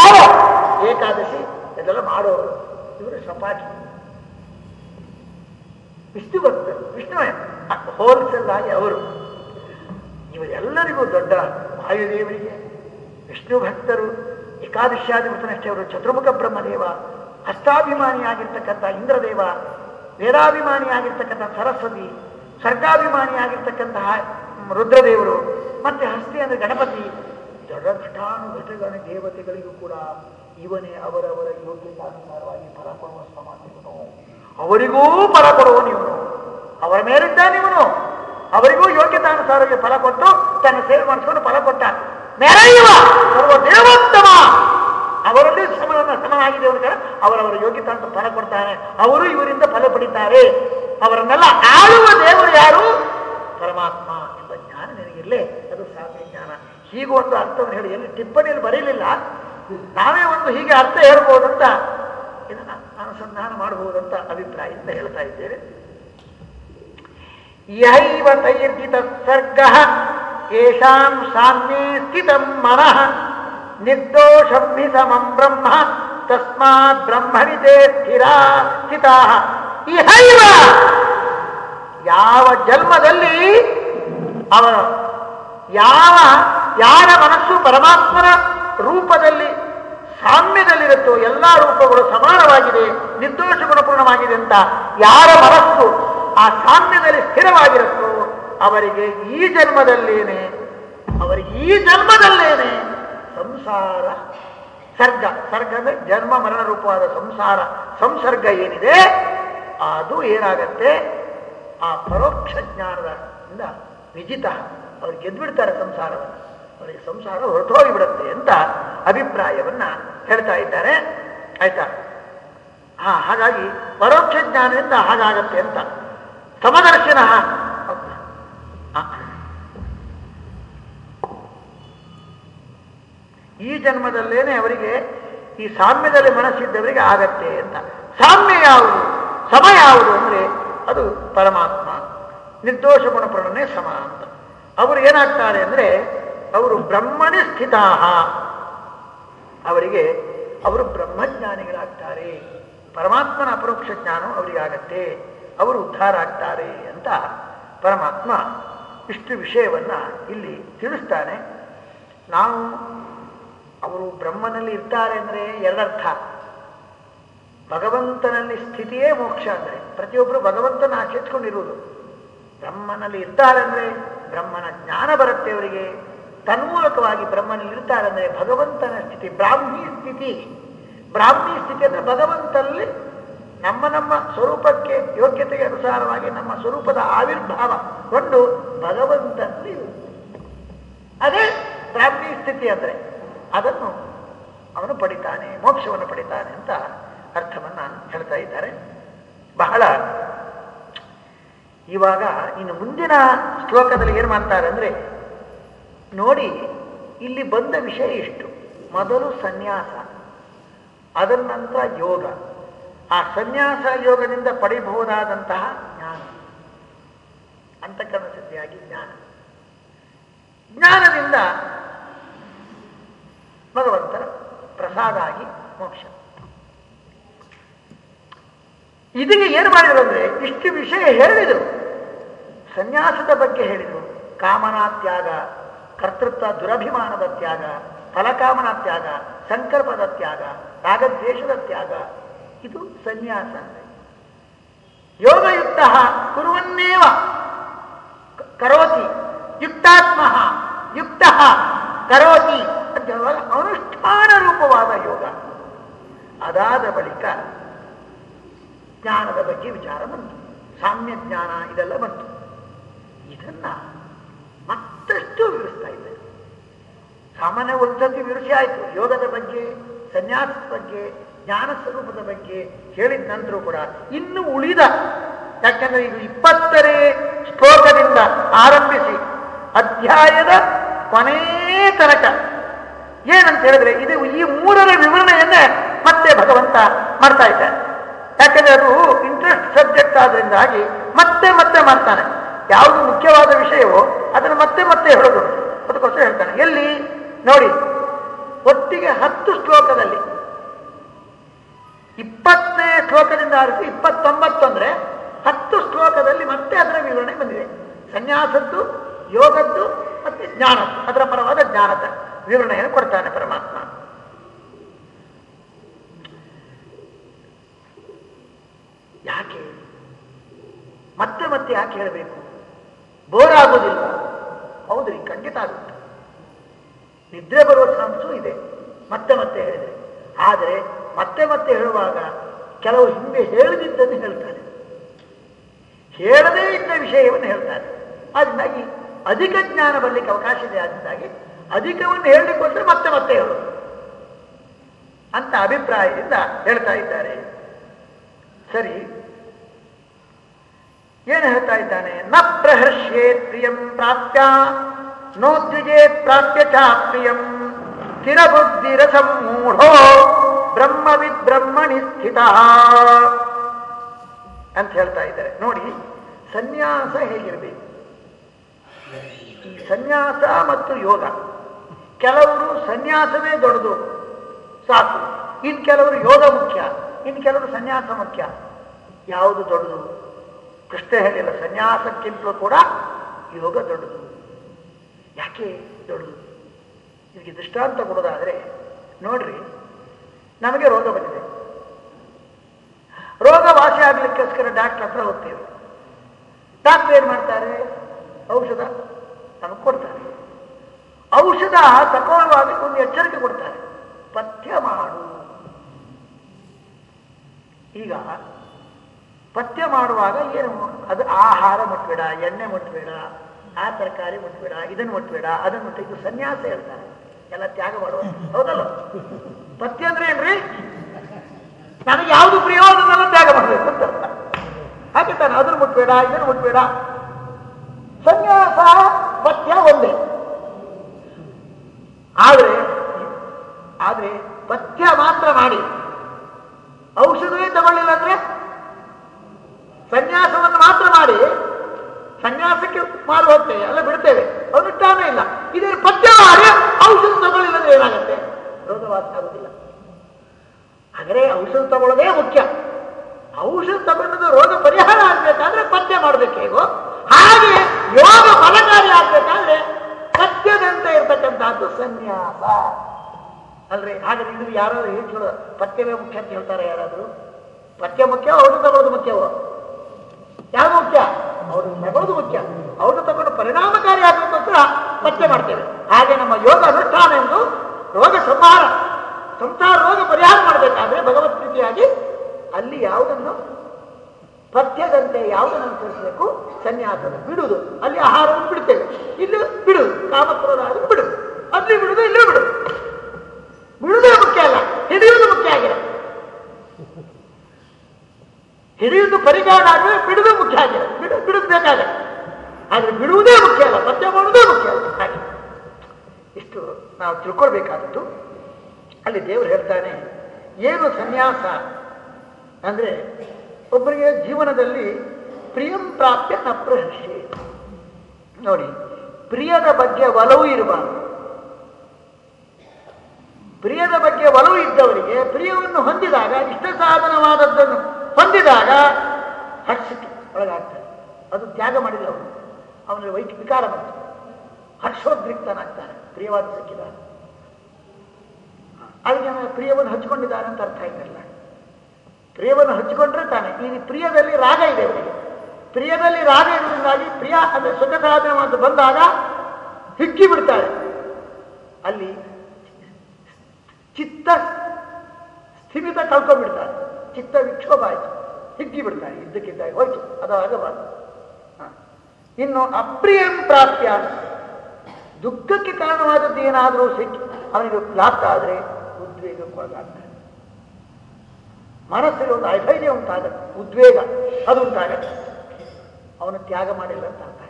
ಯಾರು? ಏಕಾದಶಿ, ಇದೆಲ್ಲ ಮಾಡೋರು. ಇವರು ಸಪಾಟಿ. ವಿಷ್ಣು ಭಕ್ತರು, ವಿಷ್ಣುವೇ. ಹೋಲ್ಸೇಲ್ ಆಗಿ ಅವರು. ಇವರೆಲ್ಲರಿಗೂ ದೊಡ್ಡ ವಾಯುದೇವರಿಗೆ, ವಿಷ್ಣು ಭಕ್ತರು ಏಕಾದಶ್ಯಾಧಿಪತನಷ್ಟೇ ಅವರು, ಚತುರ್ಮುಖ ಬ್ರಹ್ಮದೇವ ಹಸ್ತಾಭಿಮಾನಿಯಾಗಿರ್ತಕ್ಕಂಥ ಇಂದ್ರದೇವ, ವೇದಾಭಿಮಾನಿಯಾಗಿರ್ತಕ್ಕಂಥ ಸರಸ್ವತಿ ಸರ್ಗಾಭಿಮಾನಿಯಾಗಿರ್ತಕ್ಕಂತಹ ರುದ್ರದೇವರು, ಮತ್ತೆ ಹಸ್ತಿ ಅಂದರೆ ಗಣಪತಿ ಜಡಘಟಾನುಘಟಗಣ ದೇವತೆಗಳಿಗೂ ಕೂಡ ಇವನೇ ಅವರವರ ಯೋಗ್ಯತಾನುಸಾರವಾಗಿ ಫಲ ಕೊಡುವ ಸಮಾನಿವನು ಅವರಿಗೂ ಫಲ ಕೊಡುವನು ಇವನು. ಅವರ ಮೇಲಿದ್ದಾನಿವನು ಅವರಿಗೂ ಯೋಗ್ಯತಾನುಸಾರವಾಗಿ ಫಲ ಕೊಟ್ಟು ತನ್ನ ಸೇವೆ ಮಾಡಿಸ್ಕೊಂಡು ಫಲ ಕೊಟ್ಟ. ನೆರೆಯುವ ಸರ್ವ ದೇವೋತ್ತಮ ಅವರಲ್ಲಿ ಸಮನ ಸಮನಾಗಿದೆ ಅಂತ ಅವರವರ ಯೋಗ್ಯತಾಂತ ಫಲ ಕೊಡ್ತಾನೆ. ಅವರು ಇವರಿಂದ ಫಲ ಪಡಿತಾರೆ. ಅವರನ್ನೆಲ್ಲ ಆಳುವ ದೇವರು ಯಾರು? ಪರಮಾತ್ಮ ಎಂಬ ಜ್ಞಾನ ನಿನಗಿರಲೇ. ಹೀಗೂ ಒಂದು ಅರ್ಥವನ್ನು ಹೇಳಿ. ಎಲ್ಲಿ ಟಿಪ್ಪಣಿಯಲ್ಲಿ ಬರೀಲಿಲ್ಲ. ನಾವೇ ಒಂದು ಹೀಗೆ ಅರ್ಥ ಹೇಳ್ಬೋದಂತ. ಇದನ್ನ ಅನುಸಂಧಾನ ಮಾಡಬಹುದಂತ ಅಭಿಪ್ರಾಯದಿಂದ ಹೇಳ್ತಾ ಇದ್ದೇವೆ. ಯೈವ ತೈರ್ಜಿತ ಸರ್ಗ ಯಾಂ ಸಾಮ್ಯೇ ಸ್ಥಿತ ಮನಃ ನಿರ್ದೋಷಂ ಹಿ ಸಮಂ ಬ್ರಹ್ಮ ತಸ್ಮಾತ್ ಬ್ರಹ್ಮಣಿತೆ ಸ್ಥಿರ ಸ್ಥಿತ. ಇಹೈವ ಯಾವ ಜನ್ಮದಲ್ಲಿ ಅವರ ಯಾವ ಯಾರ ಮನಸ್ಸು ಪರಮಾತ್ಮನ ರೂಪದಲ್ಲಿ ಸಾಮ್ಯದಲ್ಲಿರುತ್ತೋ ಎಲ್ಲ ರೂಪಗಳು ಸಮಾನವಾಗಿದೆ ನಿರ್ದೋಷ ಗುಣಪೂರ್ಣವಾಗಿದೆ ಅಂತ ಯಾರ ಮನಸ್ಸು ಆ ಸಾಮ್ಯದಲ್ಲಿ ಸ್ಥಿರವಾಗಿರುತ್ತೋ ಅವರಿಗೆ ಈ ಜನ್ಮದಲ್ಲೇನೆ, ಅವರಿಗೆ ಈ ಜನ್ಮದಲ್ಲೇನೆ ಸಂಸಾರ ಸರ್ಗ. ಸರ್ಗ ಅಂದ್ರೆ ಜನ್ಮ ಮರಣ ರೂಪವಾದ ಸಂಸಾರ. ಸಂಸರ್ಗ ಏನಿದೆ, ಅದು ಏನಾಗತ್ತೆ? ಆ ಪರೋಕ್ಷ ಜ್ಞಾನದಿಂದ ವಿಜಿತ. ಅವ್ರು ಗೆದ್ಬಿಡ್ತಾರೆ ಸಂಸಾರವನ್ನು. ಅವರಿಗೆ ಸಂಸಾರ ಹೊರಟೋಗಿಬಿಡುತ್ತೆ ಅಂತ ಅಭಿಪ್ರಾಯವನ್ನ ಹೇಳ್ತಾ ಇದ್ದಾರೆ. ಆಯ್ತಾ? ಹಾ, ಹಾಗಾಗಿ ಪರೋಕ್ಷ ಜ್ಞಾನದಿಂದ ಹಾಗಾಗತ್ತೆ ಅಂತ. ಸಮದರ್ಶನ. ಈ ಜನ್ಮದಲ್ಲೇನೆ ಅವರಿಗೆ ಈ ಸಾಮ್ಯದಲ್ಲಿ ಮನಸ್ಸಿದ್ದವರಿಗೆ ಆಗತ್ತೆ ಅಂತ. ಸಾಮ್ಯ ಯಾವುದು? ಸಮ ಯಾವುದು ಅಂದ್ರೆ ಅದು ಪರಮಾತ್ಮ. ನಿರ್ದೋಷ ಗುಣಪ್ರಣನೆ ಸಮ ಅಂತ. ಅವರು ಏನಾಗ್ತಾರೆ ಅಂದ್ರೆ ಅವರು ಬ್ರಹ್ಮಣಿ ಸ್ಥಿತ ಅವರಿಗೆ ಅವರು ಬ್ರಹ್ಮಜ್ಞಾನಿಗಳಾಗ್ತಾರೆ. ಪರಮಾತ್ಮನ ಅಪರೋಕ್ಷ ಜ್ಞಾನ ಅವರಿಗಾಗತ್ತೆ ಅವರು ಉದ್ಧಾರ ಆಗ್ತಾರೆ ಅಂತ ಪರಮಾತ್ಮ ಇಷ್ಟು ವಿಷಯವನ್ನು ಇಲ್ಲಿ ತಿಳಿಸ್ತಾನೆ. ನಾವು ಅವರು ಬ್ರಹ್ಮನಲ್ಲಿ ಇರ್ತಾರೆ ಅಂದ್ರೆ ಎರಡರ್ಥ. ಭಗವಂತನಲ್ಲಿ ಸ್ಥಿತಿಯೇ ಮೋಕ್ಷ ಅಂದರೆ ಪ್ರತಿಯೊಬ್ಬರು ಭಗವಂತನ ಆಚರಿಸ್ಕೊಂಡಿರುವುದು. ಬ್ರಹ್ಮನಲ್ಲಿ ಇರ್ತಾರೆ ಅಂದರೆ ಬ್ರಹ್ಮನ ಜ್ಞಾನ ಬರುತ್ತೆ ಅವರಿಗೆ. ತನ್ಮೂಲಕವಾಗಿ ಬ್ರಹ್ಮನಲ್ಲಿ ಇರ್ತಾರೆ ಅಂದ್ರೆ ಭಗವಂತನ ಸ್ಥಿತಿ, ಬ್ರಾಹ್ಮಿ ಸ್ಥಿತಿ. ಬ್ರಾಹ್ಮಿ ಸ್ಥಿತಿ ಅಂದರೆ ಭಗವಂತನಲ್ಲಿ ನಮ್ಮ ನಮ್ಮ ಸ್ವರೂಪಕ್ಕೆ ಯೋಗ್ಯತೆಗೆ ಅನುಸಾರವಾಗಿ ನಮ್ಮ ಸ್ವರೂಪದ ಆವಿರ್ಭಾವ ಕೊಂಡು ಭಗವಂತನಲ್ಲಿ ಅದೇ ಬ್ರಾಹ್ಮಿ ಸ್ಥಿತಿ ಅಂದ್ರೆ ಅದನ್ನು ಅವನು ಪಡಿತಾನೆ, ಮೋಕ್ಷವನ್ನು ಪಡಿತಾನೆ ಅಂತ ಅರ್ಥವನ್ನು ಹೇಳ್ತಾ ಇದ್ದಾರೆ. ಬಹಳ ಇವಾಗ ಇನ್ನು ಮುಂದಿನ ಶ್ಲೋಕದಲ್ಲಿ ಏನು ಮಾಡ್ತಾರೆ ಅಂದ್ರೆ ನೋಡಿ, ಇಲ್ಲಿ ಬಂದ ವಿಷಯ ಇಷ್ಟು. ಮೊದಲು ಸನ್ಯಾಸ, ಅದರ ನಂತರ ಯೋಗ. ಆ ಸನ್ಯಾಸ ಯೋಗದಿಂದ ಪಡಿಬಹುದಾದಂತಹ ಜ್ಞಾನ. ಅಂತಃಕರಣ ಸಿದ್ಧಿಯಾಗಿ ಜ್ಞಾನ. ಜ್ಞಾನದಿಂದ ಭಗವಂತನ ಪ್ರಸಾದ ಆಗಿ ಮೋಕ್ಷ. ಇದಕ್ಕೆ ಏನು ಮಾಡಿದ್ರು ಅಂದ್ರೆ, ಇಷ್ಟು ವಿಷಯ ಹೇಳಿದರು. ಸನ್ಯಾಸದ ಬಗ್ಗೆ ಹೇಳಿದರು. ಕಾಮನಾ ತ್ಯಾಗ. ಕರ್ತೃತ್ವ ದುರಭಿಮಾನದ ತ್ಯಾಗ, ಫಲಕಾಮನ ತ್ಯಾಗ, ಸಂಕಲ್ಪದ ತ್ಯಾಗ, ರಾಗದ್ವೇಷದ ತ್ಯಾಗ. ಇದು ಸನ್ಯಾಸ ಯೋಗಯುಕ್ತ ಕುರುವನ್ನೇವ ಕರೋತಿ, ಯುಕ್ತಾತ್ಮ ಯುಕ್ತ ಕರೋತಿ ಅಂತ ಹೇಳುವಾಗ ಅನುಷ್ಠಾನ ರೂಪವಾದ ಯೋಗ. ಅದಾದ ಬಳಿಕ ಜ್ಞಾನದ ಬಗ್ಗೆ ವಿಚಾರ ಬಂತು. ಸಾಮ್ಯ ಜ್ಞಾನ ಇದೆಲ್ಲ ಬಂತು. ಇದನ್ನ ಮತ್ತಷ್ಟು ವಿವರಿಸ್ತಾ ಇದ್ದಾರೆ ಸಾಮಾನ್ಯ ಒಂದ್ಸತಿ ವಿವರಿಸಿ ಆಯ್ತು. ಯೋಗದ ಬಗ್ಗೆ, ಸನ್ಯಾಸದ ಬಗ್ಗೆ, ಜ್ಞಾನ ಸ್ವರೂಪದ ಬಗ್ಗೆ ಹೇಳಿದ ನಂತರ ಕೂಡ ಇನ್ನು ಉಳಿದ, ಯಾಕೆಂದ್ರೆ ಇದು ಇಪ್ಪತ್ತನೇ ಶ್ಲೋಕದಿಂದ ಆರಂಭಿಸಿ ಅಧ್ಯಾಯದ ಕೊನೇ ತನಕ. ಏನಂತ ಹೇಳಿದ್ರೆ ಇದು ಈ ಮೂರರ ವಿವರಣೆಯನ್ನೇ ಮತ್ತೆ ಭಗವಂತ ಮಾಡ್ತಾ ಇದ್ದಾರೆ ಯಾಕಂದ್ರೆ ಅದು ಇಂಟ್ರೆಸ್ಟ್ ಸಬ್ಜೆಕ್ಟ್ ಆದ್ರಿಂದಾಗಿ ಮತ್ತೆ ಮತ್ತೆ ಮಾಡ್ತಾನೆ. ಯಾವುದು ಮುಖ್ಯವಾದ ವಿಷಯವೋ ಅದನ್ನು ಮತ್ತೆ ಮತ್ತೆ ಹೇಳೋದು ಅದಕ್ಕೋಸ್ಕರ ಹೇಳ್ತಾನೆ, ಎಲ್ಲಿ? ನೋಡಿ, ಒಟ್ಟಿಗೆ ಹತ್ತು ಶ್ಲೋಕದಲ್ಲಿ. ಇಪ್ಪತ್ತನೇ ಶ್ಲೋಕದಿಂದ ಆರಿಸಿ ಇಪ್ಪತ್ತೊಂಬತ್ತು ಅಂದ್ರೆ ಹತ್ತು ಶ್ಲೋಕದಲ್ಲಿ ಮತ್ತೆ ಅದರ ವಿವರಣೆ ಬಂದಿದೆ. ಸನ್ಯಾಸದ್ದು, ಯೋಗದ್ದು ಮತ್ತೆ ಜ್ಞಾನ ಅದರ ಪರವಾದ ಜ್ಞಾನದ ವಿವರಣೆಯನ್ನು ಕೊಡ್ತಾನೆ ಪರಮಾತ್ಮ. ಯಾಕೆ? ಮತ್ತೆ ಮತ್ತೆ ಯಾಕೆ ಹೇಳಬೇಕು? ಬೋರ್ ಆಗೋದಿಲ್ಲ ಹೌದ್ರಿ ಖಂಡಿತ ಆಗುತ್ತೆ. ನಿದ್ರೆ ಬರುವ ಚಾನ್ಸು ಇದೆ. ಮತ್ತೆ ಮತ್ತೆ ಹೇಳಿದೆ. ಆದರೆ ಮತ್ತೆ ಮತ್ತೆ ಹೇಳುವಾಗ ಕೆಲವು ಹಿಂದೆ ಹೇಳದಿದ್ದನ್ನು ಹೇಳ್ತಾರೆ. ಹೇಳದೇ ಇದ್ದ ವಿಷಯವನ್ನು ಹೇಳ್ತಾರೆ. ಅದರಿಂದಾಗಿ ಅಧಿಕ ಜ್ಞಾನ ಬರಲಿಕ್ಕೆ ಅವಕಾಶ ಇದೆ ಅದರಿಂದಾಗಿ ಅಧಿಕವನ್ನು ಹೇಳಲಿಕ್ಕೋಸ್ಕರ ಮತ್ತೆ ಮತ್ತೆ ಹೇಳೋದು. ಅಂತ ಅಭಿಪ್ರಾಯದಿಂದ ಹೇಳ್ತಾ ಇದ್ದಾರೆ. ಸರಿ ಏನು ಹೇಳ್ತಾ ಇದ್ದಾನೆ? ನ ಪ್ರಹರ್ಷ್ಯೇ ಪ್ರಿಯಂ ಪ್ರಾಪ್ಯ ನೋದ್ವಿಜೇ ಪ್ರಾಪ್ಯ ಚ ಪ್ರಿಯಂ. ಸ್ಥಿರಬುದ್ಧಿರಸಮ್ಮೂಢೋ ಬ್ರಹ್ಮವಿದ್ ಬ್ರಹ್ಮಣಿ ಸ್ಥಿತ. ಅಂತ ಹೇಳ್ತಾ ಇದ್ದಾರೆ. ನೋಡಿ, ಸನ್ಯಾಸ ಹೇಗಿರಬೇಕು? ಈ ಸನ್ಯಾಸ ಮತ್ತು ಯೋಗ. ಕೆಲವರು ಸನ್ಯಾಸವೇ ದೊಡ್ಡದು, ಸಾಕು. ಇನ್ ಕೆಲವರು ಯೋಗ ಮುಖ್ಯ, ಇನ್ ಕೆಲವರು ಸನ್ಯಾಸ ಮುಖ್ಯ. ಯಾವುದು ದೊಡ್ಡದು? ಕೃಷ್ಣ ಹೇಳಿಲ್ಲ, ಸನ್ಯಾಸಕ್ಕಿಂತಲೂ ಕೂಡ ಯೋಗ ದೊಡ್ಡದು. ಯಾಕೆ ದೊಡ್ಡದು? ಇದಕ್ಕೆ ದೃಷ್ಟಾಂತ ಕೊಡೋದಾದರೆ, ನೋಡ್ರಿ, ನಮಗೆ ರೋಗ ಬಂದಿದೆ. ರೋಗ ವಾಸಿ ಆಗ್ಲಿಕ್ಕೋಸ್ಕರ ಡಾಕ್ಟರ್ ಹತ್ರ ಹೋಗ್ತೇವೆ. ಡಾಕ್ಟರ್ ಏನು ಮಾಡ್ತಾರೆ? ಔಷಧ ನಮಗೆ ಕೊಡ್ತಾರೆ. ಔಷಧ ತಗೊಳ್ಳುವಾಗ ಒಂದು ಎಚ್ಚರಿಕೆ ಕೊಡ್ತಾರೆ. ಪಥ್ಯ ಮಾಡು. ಈಗ ಪಥ್ಯ ಮಾಡುವಾಗ ಏನು? ಅದು ಆಹಾರ ಮುಟ್ಬೇಡ, ಎಣ್ಣೆ ಮುಟ್ಬೇಡ, ಆ ತರಕಾರಿ ಮುಟ್ಬೇಡ ಇದನ್ನು ಮುಟ್ಬೇಡ, ಅದನ್ನು ಮುಟ್ಟ ಇದು ಸನ್ಯಾಸ ಹೇಳ್ತಾರೆ ಎಲ್ಲ ತ್ಯಾಗ ಮಾಡುವ ಹೌದಲ್ಲ? ಪಥ್ಯ ಅಂದ್ರೆ ಏನ್ರಿ? ನನಗೆ ಯಾವುದು ಪ್ರಿಯೋ ಅದನ್ನೆಲ್ಲ ತ್ಯಾಗ ಮಾಡಬೇಕು ಅಂತ. ಹಾಗೆ ತಾನೆ, ಅದನ್ನು ಮುಟ್ಬೇಡ, ಇದನ್ನು ಮುಟ್ಬೇಡ. ಸನ್ಯಾಸ, ಪಥ್ಯ ಒಂದೇ. ಆದ್ರೆ ಆದ್ರೆ ಪಥ್ಯ ಮಾತ್ರ ಮಾಡಿ. ಔಷಧವೇ ತಗೊಳ್ಳಿಲ್ಲ ಅಂದ್ರೆ ಸನ್ಯಾಸವನ್ನು ಮಾತ್ರ ಮಾಡಿ ಸನ್ಯಾಸಕ್ಕೆ ಮಾರು ಹೋಗ್ತೇವೆ ಅಲ್ಲ ಬಿಡ್ತೇವೆ. ಅನುಷ್ಠಾನ ಇಲ್ಲ. ಇದೇ ಪಥ್ಯ ಮಾಡಿ ಔಷಧ ತಗೊಳ್ಳಿಲ್ಲ ಅಂದ್ರೆ ಏನಾಗುತ್ತೆ? ರೋಗವಾಸ ಆಗುದಿಲ್ಲ ಆದರೆ ಔಷಧ ತಗೊಳ್ಳೋದೇ ಮುಖ್ಯ. ಔಷಧ ತಗೊಂಡದ್ದು ರೋಗ ಪರಿಹಾರ ಆಗ್ಬೇಕಾದ್ರೆ ಪಥ್ಯ ಮಾಡ್ಬೇಕು ಹೇಗೋ? ಹಾಗೆ ಯೋಗ ಫಲಕಾರಿ ಆಗ್ಬೇಕಾದ್ರೆ ಪದ್ಯದಂತೆ ಇರ್ತಕ್ಕಂಥದ್ದು ಸನ್ಯಾಸ. ಅಲ್ರಿ? ಹಾಗೆ ಇದು ಯಾರಾದ್ರೂ ಹೇಳ್ಕೊಳ್ಳೋ ಪಥ್ಯವೇ ಮುಖ್ಯ ಅಂತ ಹೇಳ್ತಾರೆ ಯಾರಾದ್ರೂ? ಪಥ್ಯ ಮುಖ್ಯವೋ, ಔಷಧ ತಗೊಳ್ಳೋದು ಮುಖ್ಯವೋ? ಯಾವುದು ಮುಖ್ಯ? ಅವರು ತಗೊಳ್ಳೋದು ಮುಖ್ಯ. ಅವರು ತಗೊಂಡು ಪರಿಣಾಮಕಾರಿ ಆಗಬೇಕೋಸ್ಕರ ಪತ್ತೆ ಮಾಡ್ತೇವೆ. ಹಾಗೆ ನಮ್ಮ ಯೋಗ ಅನುಷ್ಠಾನ ಎಂದು ರೋಗ ಸಂಹಾರ, ಸಂಸಾರ ರೋಗ ಪರಿಹಾರ ಮಾಡಬೇಕಾದ್ರೆ ಭಗವತ್ ಪ್ರೀತಿಯಾಗಿ ಅಲ್ಲಿ ಯಾವುದನ್ನು ಪಥ್ಯದಂತೆ ಯಾವುದನ್ನು ಅನುಸರಿಸಬೇಕು? ಸನ್ಯಾಸದ ಬಿಡುವುದು. ಅಲ್ಲಿ ಆಹಾರವನ್ನು ಬಿಡ್ತೇವೆ. ಇಲ್ಲಿ ಬಿಡುವುದು. ಕಾಮಕ್ರೋಧ ಆದ್ರೆ ಬಿಡುವುದು. ಅಲ್ಲಿ ಬಿಡುವುದು, ಇಲ್ಲೂ ಬಿಡುವುದು. ಬಿಡುವುದೇ ಮುಖ್ಯ ಅಲ್ಲ. ಹಿಡಿಯುವುದು ಮುಖ್ಯ ಆಗಿದೆ. ಹಿಡಿಯುವುದು ಪರಿಗಾರ ಆದರೆ ಬಿಡುವುದು ಮುಖ್ಯ ಆಗಿದೆ ಬಿಡು ಬಿಡುದು ಆದರೆ ಆದ್ರೆ ಬಿಡುವುದೇ ಮುಖ್ಯ ಅಲ್ಲ ಪತ್ತೆ ಮಾಡುವುದೇ ಮುಖ್ಯ ಅಲ್ಲ. ಹಾಗೆ. ಇಷ್ಟು ನಾವು ತಿಳ್ಕೊಳ್ಬೇಕಾದದ್ದು. ಅಲ್ಲಿ ದೇವರು ಹೇಳ್ತಾನೆ, ಏನು ಸನ್ಯಾಸ ಅಂದ್ರೆ ಒಬ್ಬರಿಗೆ ಜೀವನದಲ್ಲಿ ಪ್ರಿಯಂ ಪ್ರಾಪ್ಯ ನ ಪ್ರಹರ್ಷೆ. ನೋಡಿ, ಪ್ರಿಯದ ಬಗ್ಗೆ ಒಲವು ಇರಬಾರದು. ಪ್ರಿಯದ ಬಗ್ಗೆ ಒಲವು ಇದ್ದವರಿಗೆ ಪ್ರಿಯವನ್ನು ಹೊಂದಿದಾಗ ಇಷ್ಟ ಸಾಧನವಾದದ್ದನ್ನು ಹೊಂದಿದಾಗ ಹರ್ಷಕ್ಕೆ ಒಳಗಾಗ್ತಾರೆ ಅದು ತ್ಯಾಗ ಮಾಡಿಲ್ಲ ಅವನು. ಅವನಲ್ಲಿ ವೈಟ್ ವಿಕಾರ ಬಂತು. ಹರ್ಷೋದ್ರಿಕ್ತನಾಗ್ತಾನೆ. ಪ್ರಿಯವಾದ ಸಿಕ್ಕಿದ ಅದಕ್ಕೆ ಅವನ ಪ್ರಿಯವನ್ನು ಹಚ್ಕೊಂಡಿದ್ದಾನೆ ಅಂತ ಅರ್ಥ ಆಯ್ತಲ್ಲ? ಪ್ರಿಯವನ್ನು ಹಚ್ಚಿಕೊಂಡ್ರೆ ತಾನೆ. ಈ ಪ್ರಿಯದಲ್ಲಿ ರಾಗ ಇದೆ ಅವರಿಗೆ ಪ್ರಿಯದಲ್ಲಿ ರಾಗ ಇರೋದ್ರಿಂದಾಗಿ ಪ್ರಿಯ ಅಂದ್ರೆ ಸುಖ ಅಂತ ಬಂದಾಗ ಹಿಕ್ಕಿ ಬಿಡ್ತಾರೆ ಅಲ್ಲಿ ಚಿತ್ತ ಸ್ಥಿಮಿತ ಕಳ್ಕೊಂಡ್ಬಿಡ್ತಾರೆ ಚಿತ್ತ ವಿಕ್ಷೋಭ ಆಯ್ತು. ಹಿಗ್ಗಿ ಇದ್ದಕ್ಕಿದ್ದಾಗ ಹೋಯ್ತು, ಅದು. ಇನ್ನು ಅಪ್ರಿಯಂ ಪ್ರಾಪ್ಯ. ದುಃಖಕ್ಕೆ ಕಾರಣವಾದದ್ದು ಏನಾದರೂ ಸಿಕ್ಕಿ ಅವನಿಗೆ ಲಾಭ ಆದರೆ ಉದ್ವೇಗಕ್ಕೊಳಗಾಗ್ತಾನೆ ಮನಸ್ಸಲ್ಲಿ ಒಂದು ಅಧೈರ್ಯ ಉಂಟಾಗತ್ತೆ, ಉದ್ವೇಗ, ಅದು ಉಂಟಾಗತ್ತೆ. ಅವನು ತ್ಯಾಗ ಮಾಡಿಲ್ಲ ಅಂತ ಅರ್ಥ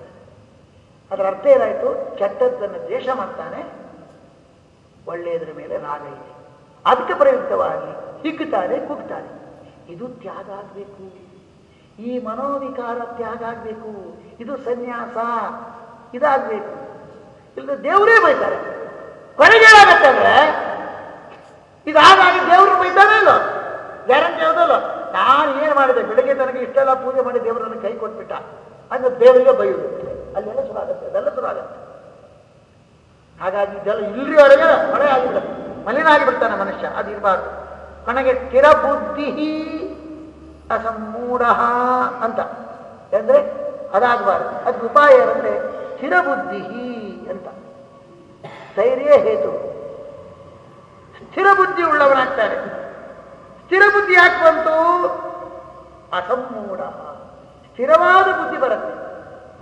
ಅದರ ಅರ್ಥ ಏನಾಯ್ತು? ಕೆಟ್ಟದ್ದನ್ನು ದ್ವೇಷ ಮಾಡ್ತಾನೆ, ಒಳ್ಳೆಯದರ ಮೇಲೆ ರಾಗ ಇದೆ. ಅದಕ್ಕೆ ಪ್ರಯುಕ್ತವಾಗಿ ಹಿಗ್ಗುತ್ತಾನೆ ಕುಗ್ತಾನೆ. ಇದು ತ್ಯಾಗ ಆಗಬೇಕು. ಈ ಮನೋವಿಕಾರ ತ್ಯಾಗ ಆಗಬೇಕು. ಇದು ಸನ್ಯಾಸ. ಇದಾಗಬೇಕು. ಇಲ್ಲ ದೇವರೇ ಬೈತಾರೆ. ಕೊನೆಗೆ ಏನಾಗತ್ತೆ ಅಂದ್ರೆ ಇದು ಹಾಗಾಗಿ ದೇವರು ಬೈತಾನೆ ಇಲ್ಲ. ಗ್ಯಾರಂಟಿ ಯಾವುದಲ್ಲ ನಾನು ಏನು ಮಾಡಿದೆ? ಬೆಳಗ್ಗೆ ತನಕ ಇಷ್ಟೆಲ್ಲ ಪೂಜೆ ಮಾಡಿ ದೇವರನ್ನು ಕೈ ಕೊಟ್ಬಿಟ್ಟ. ಅಂದ್ರೆ ದೇವರಿಗೆ ಬೈಯೋದು. ಅಲ್ಲೆಲ್ಲ ಶುರು ಆಗುತ್ತೆ. ಅದೆಲ್ಲ ಶುರು ಆಗುತ್ತೆ. ಹಾಗಾಗಿ ಇದೆಲ್ಲ ಇಲ್ಲಿವರೆಗೆ ಮಳೆ ಆಗಿಬಿಡುತ್ತೆ. ಮಲಿನ ಆಗಿಬಿಡ್ತಾನೆ ಮನುಷ್ಯ. ಅದು ಇರಬಾರ್ದು. ಕೊನೆಗೆ ಸ್ಥಿರ ಬುದ್ಧಿ ಅಸಮ್ಮೂಢ ಅಂತ. ಅಂದರೆ ಅದಾಗಬಾರದು. ಅದಕ್ಕೆ ಉಪಾಯ ಏನಂದರೆ ಸ್ಥಿರ ಅಂತ. ಸೈರ್ಯ ಹೇತು. ಸ್ಥಿರ ಬುದ್ಧಿ ಉಳ್ಳವನಾಗ್ತಾರೆ. ಸ್ಥಿರ ಬುದ್ಧಿ ಯಾಕೆ ಬಂತು? ಅಸಮ್ಮೂಢ. ಸ್ಥಿರವಾದ ಬುದ್ಧಿ ಬರುತ್ತೆ.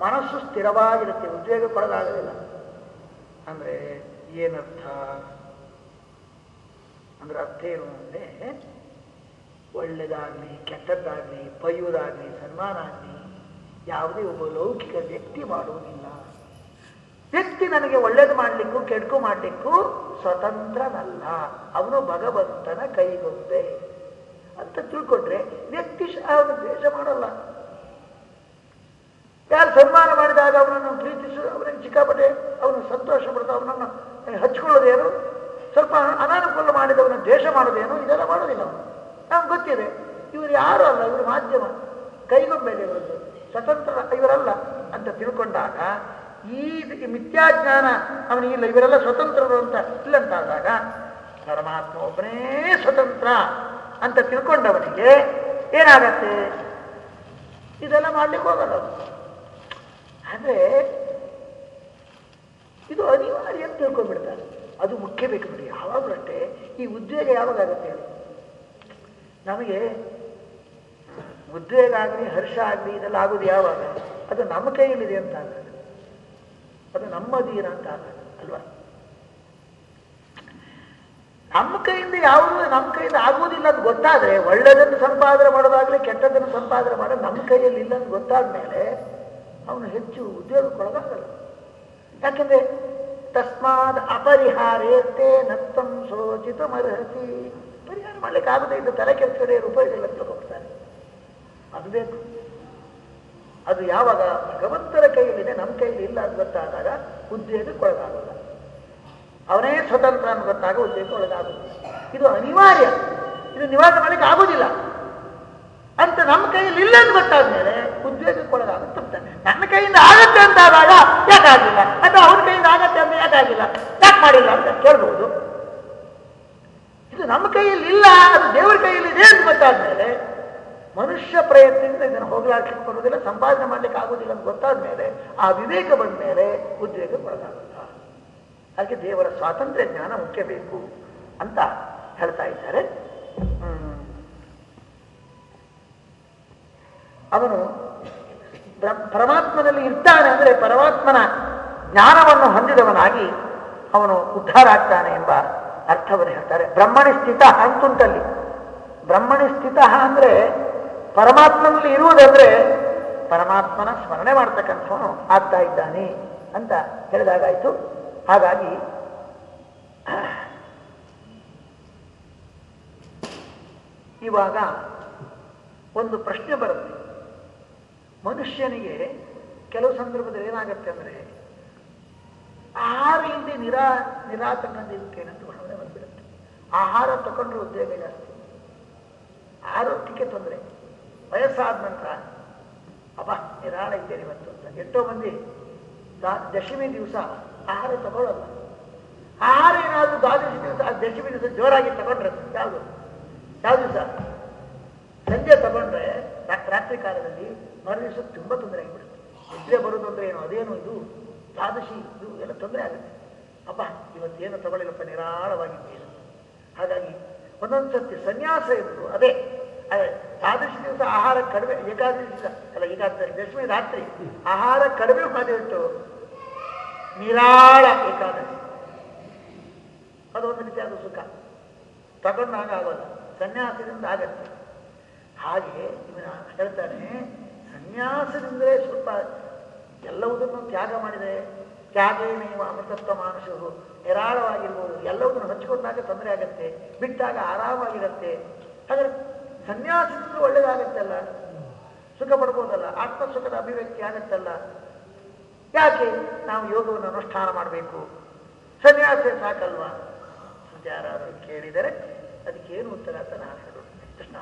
ಮನಸ್ಸು ಸ್ಥಿರವಾಗಿರುತ್ತೆ. ಉದ್ವೇಗಕ್ಕೊಳಗಾಗೋದಿಲ್ಲ ಅಂದ್ರೆ ಏನರ್ಥ? ಅಂದ್ರೆ ಅರ್ಥ ಏನು ಅಂದ್ರೆ ಒಳ್ಳೆಯದಾಗಲಿ ಕೆಟ್ಟದ್ದಾಗ್ಲಿ ಬೈಯುವುದಾಗ್ಲಿ ಸನ್ಮಾನ ಆಗಲಿ ಯಾವುದೇ ಒಬ್ಬ ಲೌಕಿಕ ವ್ಯಕ್ತಿ ಮಾಡುವುದಿಲ್ಲ. ವ್ಯಕ್ತಿ ನನಗೆ ಒಳ್ಳೇದು ಮಾಡಲಿಕ್ಕೂ, ಕೆಡ್ಕು ಮಾಡಲಿಕ್ಕೂ ಸ್ವತಂತ್ರನಲ್ಲ. ಅವನು ಭಗವಂತನ ಕೈಗೊಂದೆ. ಅಂತ ತಿಳ್ಕೊಂಡ್ರೆ ವ್ಯಕ್ತಿ ಅವನು ದ್ವೇಷ ಮಾಡಲ್ಲ. ಯಾರು ಸನ್ಮಾನ ಮಾಡಿದಾಗ ಅವನನ್ನು ಪ್ರೀತಿಸು, ಅವನಿಗೆ ಚಿಕ್ಕಾಪಟ್ಟೆ ಅವನು ಸಂತೋಷ ಪಡ್ತಾ ಅವನನ್ನು ಹಚ್ಕೊಳ್ಳೋದೇನು ಸ್ವಲ್ಪ ಅನಾನುಕೂಲ ಮಾಡಿದವನ, ದ್ವೇಷ ಮಾಡೋದೇನು, ಇದೆಲ್ಲ ಮಾಡೋದಿಲ್ಲ ನಮ್ಗೆ ಗೊತ್ತಿದೆ, ಇವರು ಯಾರು ಅಲ್ಲ, ಇವರು ಮಾಧ್ಯಮ. ಕೈಗೊಂಬೆಲೆ ಇವರದ್ದು ಸ್ವತಂತ್ರ ಇವರಲ್ಲ ಅಂತ ತಿಳ್ಕೊಂಡಾಗ, ಈ ಮಿಥ್ಯಾಜ್ಞಾನ ಅವನಿಗಿಲ್ಲ ಇವರೆಲ್ಲ ಸ್ವತಂತ್ರರು ಅಂತ ಇಲ್ಲಂತಾದಾಗ, ಪರಮಾತ್ಮ ಒಬ್ಬನೇ ಸ್ವತಂತ್ರ ಅಂತ ತಿಳ್ಕೊಂಡವನಿಗೆ ಏನಾಗತ್ತೆ? ಇದೆಲ್ಲ ಮಾಡ್ಲಿಕ್ಕೆ ಹೋಗಲ್ಲ ಆದರೆ, ಇದು ಅನಿವಾರ್ಯ ತಿಳ್ಕೊಂಡ್ಬಿಡ್ತಾರೆ. ಅದು ಮುಖ್ಯ ಬೇಕು ನೋಡಿ. ಯಾವಾಗಲೂ ಅಷ್ಟೇ ಈ ಉದ್ವೇಗ ಯಾವಾಗ ಆಗುತ್ತೆ ನಮಗೆ ಉದ್ವೇಗ ಆಗಲಿ, ಹರ್ಷ ಆಗಲಿ, ಇದೆಲ್ಲ ಆಗೋದು ಯಾವಾಗ? ಅದು ನಮ್ಮ ಕೈಯಲ್ಲಿದೆ ಅಂತ ಆಗ ಅದು ನಮ್ಮ ಅಧೀನ ಅಂತ ಆಗ ಅಲ್ವಾ? ನಮ್ಮ ಕೈಯಿಂದ ಯಾವುದು ನಮ್ಮ ಕೈಯಿಂದ ಆಗುವುದಿಲ್ಲ ಅಂತ ಗೊತ್ತಾದ್ರೆ ಒಳ್ಳೆಯದನ್ನು ಸಂಪಾದನೆ ಮಾಡೋದಾಗ್ಲಿ ಕೆಟ್ಟದನ್ನು ಸಂಪಾದನೆ ಮಾಡೋದು ನಮ್ಮ ಕೈಯಲ್ಲಿ ಇಲ್ಲ ಅಂತ ಗೊತ್ತಾದ ಮೇಲೆ ಅವನು ಹೆಚ್ಚು ಉದ್ಯೋಗಕ್ಕೊಳಗಾಗಲ್ಲ. ಯಾಕಂದ್ರೆ ತಸ್ಮಾದ್ ಅಪರಿಹಾರೇತೆ ನತ್ತಂ ಶೋಚಿತ ಪರಿಹಾರ ಮಾಡ್ಲಿಕ್ಕೆ ಆಗದೆ ಇದು ತಲೆ ಉಪಯೋಗ ಇಲ್ಲ ತಿಳ್ಕೊಬಿಡ್ತಾನೆ ಅದು ಬೇಕು. ಅದು ಯಾವಾಗ ಭಗವಂತರ ಕೈಯಲ್ಲಿದೆ, ನಮ್ಮ ಕೈಯಲ್ಲಿ ಇಲ್ಲ ಅಂತ ಗೊತ್ತಾದಾಗ ಉದ್ಯೋಗಕ್ಕೊಳಗಾಗಲ್ಲ ಅವನೇ ಸ್ವತಂತ್ರ ಅಂತ ಗೊತ್ತಾಗ ಉದ್ಯೋಗಕ್ಕೆ ಒಳಗಾಗುತ್ತೆ ಇದು ಅನಿವಾರ್ಯ. ಇದು ನಿವಾರಣೆ ಮಾಡಲಿಕ್ಕೆ ಆಗುದಿಲ್ಲ ಅಂತ ನಮ್ಮ ಕೈಯಲ್ಲಿ ಇಲ್ಲ ಅಂತ ಗೊತ್ತಾದ್ಮೇಲೆ ಉದ್ಯೋಗಕ್ಕೆ ಒಳಗಾಗುತ್ತೆ ನನ್ನ ಕೈಯಿಂದ ಆಗತ್ತೆ ಅಂತ ಆದಾಗ ಯಾಕಾಗಿಲ್ಲ. ಅಥವಾ ಅವ್ರ ಕೈಯಿಂದ ಆಗತ್ತೆ ಅಂತ ಯಾಕಾಗಿಲ್ಲ. ಯಾಕೆ ಮಾಡಿಲ್ಲ ಅಂತ ಕೇಳ್ಬೋದು ಇದು ನಮ್ಮ ಕೈಯಲ್ಲಿ ಇಲ್ಲ, ಅದು ದೇವರ ಕೈಯಲ್ಲಿ ಇದೆ ಅಂತ ಗೊತ್ತಾದ್ಮೇಲೆ ಮನುಷ್ಯ ಪ್ರಯತ್ನದಿಂದ ಇದನ್ನು ಹೋಗಲಾಡ್ಲಿಕ್ಕೆ ಬರುವುದಿಲ್ಲ, ಸಂಪಾದನೆ ಮಾಡ್ಲಿಕ್ಕೆ ಆಗುದಿಲ್ಲ ಅಂತ ಗೊತ್ತಾದ್ಮೇಲೆ ಆ ವಿವೇಕ ಬಂದ ಮೇಲೆ ಉದ್ವೇಗ ಒಳಗಾಗುತ್ತ ಅದಕ್ಕೆ ದೇವರ ಸ್ವಾತಂತ್ರ್ಯ ಜ್ಞಾನ ಮುಖ್ಯ ಬೇಕು ಅಂತ ಹೇಳ್ತಾ ಇದ್ದಾರೆ. ಅವನು ಪರಮಾತ್ಮನಲ್ಲಿ ಇರ್ತಾನೆ ಅಂದರೆ ಪರಮಾತ್ಮನ ಜ್ಞಾನವನ್ನು ಹೊಂದಿದವನಾಗಿ ಅವನು ಉದ್ಧಾರ ಆಗ್ತಾನೆ ಎಂಬ ಅರ್ಥವನ್ನು ಹೇಳ್ತಾರೆ. ಬ್ರಹ್ಮಣಿ ಸ್ಥಿತ ಅಂತುಂಟಲ್ಲಿ. ಬ್ರಹ್ಮಣಿ ಸ್ಥಿತ ಅಂದ್ರೆ ಪರಮಾತ್ಮನಲ್ಲಿ ಇರುವುದಂದ್ರೆ ಪರಮಾತ್ಮನ ಸ್ಮರಣೆ ಮಾಡ್ತಕ್ಕಂಥವನು ಆಗ್ತಾ ಇದ್ದಾನೆ ಅಂತ ಹೇಳಿದಾಗಾಯಿತು. ಹಾಗಾಗಿ ಇವಾಗ ಒಂದು ಪ್ರಶ್ನೆ ಬರುತ್ತೆ. ಮನುಷ್ಯನಿಗೆ ಕೆಲವು ಸಂದರ್ಭದಲ್ಲಿ ಏನಾಗುತ್ತೆ ಅಂದ್ರೆ ಆಹಾರ ಇಲ್ಲದೆ ನಿರಾ ಏನಂತ ಭಾವನೆ ಬಂದ್ಬಿಡುತ್ತೆ. ಆಹಾರ ತಗೊಂಡ್ರೆ ಉದ್ಯೋಗ ಜಾಸ್ತಿ ಆರೋಗ್ಯಕ್ಕೆ ತೊಂದರೆ. ವಯಸ್ಸಾದ ನಂತರ, ಅಬ್ಬ, ನಿರಾಳ ಇದ್ದೇನೆ ಇವತ್ತು ಅಂತ ಎಷ್ಟೋ ಮಂದಿ ದಶಮಿ ದಿವಸ ಆಹಾರ ತಗೊಳ್ಳಲ್ಲ ಆಹಾರ ಏನಾದರೂ ದ್ವಾದಶಿ ದಿವಸ, ದಶಮಿ ದಿವಸ ಜೋರಾಗಿ ತಗೊಂಡ್ರೆ ಯಾವುದು? ಯಾವ ದಿವಸ? ಸಂಜೆ ತಗೊಂಡ್ರೆ ರಾತ್ರಿ ಕಾಲದಲ್ಲಿ ಮರು ದಿವಸ ತುಂಬ ತೊಂದರೆ ಆಗಿಬಿಡುತ್ತೆ. ನಿದ್ರೆ ಬರೋದು ಅಂದ್ರೆ ಏನು, ಅದೇನು ಇದು, ದ್ವಾದಶಿ, ಇದು ಎಲ್ಲ ತೊಂದರೆ ಆಗುತ್ತೆ. ಅಪ್ಪ ಇವತ್ತೇನು ತಗೊಳ್ಳಿಲ್ಲಪ್ಪ ನಿರಾಳವಾಗಿದ್ದೇನೆ ಹಾಗಾಗಿ ಒಂದೊಂದು ಸರ್ತಿ ಸನ್ಯಾಸ ಇತ್ತು ಅದೇ ಅದೇ, ದ್ವಾದಶಿ ದಿವಸ ಆಹಾರ ಕಡಿಮೆ, ಏಕಾದಶಿ ಅಲ್ಲ, ಏಕಾದಶಿ, ದಶಮಿ ರಾತ್ರಿ ಆಹಾರ ಕಡಿಮೆ ಮಾಡಿಬಿಟ್ಟು ನಿರಾಳ ಏಕಾದಶಿ. ಅದೊಂದು ರೀತಿಯಾದ ಸುಖ. ತಗೊಂಡಾಗ ಆಗೋಲ್ಲ. ಸನ್ಯಾಸದಿಂದ ಆಗತ್ತೆ. ಹಾಗೆ ಇವನ ಹೇಳ್ತಾನೆ, ಸನ್ಯಾಸದಿಂದಲೇ ಸ್ವಲ್ಪ ಎಲ್ಲವುದನ್ನು ತ್ಯಾಗ ಮಾಡಿದೆ ತ್ಯಾಗೇನೇವ ಅಮೃತತ್ವ ಮಾನಸರು ನಿರಾಳವಾಗಿರ್ಬೋದು ಎಲ್ಲವುದನ್ನು ಹಚ್ಕೊಂಡಾಗ ತೊಂದರೆ ಆಗತ್ತೆ, ಬಿಟ್ಟಾಗ ಆರಾಮಾಗಿರುತ್ತೆ ಹಾಗಾದ್ರೆ ಸನ್ಯಾಸದಿಂದ ಒಳ್ಳೇದಾಗತ್ತಲ್ಲ? ಸುಖ ಪಡ್ಬೋದಲ್ಲ? ಆತ್ಮಸುಖದ ಅಭಿವ್ಯಕ್ತಿ ಆಗತ್ತಲ್ಲ? ಯಾಕೆ ನಾವು ಯೋಗವನ್ನು ಅನುಷ್ಠಾನ ಮಾಡಬೇಕು? ಸನ್ಯಾಸ ಸಾಕಲ್ವಾ? ಯಾರಾದರೂ ಕೇಳಿದರೆ ಅದಕ್ಕೇನು ಉತ್ತರ ಅಂತ ನಾನು ಹೇಳೋದು ಕೃಷ್ಣ.